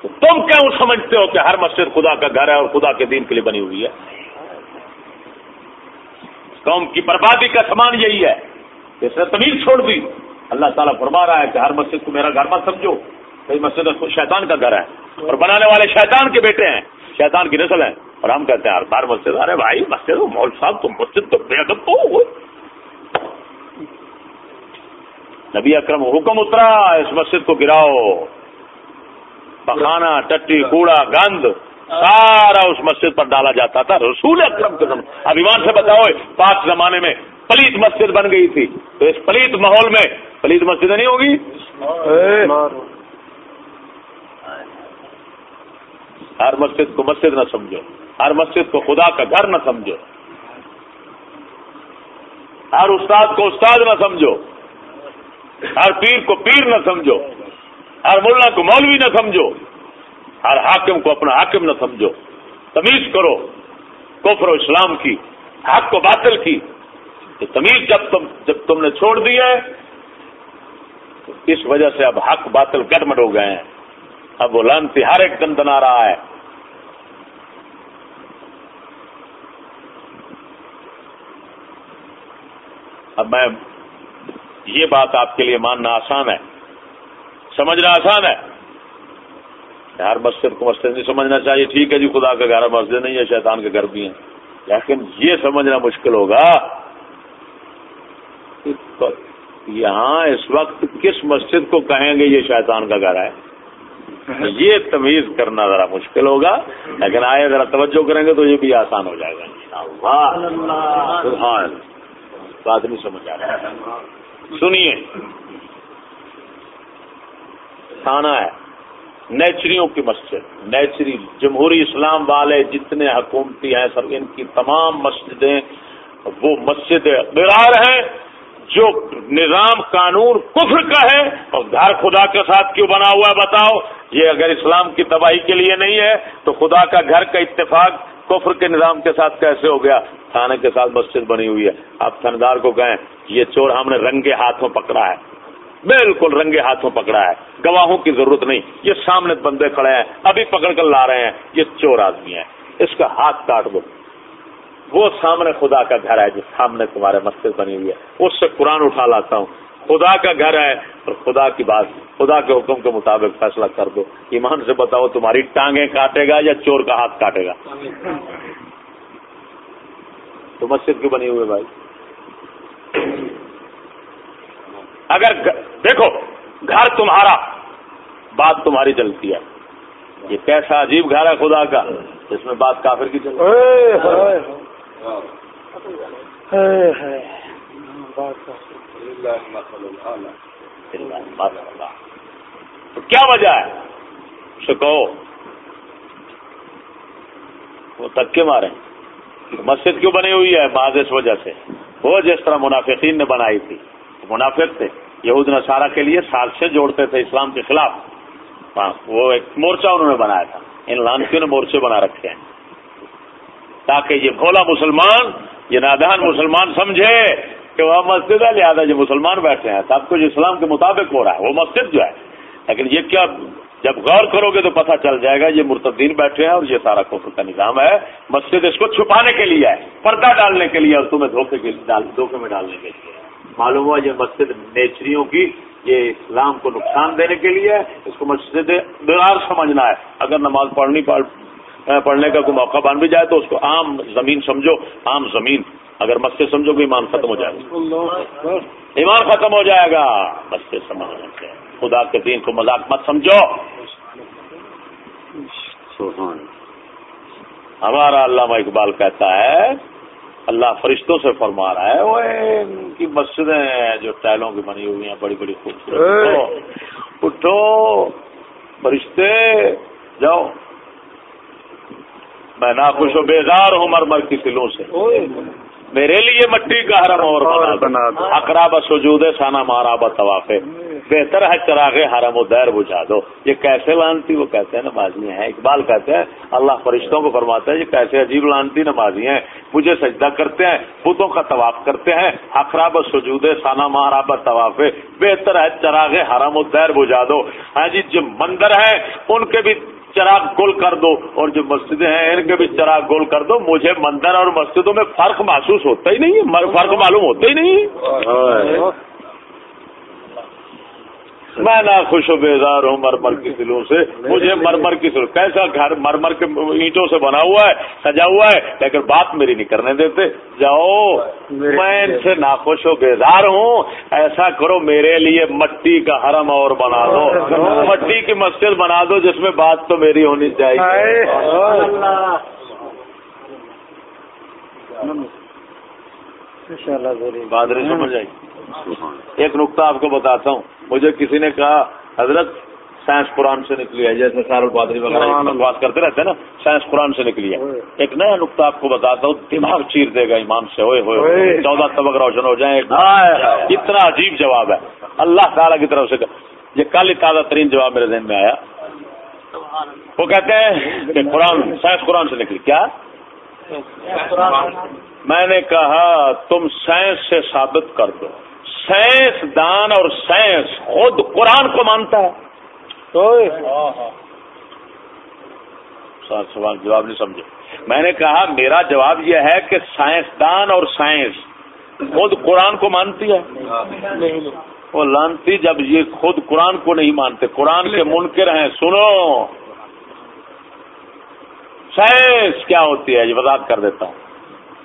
تو تم کیوں سمجھتے ہو کہ ہر مسجد خدا کا گھر ہے اور خدا کے دین کے لیے بنی ہوئی ہے؟ قوم کی بربادی کا سامان یہی ہے۔ اس نے تمیز چھوڑ دی۔ اللہ تعالیٰ فرما رہا ہے کہ ہر مسجد کو میرا گھر مت سمجھو۔ کئی مسجد شیطان کا گھر ہے۔ اور بنانے والے شیطان کے بیٹے ہیں۔ شیطان کی نسل ہے۔ اور ہم کہتے ہیں، ہر بار مسجد، ارے بھائی، مسجد مول صاحب، تم مسجد تو بے ادب تو نبی اکرم، حکم اترا، اس مسجد کو گراؤ۔ پخانا ٹٹی، کوڑا، گند، سارا اس مسجد پر ڈالا جاتا تھا۔ رسول اکرم کے زمان اب ایمان سے بتاؤ، پاک زمانے میں پلیت مسجد بن گئی تھی۔ تو اس پلیت ماحول میں پلیت مسجد نہیں ہوگی؟ ہر مسجد کو مسجد نہ سمجھو۔ ہر مسجد کو خدا کا گھر نہ سمجھو۔ ہر استاد کو استاد نہ سمجھو۔ ہر پیر کو پیر نہ سمجھو۔ ہر ملا کو مولوی نہ سمجھو۔ ہر حاکم کو اپنا حاکم نہ سمجھو۔ تمیز کرو۔ کفر و اسلام کی، حق کو باطل کی۔ تو تمیز جب تم جب تم نے چھوڑ دی ہے، تو اس وجہ سے اب حق باطل گٹمٹ ہو گئے ہیں۔ اب وہ لانتی ہر ایک دن بنا رہا ہے۔ اب میں یہ بات آپ کے لیے ماننا آسان ہے۔ سمجھنا آسان ہے۔ ہر مسجد کو مسجد نہیں سمجھنا چاہیے۔ ٹھیک ہے جی خدا کا گھر مسجد نہیں ہے، شیطان کے گھر بھی ہیں۔ لیکن یہ سمجھنا مشکل ہوگا۔ یہاں اس وقت کس مسجد کو کہیں گے یہ شیطان کا گھر ہے؟ یہ تمیز کرنا ذرا مشکل ہوگا، لیکن آئے ذرا توجہ کریں گے تو یہ بھی آسان ہو جائے گا۔ بات نہیں سمجھ آ رہا سنیے۔ تھانہ ہے۔ نیچریوں کی مسجد۔ نیچری جمہوری اسلام والے جتنے حکومتی ہیں سب ان کی تمام مسجدیں، وہ مسجد برار ہیں۔ جو نظام قانون کفر کا ہے، اور گھر خدا کے ساتھ کیوں بنا ہوا ہے بتاؤ؟ یہ اگر اسلام کی تباہی کے لیے نہیں ہے، تو خدا کا گھر کا اتفاق کفر کے نظام کے ساتھ کیسے ہو گیا؟ تھانے کے ساتھ مسجد بنی ہوئی ہے۔ آپ تھندار کو کہیں، یہ چور ہم نے رنگے ہاتھوں پکڑا ہے۔ بالکل رنگے ہاتھوں پکڑا ہے۔ گواہوں کی ضرورت نہیں۔ یہ سامنے بندے کھڑے ہیں، ابھی پکڑ کر لا رہے ہیں۔ یہ چور آدمی ہے اس کا ہاتھ کاٹ دو۔ وہ سامنے خدا کا گھر ہے جو سامنے تمہارے مسجد بنی ہوئی ہے۔ اس سے قرآن اٹھا لاتا ہوں۔ خدا کا گھر ہے اور خدا کی بات، خدا کے حکم کے مطابق فیصلہ کر دو۔ ایمان سے بتاؤ تمہاری ٹانگیں کاٹے گا یا چور کا ہاتھ کاٹے گا؟ تو مسجد کیوں بنی ہوئی بھائی؟ اگر دیکھو، گھر تمہارا، بات تمہاری چلتی ہے۔ یہ کیسا عجیب گھر ہے خدا کا۔ اس میں بات کافر کی چلتی تو کیا وجہ ہے؟ اسے کہو۔ وہ تکے مارے۔ مسجد کیوں بنی ہوئی ہے؟ بعض اس وجہ سے۔ وہ جس طرح منافقین نے بنائی تھی۔ منافق تھے۔ یہود نصارہ کے لیے سال سے جوڑتے تھے اسلام کے خلاف۔ ہاں، وہ ایک مورچہ انہوں نے بنایا تھا۔ ان لانکیوں نے مورچے بنا رکھے ہیں۔ تاکہ یہ بھولا مسلمان، یہ نادان مسلمان سمجھے کہ وہ مسجد ہے، لہٰذا جو مسلمان بیٹھے ہیں۔ سب کچھ اسلام کے مطابق ہو رہا ہے، وہ مسجد جو ہے۔ لیکن یہ کیا، جب غور کرو گے تو پتہ چل جائے گا یہ مرتدین بیٹھے ہیں اور یہ سارا کفر کا نظام ہے۔ مسجد اس کو چھپانے کے لیے ہے، پردہ ڈالنے کے لیے اور تمہیں دھوکے کے دھوکے میں ڈالنے کے لیے۔ معلوم ہوا یہ مسجد نیچریوں کی یہ اسلام کو نقصان دینے کے لیے ہے، اس کو مسجد درار سمجھنا ہے۔ اگر نماز پڑھنی پڑھنے کا کوئی موقع بن بھی جائے تو اس کو عام زمین سمجھو عام زمین۔ اگر مسجد سمجھو کہ ایمان ختم ہو جائے۔ گا ایمان ختم ہو جائے گا۔ مسجد سمجھنے سے خدا کے دین کو مذاق مت سمجھو۔ ہمارا علامہ اقبال کہتا ہے اللہ فرشتوں سے فرما رہا ہے وہ ان کی مسجدیں جو ٹائلوں کی بنی ہوئی ہیں بڑی بڑی خوبصورت۔ اٹھو۔ فرشتے جاؤ۔ میں ناخوش و بیزار ہوں مر مر کی سلوں سے۔ میرے لیے مٹی کا حرم اور بنا اقراب سجود سانا مارا بواف بہتر ہے چراغ حرم و دیر بجھا دو۔ یہ کیسے لانتی وہ کہتے ہیں نمازی ہیں۔ اقبال کہتے ہیں اللہ فرشتوں کو فرماتے ہیں یہ کیسے عجیب لانتی نمازی ہیں۔ مجھے سجدہ کرتے ہیں بتوں کا طواف کرتے ہیں۔ اقراب سجود سانا مارا طواف بہتر ہے چراغ حرم و دیر بجھا دو۔ ہاں جی جو مندر ہیں ان کے بھی چراغ گول کر دو اور جو مسجدیں ہیں ان کے بھی چراغ گول کر دو، مجھے مندر اور مسجدوں میں فرق محسوس ہوتا ہی نہیں فرق معلوم ہوتا ہی نہیں میں نہ خوش و بیزار ہوں مرمر کی سلوں سے مجھے مرمر کی سلو کیسا گھر مرمر کے اینٹوں سے بنا ہوا ہے سجا ہوا ہے لیکن بات میری نہیں کرنے دیتے جاؤ میں ان سے ناخوش و بیزار ہوں ایسا کرو میرے لیے مٹی کا حرم اور بنا دو مٹی کی مسجد بنا دو جس میں بات تو میری ہونی چاہیے بادری سمجھ آئی ایک نقطہ آپ کو بتاتا ہوں۔ مجھے کسی نے کہا حضرت سائنس قرآن سے نکلی ہے جیسے سار البادری وغیرہ بات کرتے رہتے ہیں نا سائنس قرآن سے نکلی ہے۔ ایک نیا نقطہ آپ کو بتاتا ہوں دماغ چیر دے گا ایمان سے۔ ہوئے ہوئے چودہ طبق روشن ہو جائیں۔ اتنا عجیب جواب ہے۔ اللہ تعالیٰ کی طرف سے یہ کل تازہ ترین جواب میرے ذہن میں آیا۔ وہ کہتے ہیں کہ قرآن سائنس قرآن سے نکلی۔ کیا؟ میں نے کہا تم سائنس سے ثابت کر دو۔ سائنس دان اور سائنس خود قرآن کو مانتا ہے۔ سوال جواب نہیں سمجھے۔ میں نے کہا میرا جواب یہ ہے کہ سائنسدان اور سائنس خود قرآن کو مانتی ہے۔ وہ لانتی جب یہ خود قرآن کو نہیں مانتے۔ قرآن کے منکر ہیں سنو۔ سائنس کیا ہوتی ہے؟ یہ وضاحت کر دیتا ہوں۔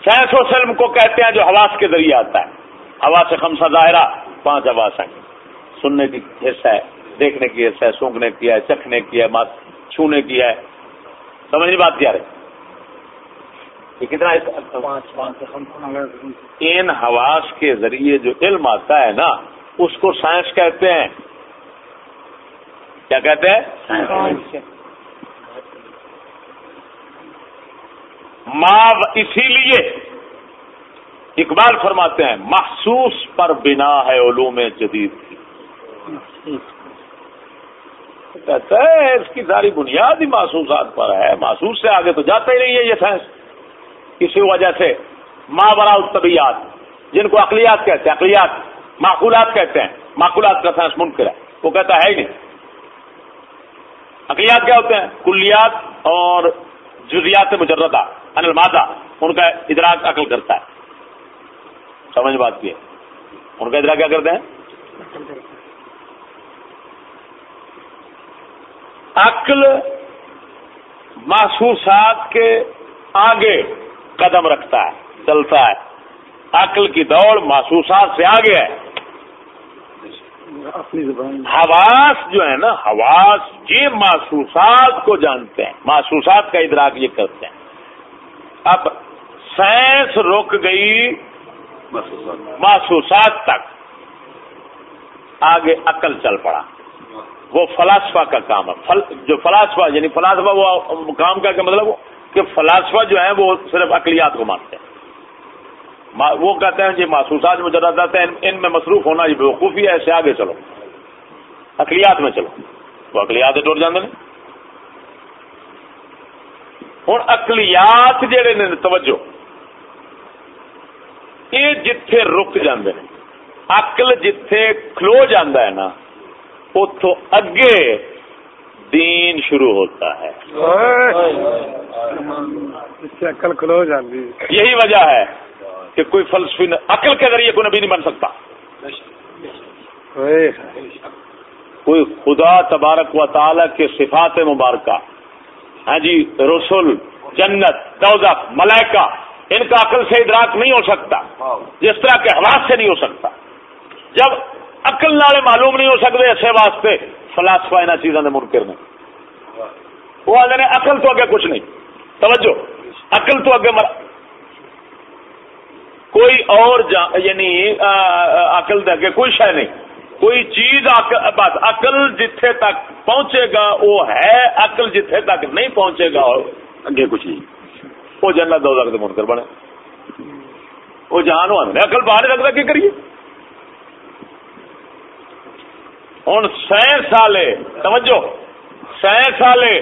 سائنس و سلم کو کہتے ہیں جو حواس کے ذریعے آتا ہے۔ ہوا سے خمسا ظاہرہ پانچ آواز ہیں سننے کی حصہ ہے دیکھنے کی حصہ ہے سونگنے کی ہے چکھنے کی ہے چھونے کی ہے۔ سمجھنی بات کیا رہے؟ کتنا ان حواس کے ذریعے جو علم آتا ہے نا اس کو سائنس کہتے ہیں۔ کیا کہتے ہیں؟ ماں اسی لیے اقبال فرماتے ہیں محسوس پر بنا ہے علوم جدید کی. کہتا ہے اس کی ساری بنیاد ہی محسوسات پر ہے محسوس سے آگے تو جاتا ہی نہیں ہے یہ سائنس۔ کسی وجہ سے ماں برا الطبیات جن کو اقلیات کہتے ہیں، اقلیات، معقولات کہتے ہیں۔ معقولات کا سائنس منکر ہے، وہ کہتا ہے ہی نہیں۔ اقلیات کیا ہوتے ہیں؟ کلیات اور جزیات مجردہ انل مادہ ان کا ادراک عقل کرتا ہے۔ سمجھ بات کی ان کا ادرا کیا کرتے ہیں؟ عقل محسوسات کے آگے قدم رکھتا ہے چلتا ہے۔ عقل کی دوڑ محسوسات سے آگے ہے۔ حواس جو ہے نا حواس یہ محسوسات کو جانتے ہیں۔ محسوسات کا ادراک یہ کرتے ہیں۔ اب سائنس رک گئی
محسوسات۔
تک۔ آگے عقل چل پڑا۔ وہ فلاسفہ کا کام ہے۔ فل جو فلاسفہ یعنی فلاسفہ وہ کام کا مطلب؟ کہ فلاسفہ جو ہے وہ صرف اقلیات کو مانتے ہیں۔ وہ کہتے ہیں جی محسوسات میں جرا جاتے ہیں ان میں مصروف ہونا یہ بیوقوفی ہے، ایسے آگے چلو۔ اقلیات میں چلو۔ وہ اقلیات ٹوٹ جاندے نے۔ ہوں اقلیات جڑے نے توجہ۔ یہ جتھے رک جاندے نے عقل جتھے کھلو جاندہ ہے نا اتو اگے دین شروع ہوتا ہے
اس سے عقل کھلو جاندی
یہی وجہ ہے کہ کوئی فلسفی عقل کے ذریعے کوئی نبی نہیں بن سکتا کوئی خدا تبارک و تعالی کے صفات مبارکہ ہاں جی رسول جنت دوزخ ملائکہ ان کا عقل سے ادراک نہیں ہو سکتا۔ جس طرح کے حواس سے نہیں ہو سکتا۔ جب عقل نالے معلوم نہیں ہو سکتے ایسے واسطے فلاسفہ ان چیزوں کے منکر نے۔ وہ آدھے نے عقل تو اگے کچھ نہیں۔ توجہ۔ عقل تو اگے مر کوئی اور جا یعنی عقل دے اگے کوئی شے نہیں۔ کوئی چیز بس عقل جتھے تک پہنچے گا وہ ہے۔ عقل جتھے تک نہیں پہنچے گا
اگے کچھ نہیں۔
وہ جنت دو کے منکر بنے۔ وہ جہان ہو عقل باہر رکھتا کی کریے؟ ہوں سائنس والے توجہ سائنس والے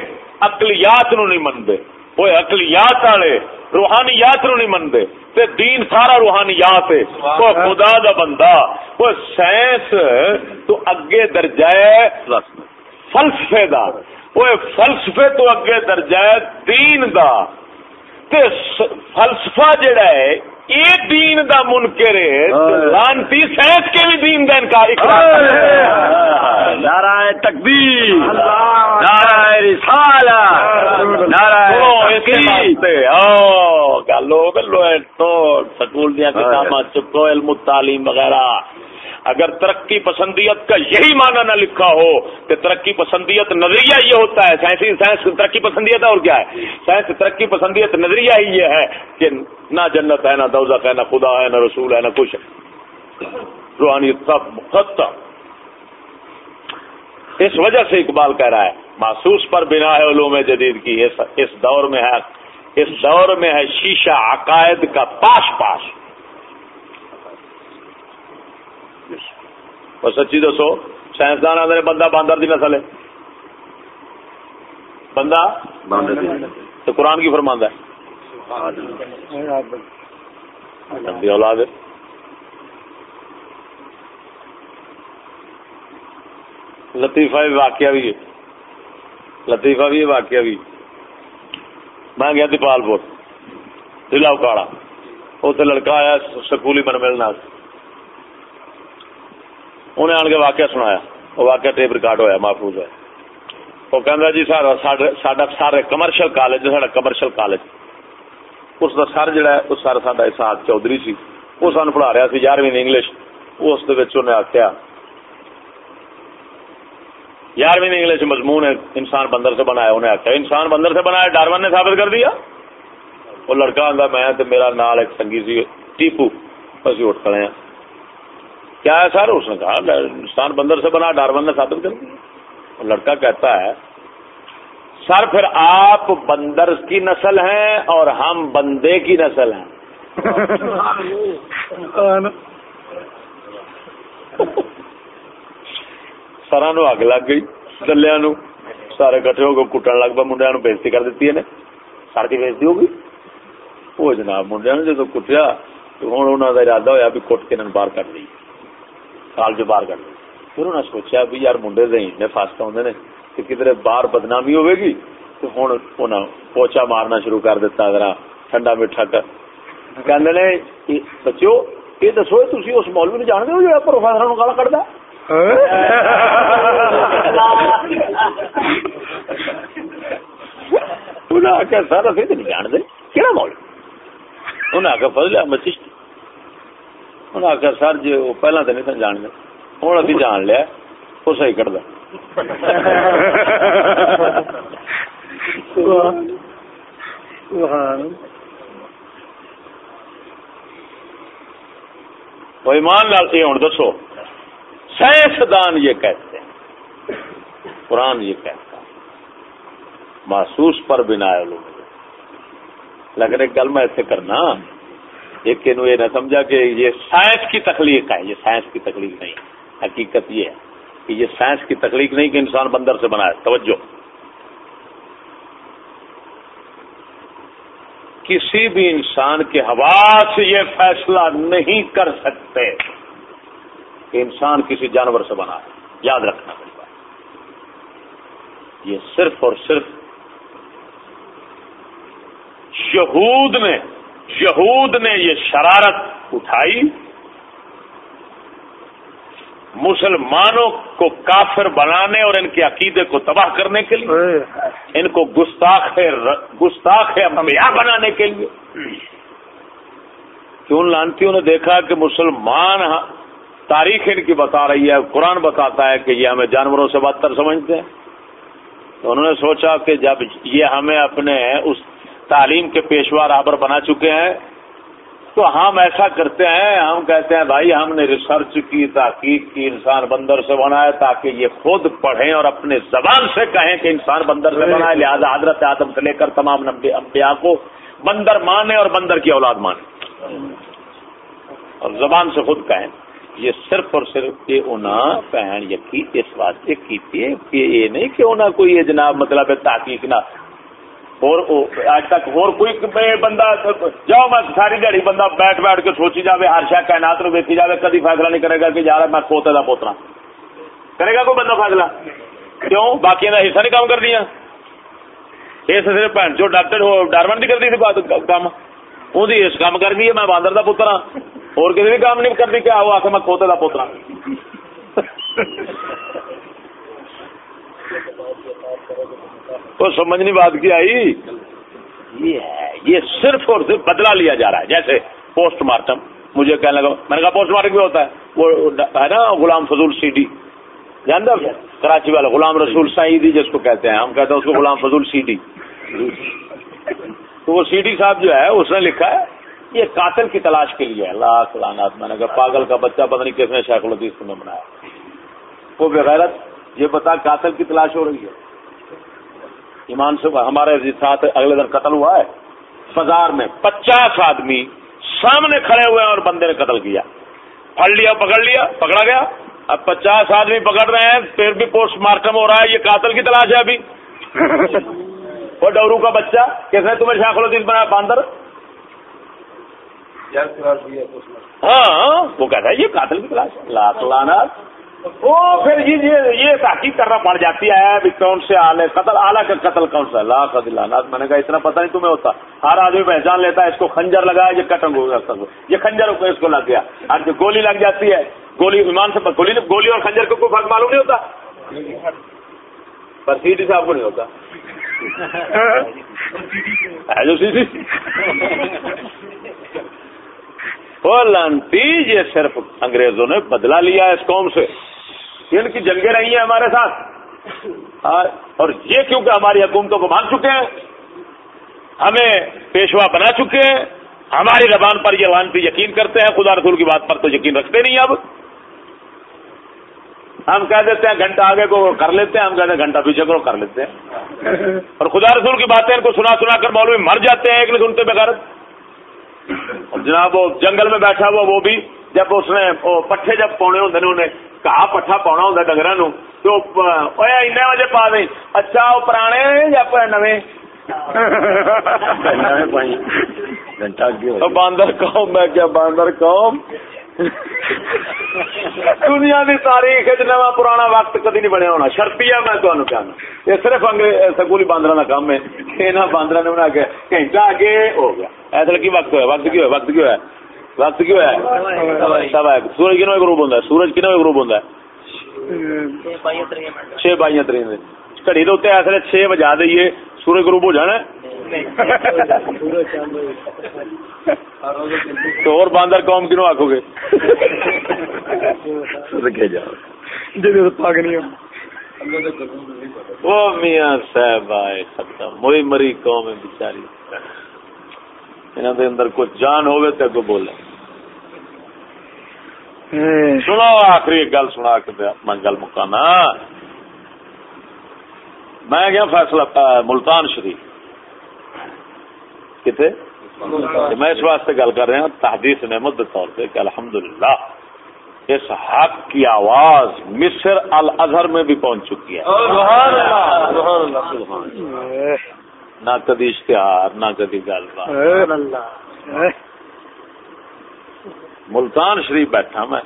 اقلیات نو نہیں منتے وہ اقلیات والے روحانیات نو نہیں منتے تے دین سارا روحانیات ہے۔ وہ خدا دا بندہ وہ سائنس تو اگے درجہ ہے فلسفے دا۔ وہ فلسفے تو اگے درجہ ہے دین دا۔ تے فلسفہ جڑا ہے یہ دین دا منکر ہے۔ لانتی سائنس کے بھی دین دا انکار اقرار۔
نعرہ تکبیر نعرہ رسالہ نعرہ
واسطے، او، گلو گلو تو سکول دیا کتاباں چکو علم و تعلیم وغیرہ۔ اگر ترقی پسندیت کا یہی معنی نہ لکھا ہو کہ ترقی پسندیت نظریہ یہ ہوتا ہے سائنسی سائنس ترقی پسندیت ہے اور کیا ہے؟ سائنس ترقی پسندیت نظریہ ہی یہ ہے کہ نہ جنت ہے نہ دوزخ ہے نہ خدا ہے نہ رسول ہے نہ کچھ ہے۔ روحانیت سب ختم اس وجہ سے اقبال کہہ رہا ہے محسوس پر بنا ہے علوم جدید کی اس, اس دور میں ہے اس دور میں ہے شیشہ عقائد کا پاش پاش۔ اور سچی دسو سائنسدان آدھے بندہ باندر دی نسل ہے۔ بندہ؟ تو قرآن کی فرماندہ ہے۔ اولاد ہے۔ لطیفہ بھی واقعہ بھی ہے۔ لطیفہ بھی واقعہ بھی میں گیا دیپال پور ضلع اکاڑا اتنے لڑکا آیا سکولی من ملنا انہیں آن کے واقعہ سنایا، وہ واقعہ ٹیپ ریکارڈ ہوا محفوظ ہے وہ کہہ جی سارا ساڈا سارے کمرشل کالج ساڈا کمرشل کالج اس کا سر جڑا ہے وہ سر ساڈا اسحاق چودھری سی۔ وہ سان پڑھا رہا سی یارویں انگلش۔ اس انہیں آخیا یارویں انگلش مضمون ہے انسان بندر سے بنایا۔ انہیں آخیا انسان بندر سے بنایا ڈارون نے ثابت کر دیا؟ وہ لڑکا آتا میں میرا نال ایک سنگی سی، ٹیپو، اسی اٹھ کھڑے ہیں۔ کیا ہے سر؟ اس نے کہا انسان بندر سے بنا ڈارون نے ثابت کر دیا۔ لڑکا کہتا ہے سر پھر آپ بندر کی نسل ہیں اور ہم بندے کی نسل ہیں۔ سرا نو اگ لگ گئی دلیا نو۔ سارے کٹھے ہو کے کٹن لگ پا منڈیا نو بےزتی کر دیتی ہے سر کی بےزتی ہو گئی۔ وہ جناب منڈیا نے جدو کٹیا تو ہوں انہوں کا ارادہ ہوا بھی کٹ کے باہر کٹ دی کال جو باہر کٹ پھر انہوں نے سوچا بھی یار منڈے دے نے فاسٹ آدھے نے کہ کدھر باہر بدنامی ہوے گی، تو ہوں انہیں پوچا مارنا شروع کر دیتا ذرا، ٹھنڈا میٹھا کر۔ کہنے بچو یہ دسو تھی اس مولوی نے جانتے ہو جو پروفیسر گالا کٹتا انہیں آخیا سر ابھی تو نہیں جانتے کہڑا مولوی؟ انہیں آخیا فضل احمد انہیں آخیا، سر جی وہ پہلا تو نہیں سن جانتے ہوں ابھی جان لیا، وہ صحیح کٹتا ایمان لال یہ ہوں دسو۔ سائنسدان یہ کہتے ہیں، قرآن یہ کہتا محسوس پر بنا لوگ لگ رہے گل میں ایسے کرنا ایک یہ نہ سمجھا کہ یہ سائنس کی تخلیق ہے، یہ سائنس کی تخلیق نہیں، حقیقت یہ ہے کہ یہ سائنس کی تخلیق نہیں کہ انسان بندر سے بنا ہے۔ توجہ۔ کسی بھی انسان کے ہوا سے یہ فیصلہ نہیں کر سکتے کہ انسان کسی جانور سے بنا ہے۔ یاد رکھنا میری بات۔ یہ صرف اور صرف یہود نے یہود نے یہ شرارت اٹھائی۔ مسلمانوں کو کافر بنانے اور ان کے عقیدے کو تباہ کرنے کے لیے، ان کو گستاخ گستاخ انبیاء بنانے کے لیے۔ کیوں لانتیوں نے دیکھا کہ مسلمان تاریخ ان کی بتا رہی ہے، قرآن بتاتا ہے کہ یہ ہمیں جانوروں سے بدتر سمجھتے ہیں۔ تو انہوں نے سوچا کہ جب یہ ہمیں اپنے اس تعلیم کے پیشوا رابر بنا چکے ہیں۔ تو ہم ایسا کرتے ہیں، ہم کہتے ہیں، بھائی، ہم نے ریسرچ کی، تحقیق کی، انسان بندر سے بنایا تاکہ یہ خود پڑھیں اور اپنے زبان سے کہیں کہ انسان بندر سے بنائے لہذا حضرت آدم سے لے کر تمام انبیاء کو بندر مانے اور بندر کی اولاد مانے۔ اور زبان سے خود کہیں۔ یہ صرف اور صرف یہ انہیں پہن یہ اس واسطے کی تھی کہ یہ نہیں کہ انہیں کوئی یہ جناب مطلب ہے تحقیق نہ۔ اور آج تک اور کوئی بندہ جاؤ میں ساری دیہی بندہ بیٹھ بیٹھ کے سوچی جائے ہر شاید کائنات نو ویکھی جائے کدی فیصلہ نہیں کرے گا کہ جا رہا میں پوتے کا پوترا کرے گا کوئی بندہ فیصلہ کیوں باقی کا حصہ نہیں کام کر دیا اس صرف بھن چو ڈاکٹر ڈارمن نہیں کرتی تھی کام وہ اس کام کر گئی میں باندر کا پتر ہاں اور کسی بھی کام نہیں کرتی کیا وہ آ میں کھوتے کا پوترا تو سمجھنی بات کی آئی؟ یہ ہے، یہ صرف اور صرف بدلا لیا جا رہا ہے۔ جیسے پوسٹ مارٹم، مجھے کہنے لگا، میں نے کہا پوسٹ مارٹم بھی ہوتا ہے؟ وہ ہے نا غلام فضول سی ڈی جانتا کراچی والا، غلام رسول سعیدی جس کو کہتے ہیں، ہم کہتے ہیں اس کو غلام فضول سی ڈی تو وہ سی ڈی صاحب جو ہے، اس نے لکھا ہے، یہ قاتل کی تلاش کے لیے لاکھ لانات میں نے کہا پاگل کا بچہ، پتہ نہیں کس نے شیخ الدیس نے بنایا وہ بغیرت یہ بتا قاتل کی تلاش ہو رہی ہے۔ ایمان سے ہمارے ساتھ اگلے دن قتل ہوا ہے۔ بازار میں پچاس آدمی سامنے کھڑے ہوئے ہیں اور بندے نے قتل کیا۔ پھڑ لیا پکڑ لیا پکڑا گیا۔ اب پچاس آدمی پکڑ رہے ہیں پھر بھی پوسٹ مارٹم ہو رہا ہے یہ قاتل کی تلاش ہے ابھی۔ وہ ڈورو کا بچہ کس نے تمہیں شاخ الدین بنایا باندر؟ ہاں وہ کہتا ہے یہ قاتل کی تلاش لاکھ لانا۔ وہ پھر یہ یہ تحقیق کرنا پڑ جاتی ہے کون سے آلے قتل آلہ کا قتل کون سا لاکھ لاکھ میں نے کہا اتنا پتہ نہیں تمہیں ہوتا۔ ہر آدمی پہچان لیتا ہے اس کو خنجر لگایا یہ کٹنگ ہو گیا یہ خنجر اس کو لگ گیا۔ اور جو گولی لگ جاتی ہے گولی ایمان سے گولی گولی اور خنجر کو کوئی فرق معلوم نہیں ہوتا؟ پر سی ڈی صاحب کو نہیں ہوتا۔ جو سی لانتی یہ صرف انگریزوں نے بدلا لیا اس قوم سے۔ ان کی جنگیں رہی ہیں ہمارے ساتھ۔ اور یہ کیونکہ ہماری حکومتوں کو مان چکے ہیں، ہمیں پیشوا بنا چکے ہیں، ہماری زبان پر یہ لانتی یقین کرتے ہیں، خدا رسول کی بات پر تو یقین رکھتے نہیں اب۔ ہم کہہ دیتے ہیں گھنٹہ آگے کو کر لیتے ہیں، ہم کہتے ہیں گھنٹہ پیچھے کو کر لیتے ہیں۔ اور خدا رسول کی باتیں ان کو سنا سنا کر مولوی مر جاتے ہیں ایک نہیں سنتے بغیر اور جناب وہ جنگل میں بیٹھا ہوا وہ بھی جب اس نے پٹھے جب پونے ہوں انہوں نے کہا پٹھا پاؤنا ہوں ڈنگر نو تو بجے پا دیں اچھا وہ پرانے یا نویں؟ باندر قوم میں کیا باندر قوم؟ دنیا کی تاریخ نوا پرانا وقت کدی نہیں بنیا ہونا۔ شرطیا میں تمہیں کہنا یہ صرف سکولی باندر کا کام ہے۔ یہاں باندر نے بنا کے گھنٹہ آگے ہو گیا۔ ایسا کی وقت ہوا وقت کی ہوا وقت کی ہوا وقت کی ہوا سب ہے سورج کنویں گروپ ہوتا ہے۔ سورج کنویں گروپ ہوتا ہے۔ چھ بائیاں ترین گھڑی تو ایسے چھ بجا دئیے۔ سورج گروپ ہو جانا تو اور باندر قوم کنو آخو گے؟ وہ میاں صاحب آئے ختم۔ موئی مری قوم ہے بچاری انہوں دے اندر کچھ جان ہوئے تو اگو بولے۔ سنو آخری ایک گل سنا کے میں گل مکانا۔ میں گیا فیصلہ ملتان شریف۔ کتنے میں اس واسطے گل کر رہا ہوں تحدیث نعمت کے طور پہ کہ الحمدللہ اس حق کی آواز مصر الازہر میں بھی پہنچ چکی ہے۔ نہ کدی اشتہار نہ کدی گل بات ملتان شریف بیٹھا میں۔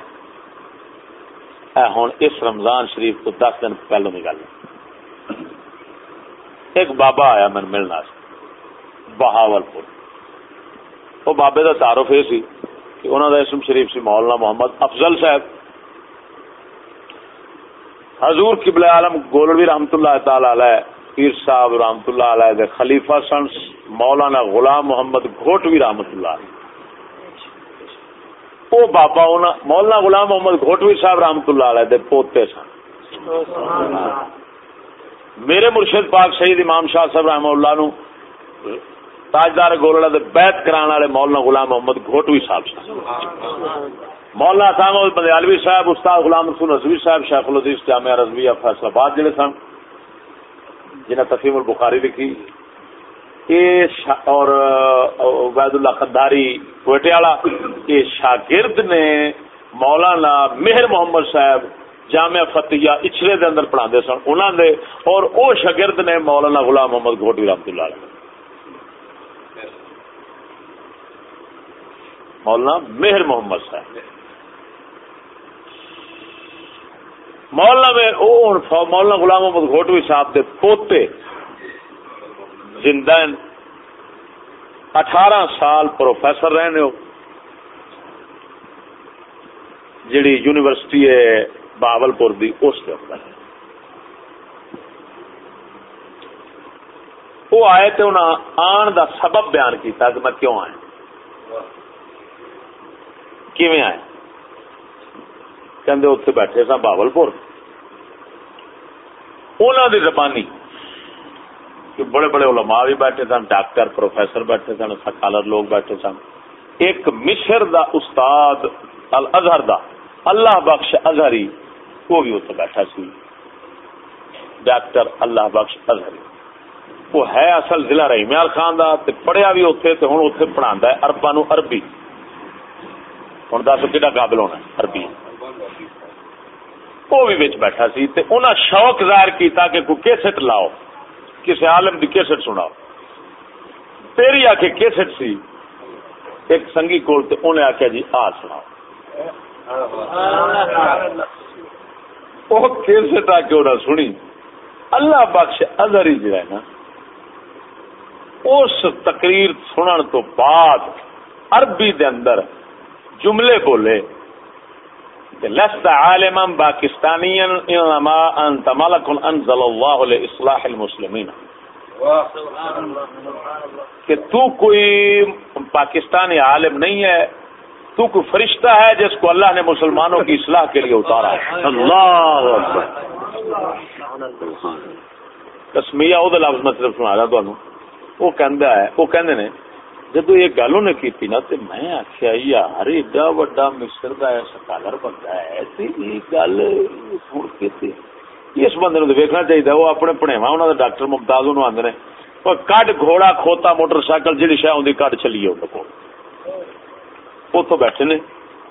ہوں اس رمضان شریف کو دس دن پہلو کی گل۔ ایک بابا آیا میں ملنا بہاول پور وہ بابے کا تعارف یہ سی کہ انہوں کا اسم شریف سی مولانا محمد افضل صاحب۔ حضور قبل عالم گولوی رحمت اللہ تعالی علیہ، پیر صاحب رحمت اللہ علیہ دے خلیفہ سن مولانا غلام محمد گھوٹوی رحمت اللہ علیہ۔ وہ بابا اونا مولانا غلام محمد گھوٹوی صاحب رحمت اللہ علیہ دے پوتے سن۔ میرے مرشد پاک شہید امام شاہ صاحب رحمہ اللہ نو تاجدار گولڑا دے بیعت کران والے مولانا غلام محمد گھوٹوی صاحب سن۔ مولانا صاحب بندیالوی صاحب، استاد غلام رسول رضوی صاحب، شیخ الحدیث جامعہ رضویہ فیصل آباد جڑے سن، جنہیں تفیم البخاری لکھی۔ شا- اور عبید اللہ خداری کوئٹے والا یہ شاگرد نے مولانا مہر محمد صاحب جامعہ فتیہ اچھلے دے اندر پڑھا سن انہوں نے اور او شاگرد نے مولانا غلام محمد گھوٹی رحمت اللہ علیہ۔ مولانا مہر محمد صاحب۔ مولانا میں او مولانا غلام محمد گھوٹوی صاحب دے پوتے زندہ اٹھارہ سال پروفیسر رہنے ہو۔ جڑی یونیورسٹی ہے بہاول پور دی، اس کے اندر وہ آئے تو انہیں آن دا سبب بیان کیتا کہ میں کیوں آیا۔ کیویں آئے کہندے اتنے بیٹھے سا بہاول پور انہوں دی زبانی کہ بڑے بڑے علماء بھی بیٹھے سن ڈاکٹر پروفیسر بیٹھے سن سکالر لوگ بیٹھے سن ایک مصر دا استاد الازہر دا اللہ بخش ازہری وہ بھی اتنے بیٹھا سی ڈاکٹر اللہ بخش ازہری وہ ہے اصل ضلع رحیمیال خان دا تے پڑھیا بھی اتنے تے ہوں اتنے پڑھا ہے اربا نو عربی ہوں دس کہڑا قابل ہونا ہے؟ عربی وہ بھی بچ بیٹھا سی تے انہاں شوق ظاہر کیتا کہ کوئی کیسٹ لاؤ کسی عالم دی کیسٹ سناؤ۔ تیری آ کے کیسٹ سی، ایک سنگی کول تے انہیں آخیا جی آ سناؤ۔ وہ کیسٹ آ کے انہیں سنی۔ اللہ بخش ازہری جڑا ہے نا، اس تقریر سنن تو بعد عربی دے اندر جملے بولے لست عالما پاکستانیا انما انت ملک انزل الله لاصلاح المسلمین. کہ تو کوئی پاکستانی عالم نہیں ہے، تو کوئی فرشتہ ہے جس کو اللہ نے مسلمانوں کی اصلاح کے لیے اتارا ہے۔
اللہ اکبر۔
وہ لفظ میں صرف سنا رہا تمہیں وہ کہندا ہے، وہ کہندے نے جدو یہ گل انہیں کی نا تو میں آخیا یار ایڈا وڈا مصر کا سکالر بندہ ہے تے یہ گل سن کے تے اس بندے نو ویکنا چاہیے وہ اپنے پڑھےوا انہوں نے ڈاکٹر ممتاز انہوں آدھے نے، وہ کڈ گھوڑا، کھوتا، موٹر سائیکل جہی شاہ ہوں کڈ چلیے ان کو اتو بیٹھے نے،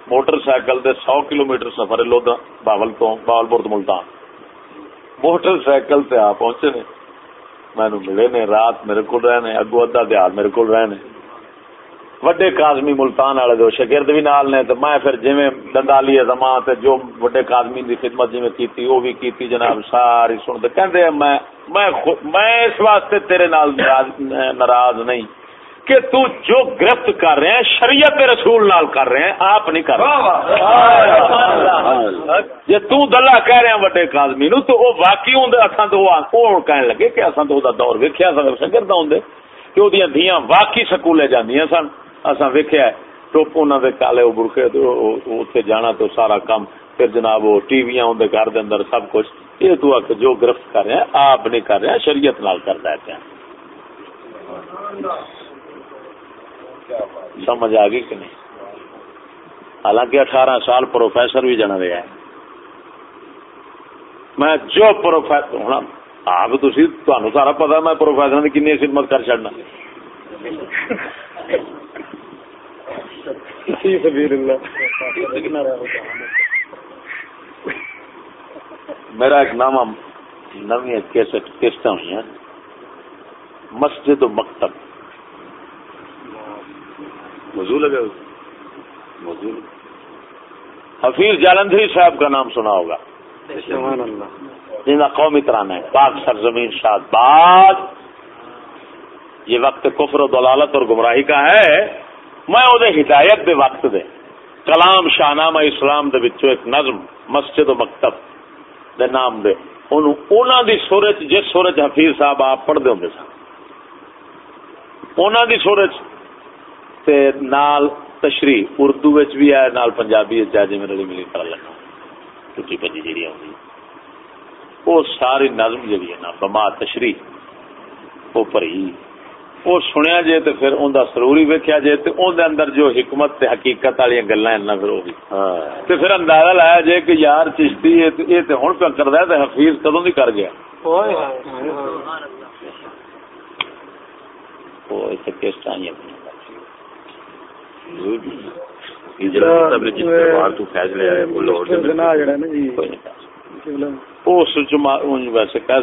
موٹر سائیکل دے سو کلو میٹر سفر ہے باول تو باولپور تو ملتان۔ موٹر سائیکل تے آ پہنچے نے۔ مینو ملے نے، رات میرے کو رہے نے اگو ادھا دیال میرے کو رہے نے وڈے کازمی ملتان والے دو شگرد بھی نال نے تے میں پھر جویں دندالی زمان تے جو وڈے کازمی دی خدمت جویں کیتی او بھی کیتی جناب ساری سن تے کہندے ہیں میں میں میں اس واسطے تیرے نال ناراض- ناراض نہیں کہ تو جو گرفت کر رہے ہیں شریعت رسول نال کر رہے ہیں آپ نہیں کر رہے جی تو دلہ کہہ رہے ہیں وڈے کازمی نو تو وہ واقعی ہوں اساں تو وہ کہنے لگے کہ اساں تو وہ دور ویکھیا سا شگرد ہوں کہ وہ دھیاں واقعی سکولے جاندیاں سن اساں ویکھیا ٹوپ انہاں دے کالے او برخے تو اوتھے جانا تو سارا کام پھر جناب وہ ٹی ویاں اون دے گھر دے اندر سب کچھ۔ یہ تو آ جو گرفت کر رہے ہیں، آپ نہیں کر رہے ہیں، شریعت نال کر رہے ہیں۔ سمجھ آ گئی کہ نہیں؟ حالانکہ اٹھارہ سال پروفیسر بھی جنا رہا ہے۔ میں جو پروفیسر ہونا، آپ تھی تمہیں سارا پتا میں پروفیسر کی کنی خدمت کر چڑنا
فی سبیل اللہ
میرا ایک نام نوی کیسٹ ہوئی ہیں۔ مسجد و مکتب
موضوع لگا۔
موضوع۔ حفیظ جالندھری صاحب کا نام سنا ہوگا۔
سبحان اللہ
جن کا قومی ترانہ ہے۔ پاک سرزمین شاد باد یہ وقت کفر و دلالت اور گمراہی کا ہے۔ میں وہ ہدایت دے وقت دے، کلام شاہ نامہ اسلام دے بچوں ایک نظم، مسجد و مکتب دے نام دے۔ انہوں دی سورج، جس سورج حفیظ صاحب آپ پڑھتے ہوں سن انہوں دی سورج تے نال تشریح اردو بھی ہے نال پنجابی جی میرے ملی کر لگا ٹوٹی پنجی جیڑی آئی وہ ساری نظم جی ہے نا، بما تشریح وہ پری وہ سنیا جے تو پھر ان سرور ہی ویکیا جے تو ان اندر جو حکمت تے حقیقت والی گلا ہیں نا پھر تو اندازہ لایا جے کہ یار چشتی یہ تو ہوں پہ کرتا ہے تو حفیظ کدوں نہیں کر گیا۔ کہہ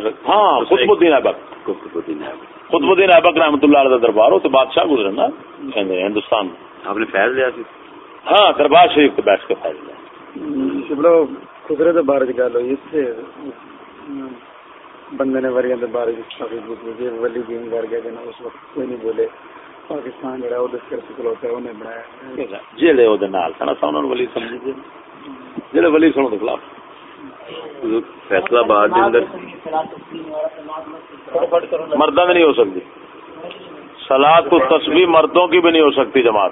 سکتے ہاں خطب الدین ایبک خطب الدین ایبک رحمت اللہ علیہ دربار ہو تو بادشاہ گزرے نا ہندوستان۔
آپ نے فیض لیا
ہاں دربار شریف بیٹھ کے فیض لیا۔
خدرے تو بارے گل ہوئی اتنے بندے نے وریاں دے بارے ولی دین کر گیا اس وقت کوئی نہیں بولے۔ پاکستان جڑا وہ دس کر سکلوتا ہے انہیں بنایا۔
جیلے وہ نال سنا سا انہوں ولی سمجھے جیلے ولی سنو دے خلاف۔
فیصلہ باد
مردہ میں نہیں ہو سکتی۔ سلاد تو تصویر مردوں کی بھی نہیں ہو سکتی جماعت۔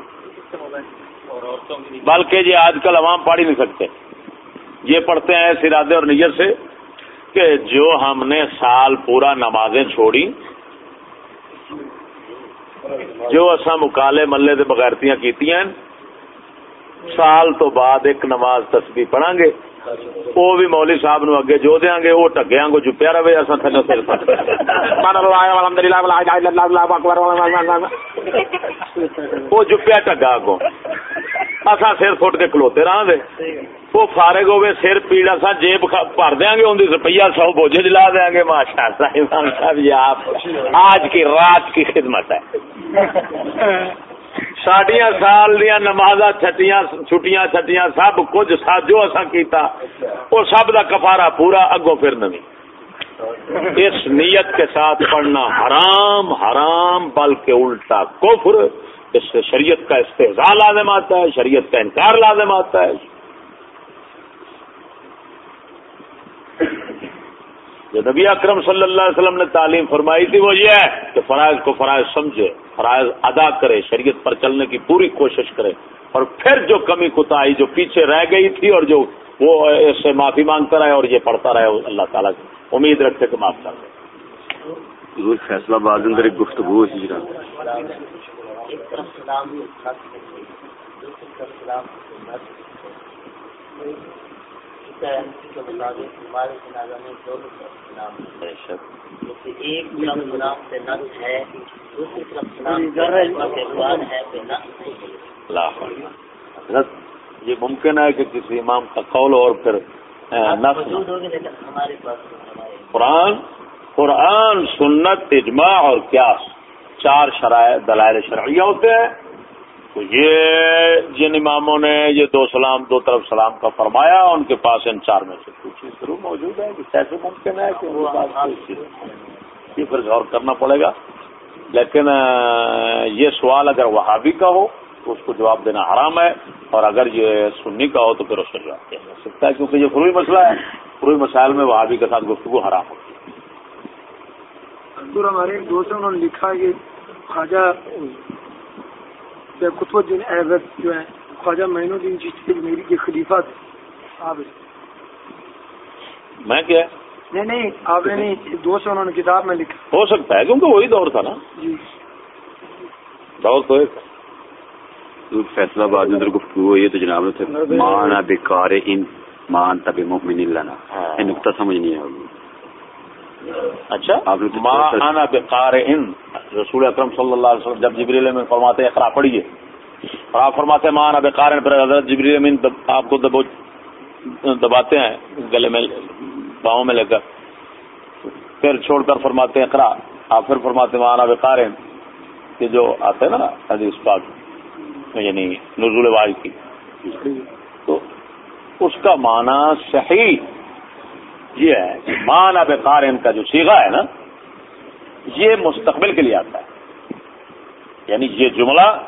بلکہ یہ آج کل عوام پڑھ ہی نہیں سکتے۔ یہ پڑھتے ہیں اس ارادے اور نیت سے کہ جو ہم نے سال پورا نمازیں چھوڑی، جو اصا مکالے ملے دے بغیرتیاں کیتی ہیں سال تو بعد ایک نماز تسبیح پڑھا گے۔ وہ بھی مولی صاحب نو اگے جو دیا گے، وہ ٹگیا کو چپیا رہے اصا تھے سر وہ چپیا ٹگا کو اصا سر فٹ کے کھلوتے رہا دے۔ وہ فارغ ہوئے سر پیڑا سا جیب بھر دیا گے اندر روپیہ سو بوجھے دلا دیا گے۔ ماشاء صاحب، یہ آپ آج کی رات کی خدمت ہے۔ ساڈیا سال دیا نماز چھٹیاں چھٹیاں چھٹیاں، سب کچھ جو اصا کیتا۔ وہ سب دا کفارا پورا، اگوں پھر نمی۔ اس نیت کے ساتھ پڑھنا حرام حرام، بلکہ الٹا کفر۔ اس سے شریعت کا استحصال لازم آتا ہے، شریعت کا انکار لازم آتا ہے۔ جو نبی اکرم صلی اللہ علیہ وسلم نے تعلیم فرمائی تھی وہ یہ ہے کہ فرائض کو فرائض سمجھے فرائض ادا کرے شریعت پر چلنے کی پوری کوشش کرے۔ اور پھر جو کمی کوتا جو پیچھے رہ گئی تھی اور جو وہ اس سے معافی مانگتا رہے اور یہ پڑھتا رہے اللہ تعالیٰ کی امید رکھتے کہ معاف کر دے۔
فیصلہ باد اندر ایک گفتگو ہی
یہ ممکن ہے کہ کسی امام کا قول اور پھر قرآن قرآن سنت اجماع اور کیا چار شرائط دلائل شرعیہ ہوتے ہیں۔ تو یہ جن اماموں نے یہ دو سلام، دو طرف سلام کا فرمایا، ان کے پاس ان چار میں سے کچھ ضرور موجود ہے کہ کیسے ممکن ہے کہ یہ پھر غور کرنا پڑے گا۔ لیکن یہ سوال اگر وہابی کا ہو، تو اس کو جواب دینا حرام ہے۔ اور اگر یہ سنی کا ہو، تو پھر اس کا جواب دیا جا سکتا ہے، کیونکہ یہ فروئی مسئلہ ہے۔ فروئی مسائل میں وہابی کے ساتھ گفتگو حرام ہوتی
ہے۔ ہمارے دوستوں نے لکھا کہ خواجہ قطب الدین ایبت جو ہے خواجہ مین الدین چشتی میری کے خلیفہ تھے۔ آپ
میں کیا؟
نہیں نہیں آپ نے دو سو انہوں نے کتاب میں لکھا۔
ہو سکتا ہے کیونکہ وہی دور تھا نا۔
جی۔
دور تو ایک۔
فیصلہ باد اندر گفتگو ہوئی ہے تو جناب نے مانا بیکار ان مان تب مؤمن لنا۔
ہاں۔
یہ نقطہ سمجھ نہیں آیا
اچھا؟ ما بقار ان رسول اکرم صلی اللہ علیہ وسلم جب جبریل میں فرماتے اقرا پڑھیے۔ اور آپ فرماتے ہیں ما انا بقار پھر حضرت جبریل امین آپ کو دبو دباتے ہیں گلے میں باؤں میں لے کر۔ پھر چھوڑ کر فرماتے ہیں اقرا آپ پھر فرماتے ہیں ما بقار کہ جو آتے ہیں نا حدیث پاک یعنی نزول واحد کی۔ تو اس کا معنی صحیح یہ ہے کہ مانا بقار کا جو سیگا ہے نا یہ مستقبل کے لیے آتا ہے۔ یعنی یہ جملہ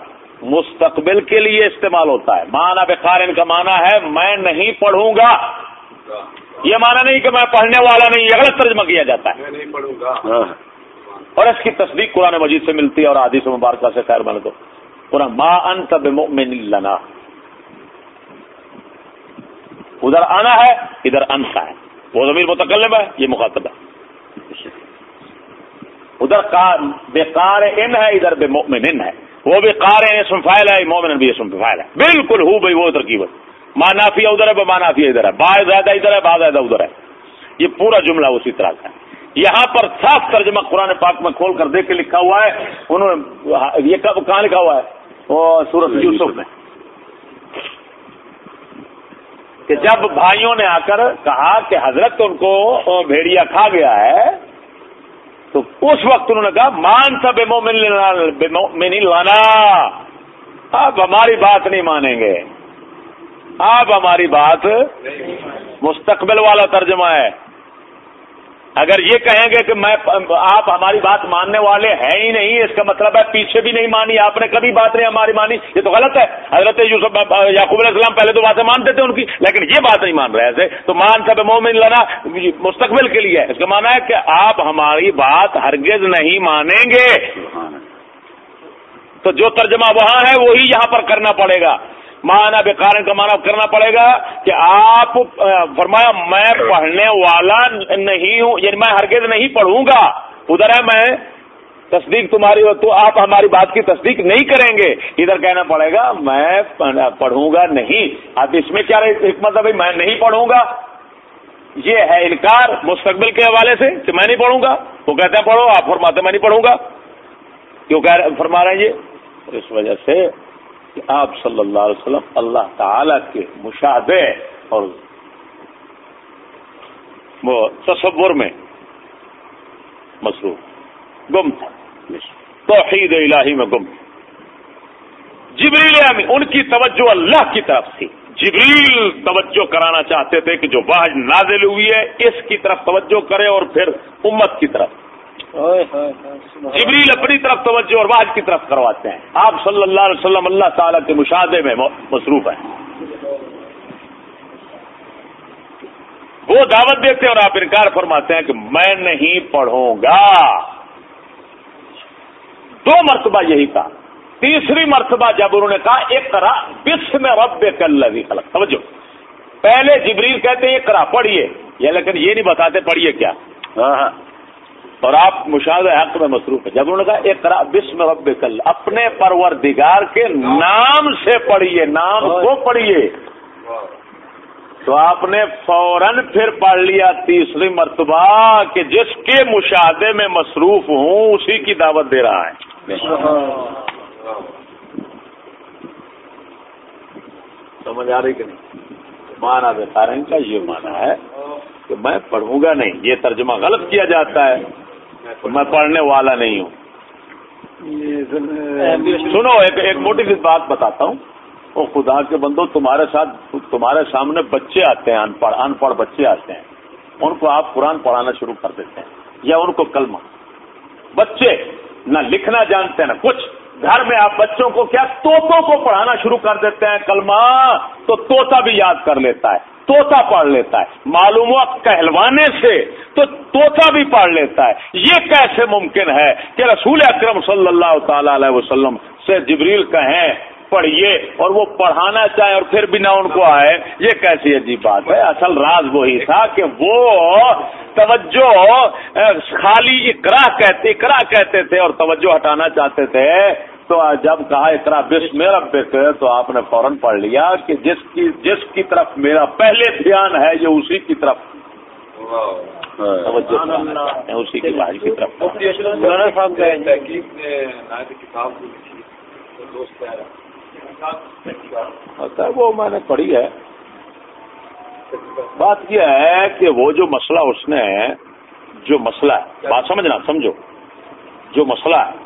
مستقبل کے لیے استعمال ہوتا ہے۔ مانا بقار کا معنی ہے میں نہیں پڑھوں گا۔ یہ معنی نہیں کہ میں پڑھنے والا نہیں یہ غلط ترجمہ کیا جاتا ہے۔
ہاں۔
اور اس کی تصدیق قرآن مجید سے ملتی ہے اور حدیث مبارکہ سے خیر بنے تو۔ قرآن ما انت بمؤمن لنا۔ ادھر آنا ہے ادھر انت ہے۔ وہ ضمیر متکلم ہے، یہ مخاطب ہے۔ ادھر کا- بےکار ان ہے، ادھر بے مومن ان ہے۔ وہ بھی کار اسم فائل ہے مومن بھی اسم فائل ہے۔ بالکل ہو بھائی وہ ترکیب ہے۔ مانافیہ ادھر ہے مانافیہ ادھر ہے۔ با زیادہ ادھر ہے، با زیادہ ادھر ہے۔ یہ پورا جملہ اسی طرح کا ہے۔ یہاں پر صاف ترجمہ قرآن پاک میں کھول کر دیکھ کے لکھا ہوا ہے۔ انہوں نے یہ کہاں لکھا ہوا ہے؟ وہ سورت یوسف میں۔ کہ جب بھائیوں نے آ کر کہا کہ حضرت ان کو بھیڑیا کھا گیا ہے، تو اس وقت انہوں نے کہا، مان سا بے مومن لانا۔ آپ ہماری بات نہیں مانیں گے۔ آپ ہماری بات مستقبل والا ترجمہ ہے۔ اگر یہ کہیں گے کہ میں آپ ہماری بات ماننے والے ہیں ہی نہیں اس کا مطلب ہے پیچھے بھی نہیں مانی آپ نے کبھی بات نہیں ہماری مانی یہ تو غلط ہے۔ حضرت یوسف یعقوب علیہ السلام پہلے تو باتیں مانتے تھے ان کی لیکن یہ بات نہیں مان رہے تھے۔ تو مان سب مومن لنا مستقبل کے لیے۔ اس کا مانا ہے کہ آپ ہماری بات ہرگز نہیں مانیں گے۔ تو جو ترجمہ وہاں ہے وہی یہاں پر کرنا پڑے گا۔ مانا بےکار کا مانا کرنا پڑے گا کہ آپ فرمایا میں پڑھنے والا نہیں ہوں یعنی میں ہرگز نہیں پڑھوں گا۔ ادھر ہے میں، تصدیق تمہاری تو آپ ہماری بات کی تصدیق نہیں کریں گے۔ ادھر کہنا پڑے گا، میں پڑھوں گا نہیں۔ اب اس میں کیا حکمت ہے بھائی؟ میں نہیں پڑھوں گا۔ یہ ہے انکار مستقبل کے حوالے سے کہ میں نہیں پڑھوں گا۔ وہ کہتے ہیں پڑھو، آپ فرماتے میں نہیں پڑھوں گا۔ کیوں کہہ فرما رہے ہیں یہ؟ اس وجہ سے کہ آپ صلی اللہ علیہ وسلم اللہ تعالی کے مشاہدے اور وہ تصور میں مصروف گم تھا۔ توحید الہی میں گم جبریل امین ان کی توجہ اللہ کی طرف تھی۔ جبریل توجہ کرانا چاہتے تھے کہ جو واحد نازل ہوئی ہے، اس کی طرف توجہ کرے اور پھر امت کی طرف۔ جبریل اپنی طرف توجہ اور واحد کی طرف کرواتے ہیں۔ آپ صلی اللہ علیہ وسلم اللہ تعالیٰ کے مشاہدے میں مصروف ہیں۔ وہ دعوت دیتے ہیں اور آپ انکار فرماتے ہیں کہ میں نہیں پڑھوں گا۔ دو مرتبہ یہی کہا۔ تیسری مرتبہ جب انہوں نے کہا ایک کرا بس میں رب کل خلق۔ توجہ۔ پہلے جبریل کہتے ہیں ایک کرا پڑھیے۔ یا لیکن یہ نہیں بتاتے پڑھیے کیا۔ اور آپ مشاہدہ حق میں مصروف ہے جب انہوں نے کہا ایک بسم رب کل اپنے پروردگار کے نام سے پڑھیے، نام کو پڑھیے۔ تو آپ نے فوراً پھر پڑھ لیا تیسری مرتبہ کہ جس کے مشاہدے میں مصروف ہوں، اسی کی دعوت دے رہا ہے۔ سمجھ آ رہی کہ نہیں؟ مانا بخارن کا یہ مانا ہے کہ میں پڑھوں گا نہیں، یہ ترجمہ غلط کیا جاتا ہے۔ میں پڑھنے والا نہیں ہوں۔ سنو، ایک ایک موٹی سی بات بتاتا ہوں۔ وہ خدا کے بندو، تمہارے ساتھ تمہارے سامنے بچے آتے ہیں ان پڑھ ان پڑھ بچے آتے ہیں۔ ان کو آپ قرآن پڑھانا شروع کر دیتے ہیں، یا ان کو کلمہ۔ بچے، نہ لکھنا جانتے ہیں نہ کچھ۔ گھر میں آپ بچوں کو کیا؟ توتوں کو پڑھانا شروع کر دیتے ہیں، کلمہ۔ تو توتا بھی یاد کر لیتا ہے۔ توتا پڑھ لیتا ہے۔ معلوم ہوا کہلوانے سے تو توتا بھی پڑھ لیتا ہے۔ یہ کیسے ممکن ہے کہ رسول اکرم صلی اللہ تعالی علیہ وسلم سے جبریل کہیں، پڑھیے اور وہ پڑھانا چاہے اور پھر بھی نہ ان کو آئے۔ یہ کیسی عجیب بات ہے۔ اصل راز وہی تھا کہ وہ توجہ خالی اقرا کہتے اقرا کہتے تھے اور توجہ ہٹانا چاہتے تھے۔ تو جب کہا اقرا بس میرا بک تو آپ نے فوراً پڑھ لیا کہ جس کی جس کی طرف میرا پہلے دھیان ہے یہ اسی کی طرف۔ اسی کی کی طرف۔ ہوتا ہے وہ میں نے پڑھی ہے۔ بات یہ ہے کہ وہ جو مسئلہ اس نے جو مسئلہ ہے بات سمجھنا سمجھو۔ جو مسئلہ ہے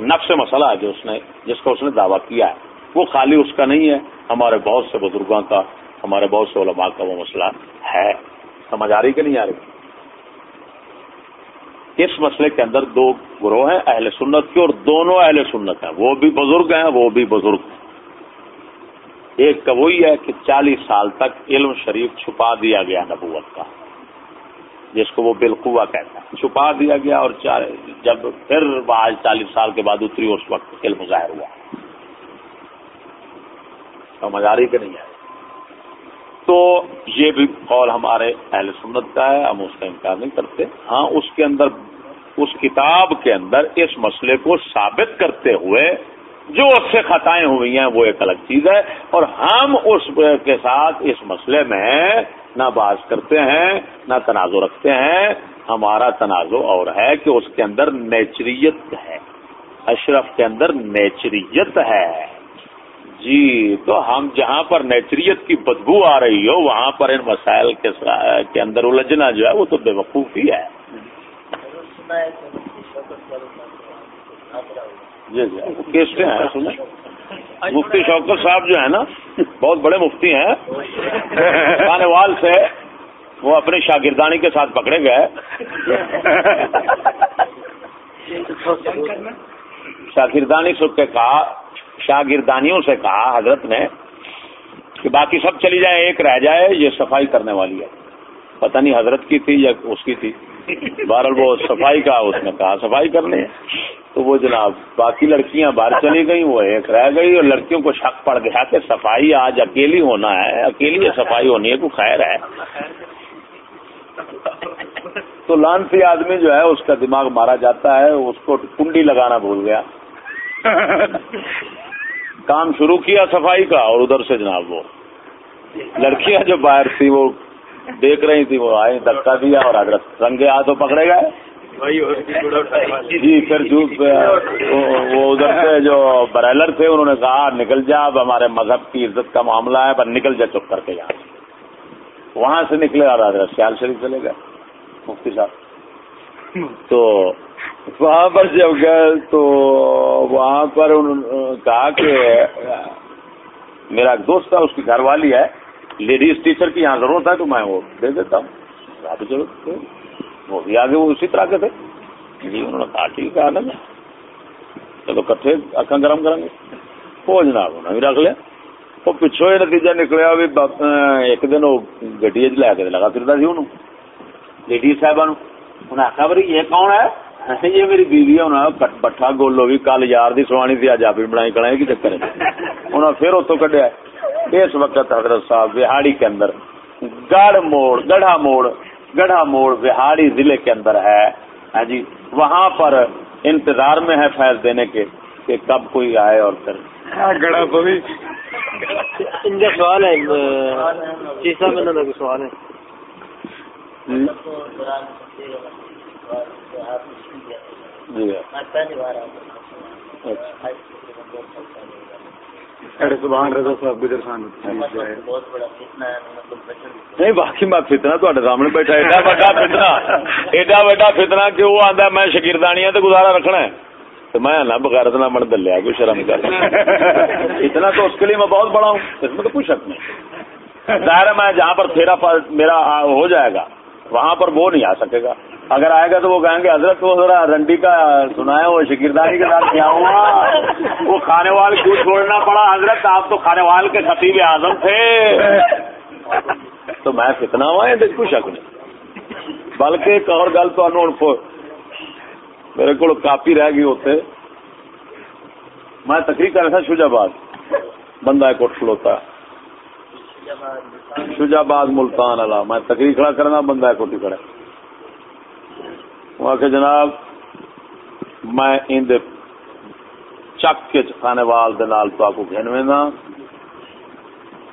نقش مسئلہ ہے جو اس نے جس کا اس نے دعویٰ کیا ہے۔ وہ خالی اس کا نہیں ہے، ہمارے بہت سے بزرگوں کا، ہمارے بہت سے علماء کا وہ مسئلہ ہے۔ سمجھ آ رہی کہ نہیں آ رہی؟ اس مسئلے کے اندر دو گروہ ہیں، اہل سنت کے اور دونوں اہل سنت ہیں۔ وہ بھی بزرگ ہیں، وہ بھی بزرگ۔ ہیں ایک کا وہی ہے کہ چالیس سال تک علم شریف چھپا دیا گیا نبوت کا۔ جس کو وہ بالقوا کہتا ہے۔ چھپا دیا گیا اور جب پھر آج چالیس سال کے بعد اتری اس وقت علم ظاہر ہوا۔ سمجھ آ رہی کہ نہیں آئی تو یہ بھی قول ہمارے اہل سنت کا ہے، ہم اس کا انکار نہیں کرتے۔ ہاں اس کے اندر اس کتاب کے اندر اس مسئلے کو ثابت کرتے ہوئے جو اس سے خطائیں ہوئی ہیں، وہ ایک الگ چیز ہے۔ اور ہم اس کے ساتھ اس مسئلے میں نہ باز کرتے ہیں، نہ تنازع رکھتے ہیں۔ ہمارا تنازع اور ہے کہ اس کے اندر نیچریت ہے۔ اشرف کے اندر نیچریت ہے۔ جی تو ہم جہاں پر نیچریت کی بدبو آ رہی ہو، وہاں پر ان مسائل کے اندر الجھنا جو ہے، وہ تو بے وقوفی ہے۔ جی جی کیس سے ہیں؟ سنیں۔ مفتی شوکت صاحب جو ہے نا، بہت بڑے مفتی ہیں۔ وال سے وہ اپنی شاگردانی کے ساتھ پکڑے گئے۔ شاگردانی سب کے کہا، شاگردانیوں سے کہا حضرت نے کہ باقی سب چلی جائے، ایک رہ جائے، یہ صفائی کرنے والی ہے۔ پتہ نہیں حضرت کی تھی یا اس کی تھی۔ بہرحال وہ صفائی کا اس نے کہا، صفائی کرنے تو وہ جناب، باقی لڑکیاں باہر چلی گئی وہ ایک رہ گئی اور لڑکیوں کو شک پڑ گیا کہ صفائی آج اکیلی ہونا ہے، اکیلی صفائی ہونی ہے، کوئی خیر ہے۔ تو لانسی آدمی جو ہے، اس کا دماغ مارا جاتا ہے، اس کو کنڈی لگانا بھول گیا۔ کام شروع کیا صفائی کا اور ادھر سے جناب وہ۔ لڑکیاں جو باہر تھی وہ دیکھ رہی تھی وہ آئے دھکا دیا اور حضرت رنگے ہاتھوں پکڑے گئے۔ جی پھر وہ ادھر سے جو برائلر تھے انہوں نے کہا نکل جا اب ہمارے مذہب کی عزت کا معاملہ ہے پر نکل جا چپ کر کے یہاں وہاں سے نکلے اور حضرت سیال شریف چلے گئے مفتی صاحب۔ تو وہاں پر جب گئے تو وہاں پر انہوں نے کہا کہ میرا ایک دوست تھا اس کی گھر والی ہے۔ لیڈیز ٹیچر کی یہاں ضرورت ہے تو میں وہ دے دیتا ہوں۔ چلو وہ بھی آگے وہ اسی طرح کے تھے۔ جی انہوں نے کہا ٹھیک ہے نا چلو کٹھے اکھا گرم کریں گے۔ وہ جناب انہوں نے بھی رکھ لیا۔ وہ پچھو یہ نتیجہ نکلیا بھی ایک دن وہ گڈی چ لے کے لگا پھرتا سی انہوں۔ لیڈیز صاحب انہیں آخیا بھائی یہ کون ہے؟ یہ میری بیوی ہے انہیں بٹھا گولو بھی، کل یار دی سوانی تھی اج آپ بنائی کڑے کی چکر ہے۔ انہیں پھر اتوں کڈیا۔ اس وقت حضرت صاحب بہاڑی کے اندر گڑھ موڑ گڑھا موڑ گڑھا موڑ بہاڑی ضلع کے اندر ہے۔ ہاں جی وہاں پر انتظار میں ہے فیض دینے کے کہ کب کوئی آئے اور پھر۔
گڑا تو بھی۔
ان کا سوال ہے چیسا میں نہ سوال ہے۔
جی۔
ارے سبحان رضا صاحب گجر خان۔
نہیں باقی میں فتنا تے سامنے بیٹھا ایڈا بڑا فتنا ایڈا بڑا فتنا کہ وہ آتا میں شکردانی تو گزارا رکھنا ہے۔ تو میں نہ بغیر نہ من دلیا کوئی شرم کر۔ اتنا تو اس کے لیے میں بہت بڑا ہوں اس میں تو کوئی شک نہیں۔ ظاہر ہے میں جہاں پر پھیرا میرا ہو جائے گا۔ وہاں پر وہ نہیں آ سکے گا۔ اگر آئے گا تو وہ کہیں گے، حضرت وہ ذرا رنڈی کا سنایا وہ شکردانی کے ساتھ کیا ہوا؟ وہ کھانے وال کیوں چھوڑنا پڑا؟ حضرت آپ تو کھانے وال کے خطیب اعظم تھے۔ تو میں کتنا ہوا ہے؟ کوئی شک نہیں۔ بلکہ ایک اور گل تو میرے کو کاپی رہ گئی ہوتے۔ میں تقریر کر رہا تھا شوجاباد بندہ ایک اٹھ کھلوتا۔ شوجاباد ملتان والا میں تقریر کھڑا کرنا بندہ ایک اٹھی کھڑا وہاں کے جناب میں ان چک کے خانے وال دے نال تو کو گھنویں دا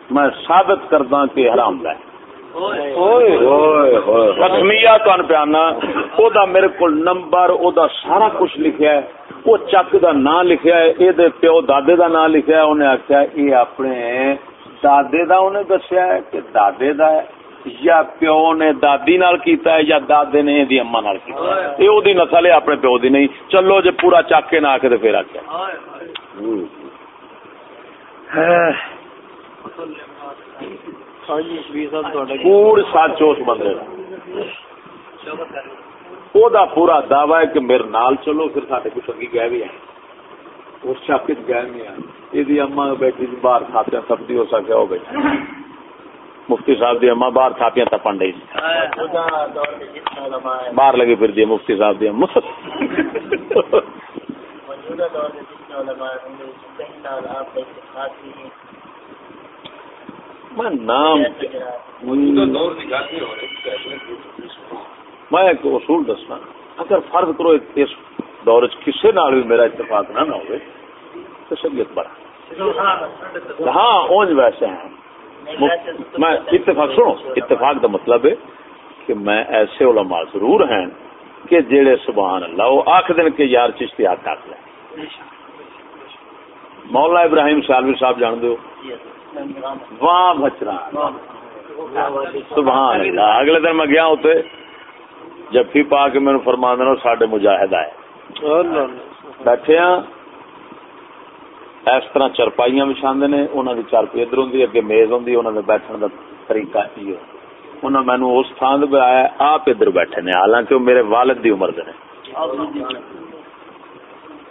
میں ثابت کردا کہ حرام دا ہے۔ رسمیا تو پیانا او دا میرے کو نمبر او دا سارا کچھ لکھیا ہے۔ وہ چک دا نام لکھیا ہے اے دے پیو دادے دا نام لکھیا ہے انہیں آخیا اے اپنے دادے دا انہیں دسیا ہے کہ دادے دا ہے یا پیو نے دادی نال کیتا ہے یا دادے نے دی اما نال کیتا ہے۔ دی نسل ہے اپنے پیو دی نہیں۔ چلو جے پورا چک کے نہ آ کے تے پھر آخیا
ہاں۔
سچ اس بندے دا۔ او دا پورا دعوی ہے کہ میرے نال چلو پھر ساڈے کچھ اگی گئے بھی ہیں اس گئے نہیں ہیں۔ یہ اما بیٹھی باہر تپتی ہو سکے ہو مفتی صاحب دی اما باہر تپن باہر لگی پھر دی مفتی صاحب دی اما میں نام میں ایک اصول دسنا اگر فرض کرو اس دور چ کسی نال بھی میرا اتفاق نہ نہ ہوئے تو شریعت بڑا ہاں اونج ویسے ہیں۔ میں اتفاق سنو، اتفاق کا مطلب ہے کہ میں ایسے علماء ضرور ہیں کہ جڑے سبحان اللہ، وہ آخ دن کے یار چشتی حق کر لیں مولا ابراہیم سالوی صاحب جان دو واہ بچرا سبحان اللہ۔ اگلے دن میں گیا ہوتے جفی پا کے میرے فرما دینا سڈے مجاہد آئے۔ بیٹھے اس طرح چرپائیاں بچھاندے نے انہوں کی چرپی ادھر ہوں اگے میز ہوں انہوں نے بیٹھنے کا طریقہ یہ انہوں نے مینو اس تھان پہ آیا آپ ادھر بیٹھے نے حالانکہ میرے والد دی عمر دے نے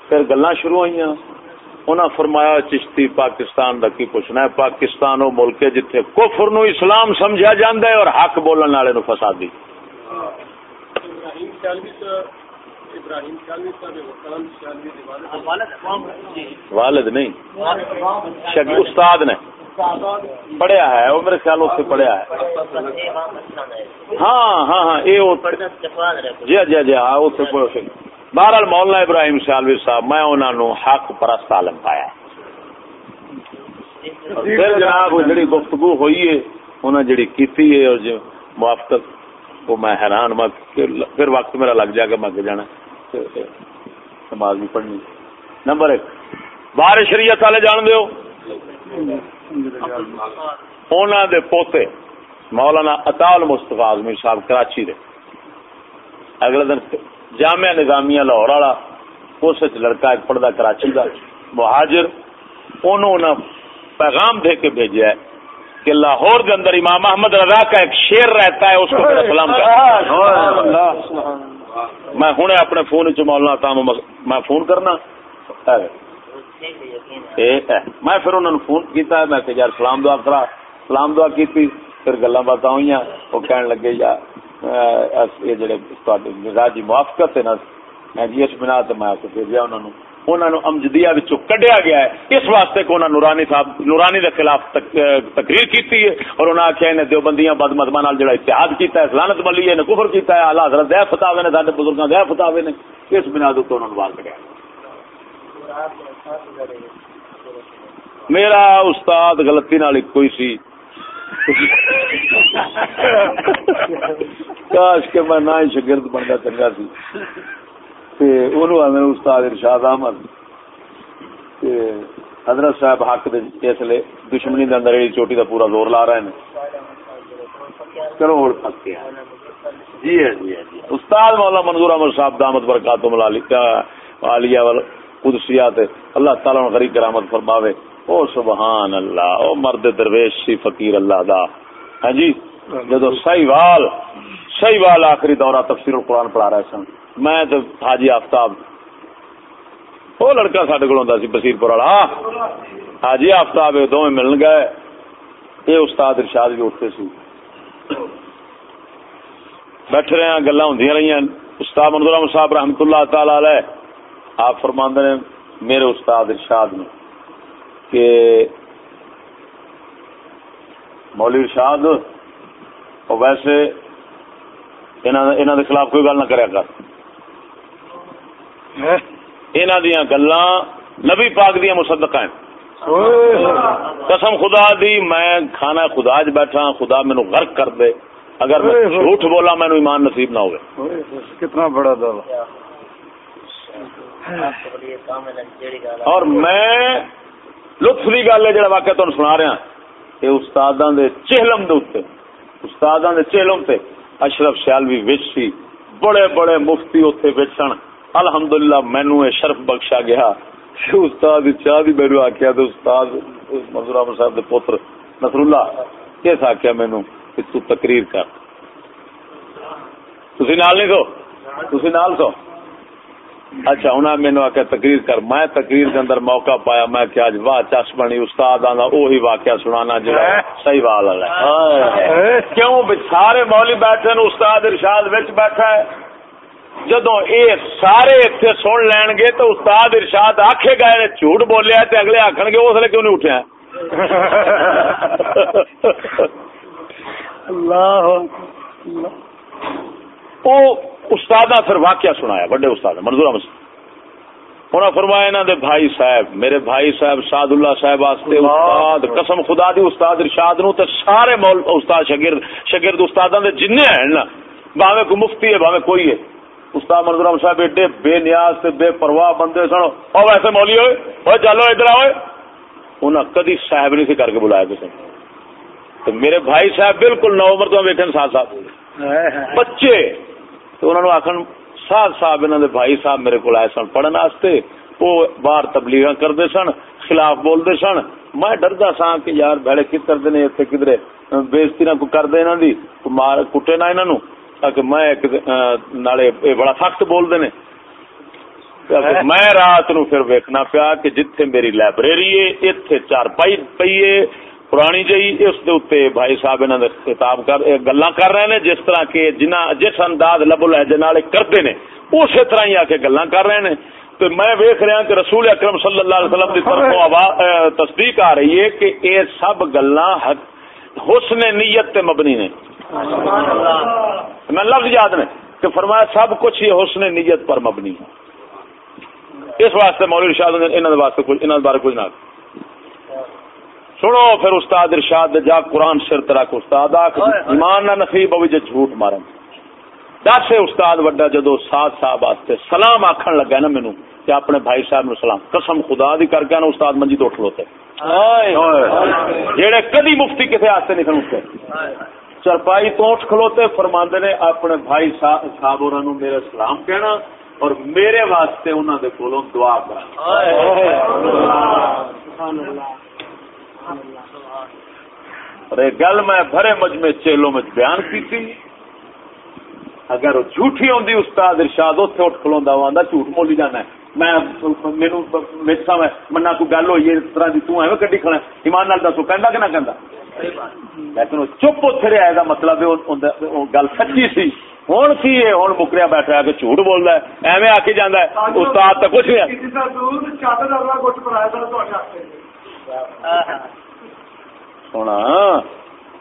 پھر گلا شروع ہوئی انہاں فرمایا چشتی پاکستان دا کی پوچھنا ہے پاکستان وہ ملک ہے جتھے کفر نو اسلام سمجھا جاندا ہے اور حق بولن والے نو فسادی والد نہیں۔ استاد نے۔ پڑھیا ہے وہ میرے خیال سے پڑھیا ہے۔ ہاں ہاں ہاں یہ جی جی جی ہاں اتنے بہرحال مولانا ابراہیم سالوی صاحب میں انہوں حق پرست عالم پایا۔ پھر جناب جڑی گفتگو ہوئی ہے انہیں جڑی کیتی ہے اور جو موافقت وہ میں حیران پھر وقت میرا لگ جائے گا میں جانا۔ واسطے نماز بھی پڑھنی۔ نمبر ایک بار شریعت والے جان دیو انہوں دے پوتے، مولانا اطال مستفا آزمی صاحب کراچی دے۔ اگلے دن جامعہ نظامیہ لاہور والا، اس لڑکا ایک پڑھتا کراچی کا مہاجر، انہوں پیغام دے کے بھیجا ہے کہ لاہور کے اندر امام احمد رضا کا ایک شیر رہتا ہے، اس کو میرا سلام کر میں ہوں اپنے فون چ مولانا تام میں فون کرنا۔ میں پھر انہوں نے فون کیتا ہے میں کہ یار سلام دعا کرا۔ سلام دعا کی پھر گلا بات ہوئی وہ کہنے لگے، یا یہ جڑے مزاجی موافقت ہے نا جی اس بنا تو میں پھر گیا انہوں نے انہوں نے امجدیا کڈیا گیا ہے۔ اس واسطے کہ انہوں نورانی صاحب نورانی کے خلاف تک تقریر کی ہے اور انہوں نے آخیا انہیں دیوبندیاں بد مدما جڑا اتحاد کیتا ہے، سلانت ملی ہے کفر کیتا ہے آلہ حضرت دہ فتاوے نے سارے بزرگ دہ فتاوے نے۔ اس بنا تو انہوں نے بال کٹیا میرا استاد غلطی نال کوئی سی۔ کاش کے میں نہ شگرد بنتا چنگا سی۔ استاد ارشاد احمد حضرت صاحب حق اس لیے دشمنی دے اندر چوٹی دا پورا زور لا رہے ہیں۔ کروڑ پکے جی ہے جی ہے جی استاد مولا منظور احمد صاحب دامت برکات عالیہ قدسیات اللہ تعالی غریب کرامت فرماوے۔ او سبحان اللہ، او مرد درویش، سی فقیر اللہ دا۔ ہاں جی جدو سی وال سی وال آخری دورہ تفسیر القرآن پڑھا رہے سن۔ میں تو حاجی آفتاب، وہ لڑکا سڈے کو سی بصیر پور والا حاجی آفتاب دونوں ملن گئے۔ یہ استاد ارشاد بھی اٹھتے سی۔ بیٹھے رہے گلا ہوں رہی استاد منظور صاحب رحمت اللہ تعالی علیہ، آپ فرماندے نے میرے استاد ارشاد نے کہ مولوی ارشاد ویسے انہوں خلاف کوئی گل نہ کریا کر۔ دیا گلا نبی پاک دیا مصدقہ ہیں۔ قسم خدا دی میں کھانا خدا چ بیٹھا خدا مینو غرق کر دے۔ اگر میں جھوٹ بولا مینو ایمان نصیب نہ ہوئے۔
کتنا بڑا دعوی۔
اور میں لطف کی گل ہے جڑا واقعہ تمہیں سنا رہا یہ استاداں دے چہلم دے اتنے استاداں دے چہلم تے اشرف سیالوی وچ سی۔ بڑے بڑے مفتی اتنے وچ سن۔ الحمدللہ مینو یہ شرف بخشا گیا۔ استاد چاہ بھی میرے آخیا تو استاد منظور احمد صاحب دے پوتر نصر اللہ کس آخیا مینو کہ تو تقریر کر۔ تسی نال نہیں سو؟ تسی نال سو؟ اچھا انہیں مینو آ تقریر کر۔ میں تقریر کے اندر موقع پایا میں کہ اج واہ چس بنی استاد آنا وہی واقعہ سنانا جو صحیح وال والا ہے۔ کیوں؟ بھی سارے مولی بیٹھے نے استاد ارشاد وچ بیٹھا ہے۔ جدو یہ سارے اتنے سن لین گے تو استاد ارشاد آخے گا جھوٹ بولیا تے اگلے آخن گے اس لیے کیوں نہیں اٹھیا؟
اللہ
وہ استاد پھر واقعہ سنایا بڑے استاد منظور احمد انہوں نے فرمایا انہوں دے بھائی صاحب میرے بھائی صاحب سعد اللہ صاحب واسطے استاد قسم خدا دی استاد ارشاد نو تے سارے مول استاد شاگرد شاگرد استاداں دے جننے ہیں نا۔ باویں کوئی مفتی ہے باویں کوئی ہے۔ استاد منظور احمد صاحب ایڈے بے نیاز تے بے پرواہ بندے سن۔ او ویسے مولی ہوئے اوے چلو ادھر آؤ انہاں کدی صاحب نہیں سی کر کے بلایا کسی نے تو میرے بھائی صاحب بالکل نو عمر تو ویکھن ساتھ ساتھ بچے۔ تو انہوں نے آخر ساتھ صاحب انہوں نے بھائی صاحب میرے کو آئے سن پڑھنے واسطے۔ وہ باہر تبلیغ کرتے سن، خلاف بولتے سن۔ میں ڈردا سا کہ یار بھڑے کتر دے نے اتنے کدھر بےزتی نہ کوئی کر دے انہوں دی مار کٹے نہ انہوں میں ایک نالے بڑا سخت بولتے نے میں رات نو پھر ویکنا پیا کہ جتھے میری لائبریری ہے اتنے چار پائی ہے پرانی جی اس دے اتنے بھائی صاحب انہوں نے خطاب کر گلا کر رہے ہیں جس طرح کے جنہ جس انداز لب لہجے نال کرتے نے اسی طرح ہی آ کے گلا کر رہے ہیں تو میں ویخ رہا کہ رسول اکرم صلی اللہ علیہ وسلم کی طرف تصدیق آ رہی ہے کہ یہ سب گلا حسن نیت تے مبنی نے۔ میں لفظ یاد نے کہ فرمایا سب کچھ یہ حسن نیت پر مبنی ہے۔ اس واسطے مولوی شاہ انہوں واسطے کچھ انہوں بارے کچھ نہ سنو پھر استاد ارشاد جا قرآن سر ترک استاد ایمان نہ نصیب ہوئی جے جھوٹ مارن۔ دس استاد وڈا جدو سات صاحب واسطے سلام آخر لگا نا مینو کہ اپنے بھائی صاحب نو سلام۔ قسم خدا دی کر کے نا استاد منجی تو اٹھ لوتے جہے کدی مفتی کسی واسطے نہیں سن اٹھتے۔ چرپائی تو اٹھ کھلوتے فرماندے نے اپنے بھائی صاحب اور میرے سلام کہنا اور میرے واسطے انہوں دے کولوں دعا کرنا۔ اور ایک گل میں بھرے مجمے چیلوں میں بیان کی تھی اگر جھوٹھی ہوندی استاد ارشاد اتنے اٹھ کھلوا آدھا جھوٹ مولی جانا ہے۔ میں میرے میرا میں منا کو گل ہوئی اس طرح کی توں ایویں کڈی کھڑا ایمان نال دسو، کہندا کہ نہ کہندا؟ لیکن چپ اتنے رہا مطلب گل سچی سی۔ ہوں سی ہوں مکریا بیٹھا کہ جھوٹ بولتا ہے۔ ایویں آ کے جانا ہے استاد تو کچھ نہیں سونا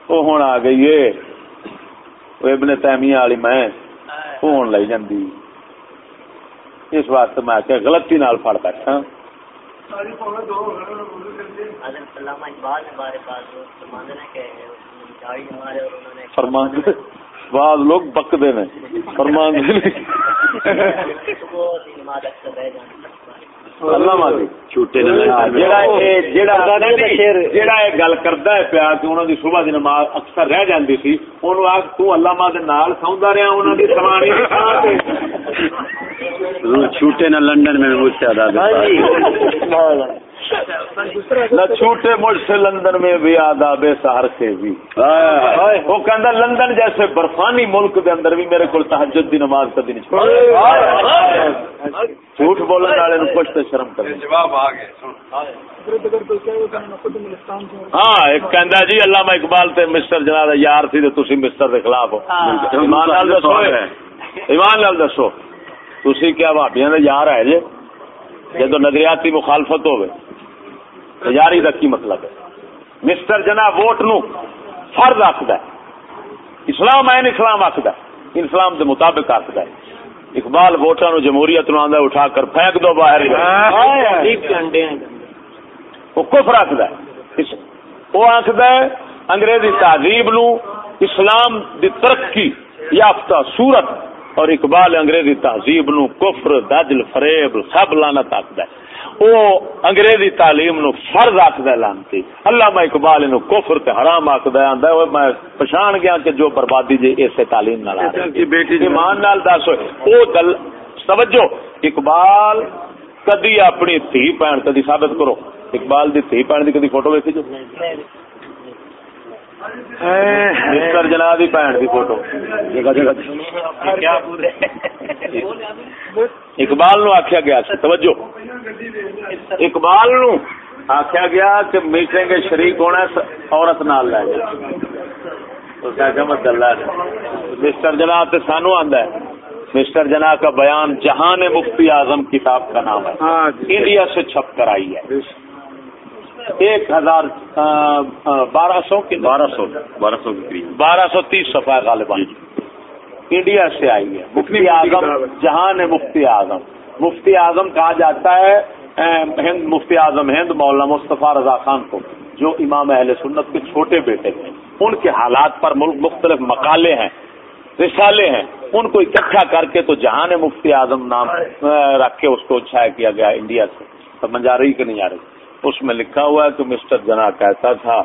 وہ ہوں آ گئی ہے۔ ابن تیمیہ والی میں فون لے جی اس واسطے میں آخیا غلطی نال پڑ بیٹھا۔ فرمان بعض لوگ بکتے ہیں فرمان گل کرتا ہے پیا کہ انہوں کی صبح کی نماز اکثر رہ جاتی سی انہوں آگ تلامہ سوندا رہا انہوں کی سوانی
چھوٹے نہ لندن میں مجھ سے ادا
نہ چھوٹے مجھ سے لندن میں بھی آداب سہر سے بھی۔ وہ کہندا لندن جیسے برفانی ملک دے اندر بھی میرے کو تحجد دی نماز کبھی نہیں جھوٹ بولنے والے کچھ تو شرم کر جواب آ گئے ہاں ایک کہندا جی علامہ اقبال تے مسٹر جناب یار سی تے تسی مسٹر دے خلاف ہو۔ ایمان نال دسو۔ ایمان نال دسو۔ تسی کیا بھابیاں دے یار ہے جے؟ جدو نظریاتی مخالفت ہوئے یاری کا کی مطلب ہے؟ مسٹر جنا ووٹ نو فرض آخد اسلام این اسلام آخد اسلام کے مطابق آخد اقبال ووٹاں نو جمہوریت نو آندا اٹھا کر پھینک دو باہر وہ کفر آخدا ہے۔ وہ آخدا ہے، انگریزی تہذیب نو اسلام دی ترقی یافتہ صورت اور اقبال انگریزی تہذیب نو کفر، دجل، فریب سب لانت آخدا ہے۔ وہ انگریزی تعلیم نو فرض آخدا ہے لانتی۔ علامہ اقبال نو کفر تے حرام آندا ہے اوے میں پہچان گیا کہ جو بربادی جے اسے تعلیم نال آ رہی
بیٹی جو-
ایمان نال دس او دل توجہ اقبال کدی اپنی تھی بہن کدی ثابت کرو۔ اقبال دی تھی بہن دی کدی فوٹو ویکھی جو؟ مسٹر جناح دی بہن دی فوٹو جگہ جگہ اقبال نو آخیا گیا توجہ. اقبال نو آخیا گیا کہ میٹنگ شریک ہونا عورت نال لے اس کا ہے مسٹر جناح تے سانو آندا ہے مسٹر جناح کا بیان جہان مفتی اعظم کتاب کا نام ہے۔
ہاں جی۔
انڈیا سے چھپ کر آئی ہے۔ ایک ہزار بارہ سو کی
بارہ سو بارہ سو کے قریب۔
بارہ سو تیس صفحہ غالباً۔ انڈیا سے آئی ہے۔ مفتی اعظم جہان مفتی اعظم۔ مفتی اعظم کہا جاتا ہے ہند مفتی اعظم ہند مولانا مصطفیٰ رضا خان کو جو امام اہل سنت کے چھوٹے بیٹے تھے ان کے حالات پر ملک مختلف مقالے ہیں رسالے ہیں۔ ان کو اکٹھا کر کے تو جہان مفتی اعظم نام رکھ کے اس کو چھایا کیا گیا انڈیا سے۔ سمجھ آ رہی کہ نہیں آ رہی؟ اس میں لکھا ہوا ہے کہ مسٹر جنا کہتا تھا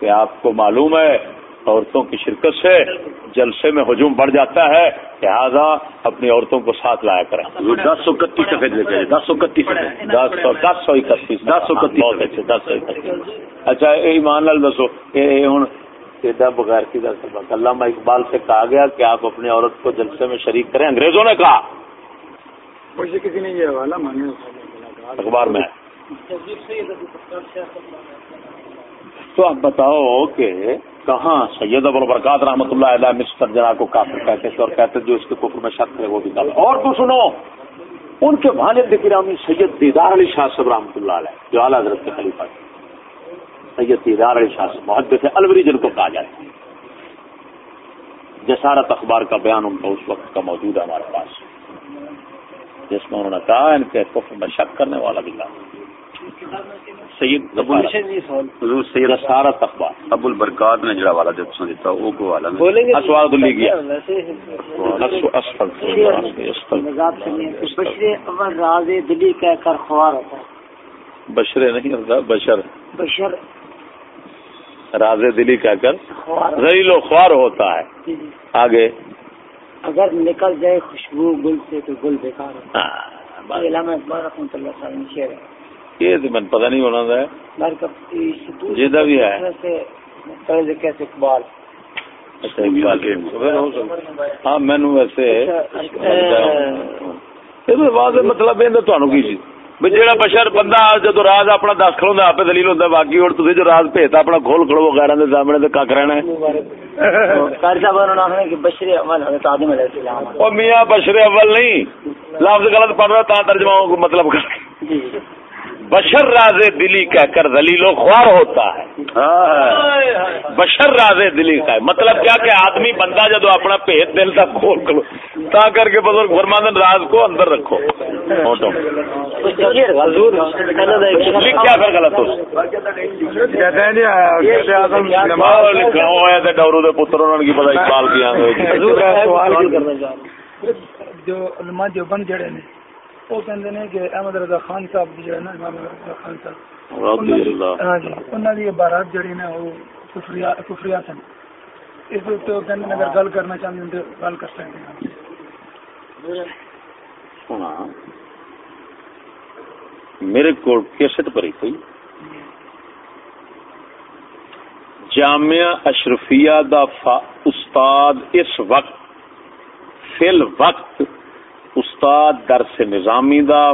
کہ آپ کو معلوم ہے عورتوں کی شرکت سے جلسے میں ہجوم بڑھ جاتا ہے لہذا اپنی عورتوں کو ساتھ لایا کریں۔
دس سو اکتیس سفید لے کے آئے دس سو اکتیس
دس سو دس سو اکتیس۔
دس سو اکتیس
بہت اچھے دس سو اکتیس۔ اچھا یہ ایمان لال دسو یہ ہوں بغیر کی دس سبق علامہ اقبال سے کہا گیا کہ آپ اپنی عورت کو جلسے میں شریک کریں۔ انگریزوں نے کہا۔
کسی نے یہ حوالہ
اخبار میں۔ تو اب بتاؤ کہ کہاں سید ابو البرکات رحمۃ اللہ علیہ مسٹر جنا کو کافر کہتے تھے اور کہتے جو اس کے کفر میں شک کرے وہ بھی کافر۔ اور تو سنو، ان کے والد گرامی سید دیدار علی شاہ صاحب رحمۃ اللہ علیہ، جو اعلیٰ حضرت کے خلیفہ تھے۔ سید دیدار علی شاہ صاحب، محدث الوری جن کو کہا جاتا ہے۔ جسارت اخبار کا بیان ان کا اس وقت کا موجود ہے ہمارے پاس۔ جس میں انہوں نے کہا ان کے کفر میں شک کرنے والا بھی کہا سید
حضور سید
جسارت اخبار
ابو البرکات نے جڑا والا دیتا کو والا
اسواد گیا
بشر اول راز دلی کہہ کر خوار ہوتا
بشرے نہیں ہوتا بشر
بشر
راز دلی کہہ کر ذلیل و خوار ہوتا ہے
جی، جی۔
آگے
اگر نکل جائے خوشبو گل سے تو گل بیکار ہوتا
ہاں،
ہے علامہ اقبال رحمۃ اللہ شعر ہے
یہ تو میں پتہ نہیں ہونا
ستون
جیدہ بھی ہے۔
اقبال؟
اچھا ہاں مینو ویسے یہ واضح مطلب یہ تمہیں کی چیز بھی جہاں بشر بندہ جدو راز اپنا دس کھلوا آپ دلیل ہوتا باقی اور تھی جو راز بھیجتا اپنا کھول کھڑو کے سامنے تو کک رہنا ہے۔
قاری صاحب انہوں نے آخنا کہ بشر اول حضرت آدم علیہ السلام۔ ہے۔
اور میاں بشر اول نہیں۔ لفظ غلط پڑھ رہا تا ترجمہ کو مطلب کر۔
جی۔
بشر راز دلی کہہ کر دلیل و خوار ہوتا ہے۔ بشر راز دلی کا ہے۔ مطلب کیا کہ آدمی بندہ جدو اپنا پیٹ دل تک کھول کرو تا کر کے بزرگ فرماندن راز کو اندر رکھو۔ فوٹو لکھ کیا پھر غلط ہو۔ ڈورو دے پتر کی پتہ اقبال کی؟
جو علماء دیوبند جڑے نے وہ کہندے نے کہ احمد رضا خان صاحب بھی جڑے نا امام رضا خان صاحب
رضی اللہ
انہاں دی عبارات جڑی نے وہ کفریا کفریا سن۔ اس وہ نے اگر گل کرنا چاہندے ہیں تو گل کر سکتے ہیں۔
سنا۔ میرے کو کیسٹ پر جامعہ اشرفیہ دا استاد اس وقت فل وقت استاد درس نظامی دا،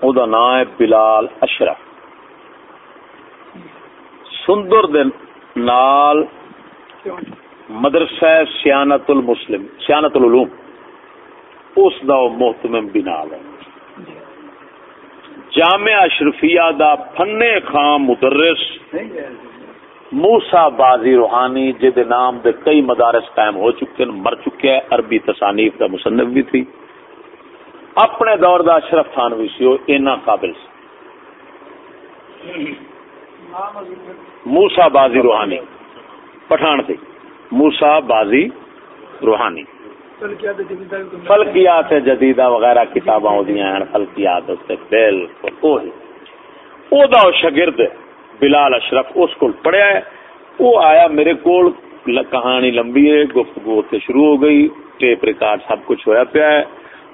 او دا نام ہے بلال اشرف۔ سندر دن نال مدرسہ سیانت المسلم، سیانت العلوم، اس دا محتمم بھی نال ہے۔ جامعہ اشرفیہ دا فن خام مدرس موسا بازی روحانی جد نام دے کئی مدارس قائم ہو چکے ہیں، مر چکے ہیں، عربی تصانیف کا مصنف بھی تھی۔ اپنے دور دا اشرف تھانوی سی، وہ اینا قابل سی۔ موسا بازی روحانی۔ پٹھان تھی موسا بازی روحانی۔
فلکیات جدیدہ
وغیرہ کتاباں ہوندیاں ہیں، فلکیات اس تے بالکل وہی او دا او شاگرد بلال اشرف اس کو پڑھیا ہے۔ وہ آیا میرے کول کہانی لمبی ہے، گفتگو تے شروع ہو گئی، ٹیپ ریکارڈ سب کچھ ہویا پیا ہے۔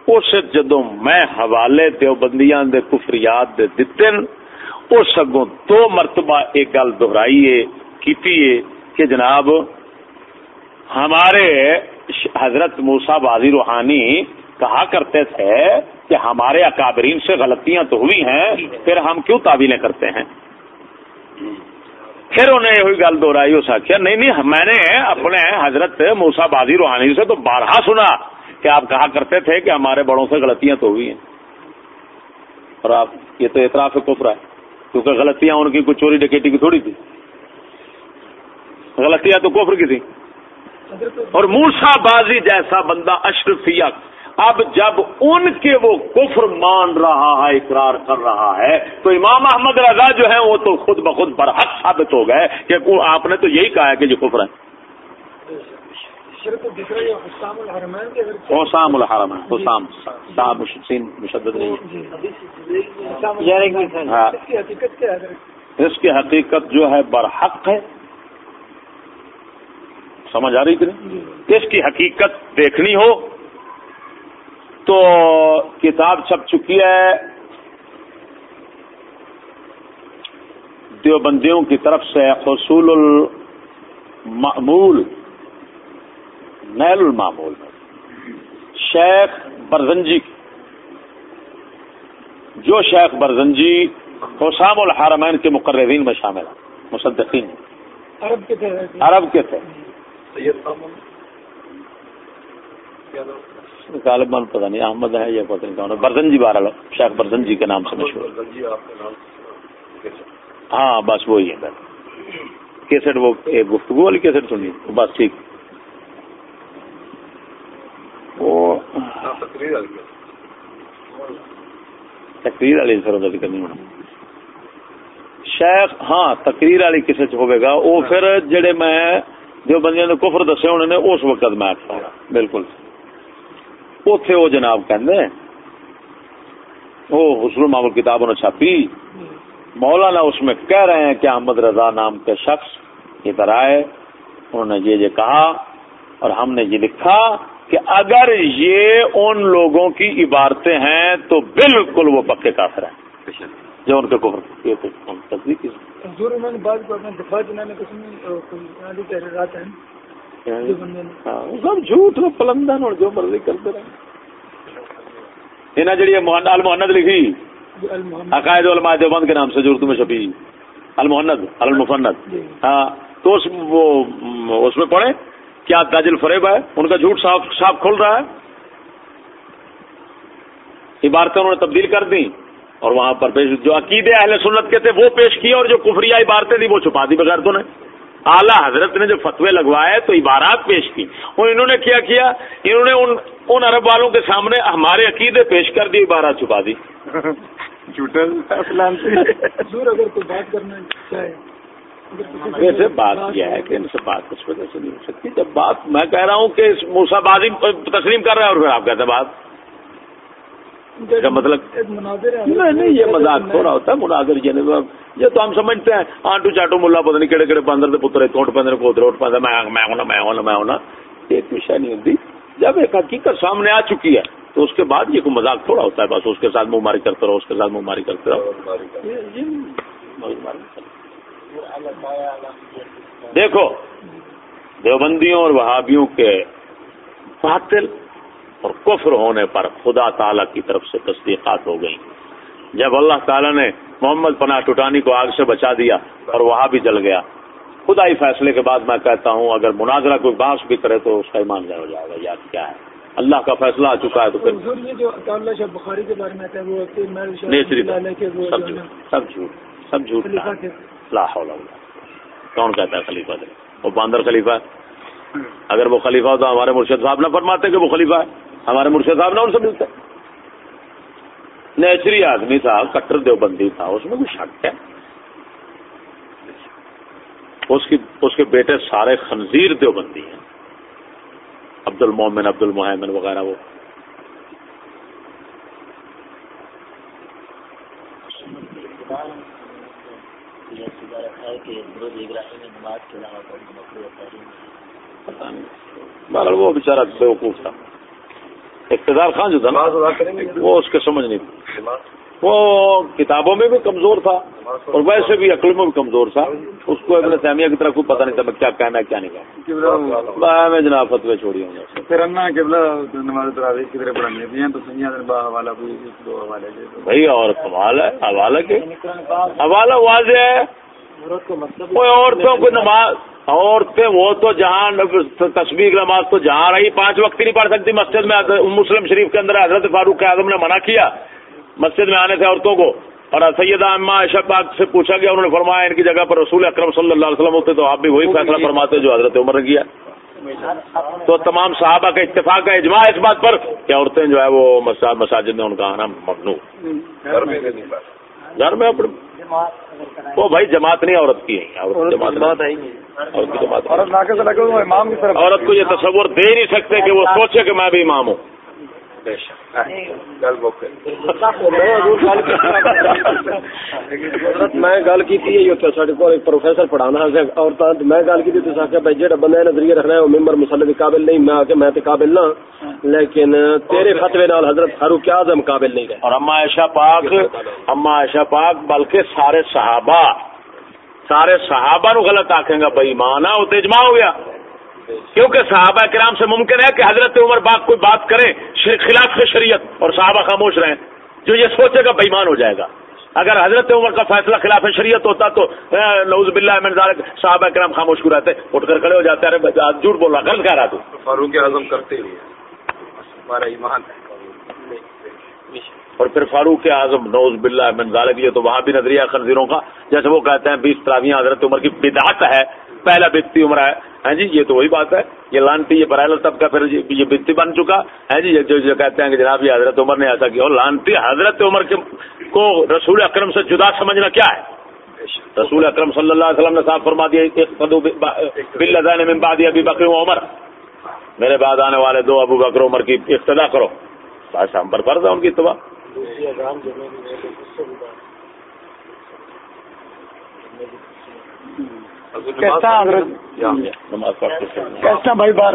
اس جدوں میں حوالے دیوبندیاں دے کفریات دے دتے اس اگوں دو مرتبہ ایک گل دہرائی ہے کیتی ہے کہ جناب، ہمارے حضرت موسا بازی روحانی کہا کرتے تھے کہ ہمارے اکابرین سے غلطیاں تو ہوئی ہیں، پھر ہم کیوں تعویلیں کرتے ہیں؟ پھر انہیں یہ گل دوہرائی اس آخیا نہیں نہیں، میں نے اپنے حضرت موسا بازی روحانی سے تو بارہا سنا۔ کہ آپ کہا کرتے تھے کہ ہمارے بڑوں سے غلطیاں تو ہوئی ہیں۔ اور آپ یہ تو اعتراف کفر ہے، کیونکہ غلطیاں ان کی کوئی چوری ڈکیٹی کی تھوڑی تھی۔ غلطیاں تو کفر کی تھی۔ اور موسا بازی جیسا بندہ اشرفیہ اب جب ان کے وہ کفر مان رہا ہے، اقرار کر رہا ہے، تو امام احمد رضا جو ہے وہ تو خود بخود برحق ثابت ہو گئے کہ آپ نے تو یہی کہا ہے کہ یہ کفر ہے
شرک دکھ رہی ہے حسام
الحرم حسام صاحب مشدد نہیں
جی
منٹ ہے۔
ہاں۔
اس کی حقیقت کیا ہے؟ اگر
اس کی حقیقت جو ہے برحق ہے۔ سمجھ آ رہی کہ نہیں؟ اس کی حقیقت دیکھنی ہو تو کتاب چھپ چکی ہے۔ دیوبندیوں کی طرف سے حصول المعمول۔ نیل المعمول شیخ برزنجی۔ جو شیخ برزنجی حسام الحرمین کے مقررین میں شامل ہیں مصدقین۔
عرب کے تھے۔
عرب کے تھے۔ غالباً پتہ نہیں احمد ہے یا پتہ نہیں کون ہے۔ برزنجی بہرحال شیخ برزنجی کے نام سے مشہور۔ ہاں بس وہی ہے۔ بس کیسٹ وہ ایک گفتگو والی کیسٹ سنی بس ٹھیک۔ تقریر والی سر ذکر کرنی ہونا۔ شیخ ہاں تقریر والی کسے چ ہوے گا وہ پھر جڑے میں جو بندیاں نے کفر دسے ہونے نے اس وقت میں آخا بالکل۔ اوتھے وہ جناب کہندے وہ حسن معمول کتاب انہوں نے چھاپی۔ مولانا اس میں کہہ رہے ہیں کہ احمد رضا نام کے شخص ادھر آئے انہوں نے یہ یہ کہا اور ہم نے یہ لکھا۔ کہ اگر یہ ان لوگوں کی عبارتیں ہیں تو بالکل وہ پکے کافر ہیں۔ جو ان کے کفر تصدیق
نے؟
ہاں، سب جھوٹ پلندن اور جو مرضی کرتے رہے انہیں جڑی المحنت لکھی۔ عقائد علماء دیوبند کے نام سے جو اردو میں چھپی۔ المحنت المفند۔ ہاں تو اس وہ اس میں پڑھے کیا تاج الفریب ہے؟ ان کا جھوٹ صاف صاف کھل رہا ہے۔ عبارتیں انہوں نے تبدیل کر دی اور وہاں پر پیش جو عقید اہل سنت کے تھے وہ پیش کی اور جو کفریہ عبارتیں تھی وہ چھپا دی بغیر تو نے اعلیٰ حضرت نے جو فتوے لگوائے تو عبارات پیش کی۔ اور انہوں نے کیا کیا؟ انہوں نے ان ان عرب والوں کے سامنے ہمارے عقیدے پیش کر دی عبارات چھپا دی۔
اگر کوئی بات کرنا چاہے۔
ویسے بات یہ ہے کہ ان سے بات اس وجہ سے نہیں ہو سکتی۔ جب بات میں کہہ رہا ہوں کہ موسا بازی تسلیم کر رہا ہے اور پھر آپ کہتے ہیں بات۔ مطلب
ایک
نہیں نہیں یہ مذاق تھوڑا ہوتا ہے مناظر یہ تو ہم سمجھتے ہیں۔ آنٹو چاٹو ملا پتہ نہیں کہڑے کہڑے بندر دے پتر کوٹ پندر کوتر اوٹ پندر میں میں ہونا میں ہونا میں ہونا۔ یہ کوئی نہیں ہوتی۔ جب ایک حقیقت سامنے آ چکی ہے تو اس کے بعد یہ کوئی مذاق تھوڑا ہوتا ہے بس اس کے ساتھ منہ ماری کرتے رہو اس کے ساتھ منہ ماری کرتے رہو۔ دیکھو دیوبندیوں اور وہابیوں کے باطل اور کفر ہونے پر خدا تعالی کی طرف سے تصدیقات ہو گئی جب اللہ تعالیٰ نے محمد پناہ ٹوٹانی کو آگ سے بچا دیا اور وہاں بھی جل گیا خدائی فیصلے کے بعد میں کہتا ہوں اگر مناظرہ کوئی بانس بھی کرے تو اس کا ایمان ضائع ہو جائے گا یا کیا ہے۔ اللہ کا فیصلہ آ چکا ہے تو پھر
بخاری کے بارے میں
نہیں سب جھوٹ سب جھوٹ۔ سب جھوٹ لا حول ولا کون کہتا ہے خلیفہ دے؟ وہ باندر خلیفہ ہے۔ اگر وہ خلیفہ ہوتا ہمارے مرشد صاحب نہ فرماتے کہ وہ خلیفہ ہے۔ ہمارے مرشد صاحب نہ ان سے ملتے۔ نیچری آدمی تھا، کٹر دیوبندی تھا، اس میں کوئی شک ہے؟ اس کی، اس کے بیٹے سارے خنزیر دیوبندی ہیں۔ عبد المومن عبد المحمن وغیرہ وہ۔ پتہ نہیں۔ بہرحال وہ بیچارہ بیوقوف تھا۔ اقتدار خان جو تھا نا وہ اس کے سمجھ نہیں وہ کتابوں میں بھی کمزور تھا اور ویسے بھی عقل میں بھی کمزور تھا۔ اس کو ابن تیمیہ کی طرف کوئی پتہ نہیں تھا کیا کہنا ہے کیا نہیں کہنا۔ میں میں جناب فتوی چھوڑی ہوں
پھر انا قبلہ نماز تراویح کی طرح پڑھانی ہوتی ہیں تو سنیا دن با حوالہ کوئی دو حوالے کے تو
بھائی اور کمال ہے حوالہ کے؟ حوالہ واضح ہے۔ عورتوں کو نماز عورتیں وہ تو جہاں تصویر کی نماز تو جہاں رہی پانچ وقت ہی نہیں پڑھ سکتی۔ مسجد میں مسلم شریف کے اندر حضرت فاروق اعظم نے منع کیا۔ مسجد میں آنے سے عورتوں کو۔ اور سیدہ اما عائشہ پاک سے پوچھا گیا انہوں نے فرمایا ان کی جگہ پر رسول اکرم صلی اللہ علیہ وسلم ہوتے تو آپ بھی وہی فیصلہ فرماتے جو حضرت عمر نے کیا۔ تو تمام صحابہ کا اتفاق کا اجماع اس بات پر کہ عورتیں جو ہے وہ مسا- مساجد میں ان کا آنا ممنوع۔ گھر میں اپنے وہ بھائی جماعت نہیں عورت کی ہے عورت کو یہ تصور دے ہی نہیں سکتے کہ وہ سوچے کہ میں بھی امام ہوں۔
میں گل کی پروفیسر پڑھانا اور میں گل کی بھائی جہاں بندہ نظریہ رکھنا ہے وہ ممبر مسلم کے قابل نہیں میں آ کے میں تے قابل نہ لیکن تیرے نال حضرت فاروق اعظم قابل نہیں رہے۔
اور اما عائشہ پاک اما عائشہ پاک بلکہ سارے صحابہ سارے صحابہ نو غلط آکھیں گا تو اجماع ہو گیا۔ کیونکہ صحابہ کرام سے ممکن ہے کہ حضرت عمر باغ کوئی بات کریں خلاف خلاف شریعت، اور صحابہ خاموش رہیں۔ جو یہ سوچے گا بےمان ہو جائے گا۔ اگر حضرت عمر کا فیصلہ خلاف شریعت ہوتا تو نوز بلّہ باللہ من ذالک، صحابہ کرام خاموش کو رہتے؟ اٹھ کر کھڑے ہو جاتے، ارے، جھوٹ بول رہا، غلط کہہ رہا تو۔
فاروق اعظم کرتے ہی ہمارا ایمان ہے۔
اور پھر فاروق اعظم نوز باللہ من ذالک، یہ تو وہاں بھی نظریہ خنزیروں کا، جیسے وہ کہتے ہیں بیس تراویاں حضرت عمر کی بدعت ہے، پہلا بتی عمر ہے۔ ہاں جی یہ تو وہی بات ہے۔ یہ لانتی، یہ برائل طبقہ پھر یہ بتی بن چکا۔ ہے جی جو جو کہتے ہیں کہ جناب یہ حضرت عمر نے ایسا کیا۔ اور لانتی حضرت عمر کے کو رسول اکرم سے جدا سمجھنا کیا ہے؟ رسول اکرم صلی اللہ علیہ وسلم نے صاف فرما دیا بل من بعد ابی بکر و عمر۔ میرے بعد آنے والے دو ابو بکر عمر کی اقتدا کرو۔ بس ہم پر فرض ہے ان کی اتباع۔
کیسا حضرت؟
نماز پڑھ کے
کیسا بھائی بار؟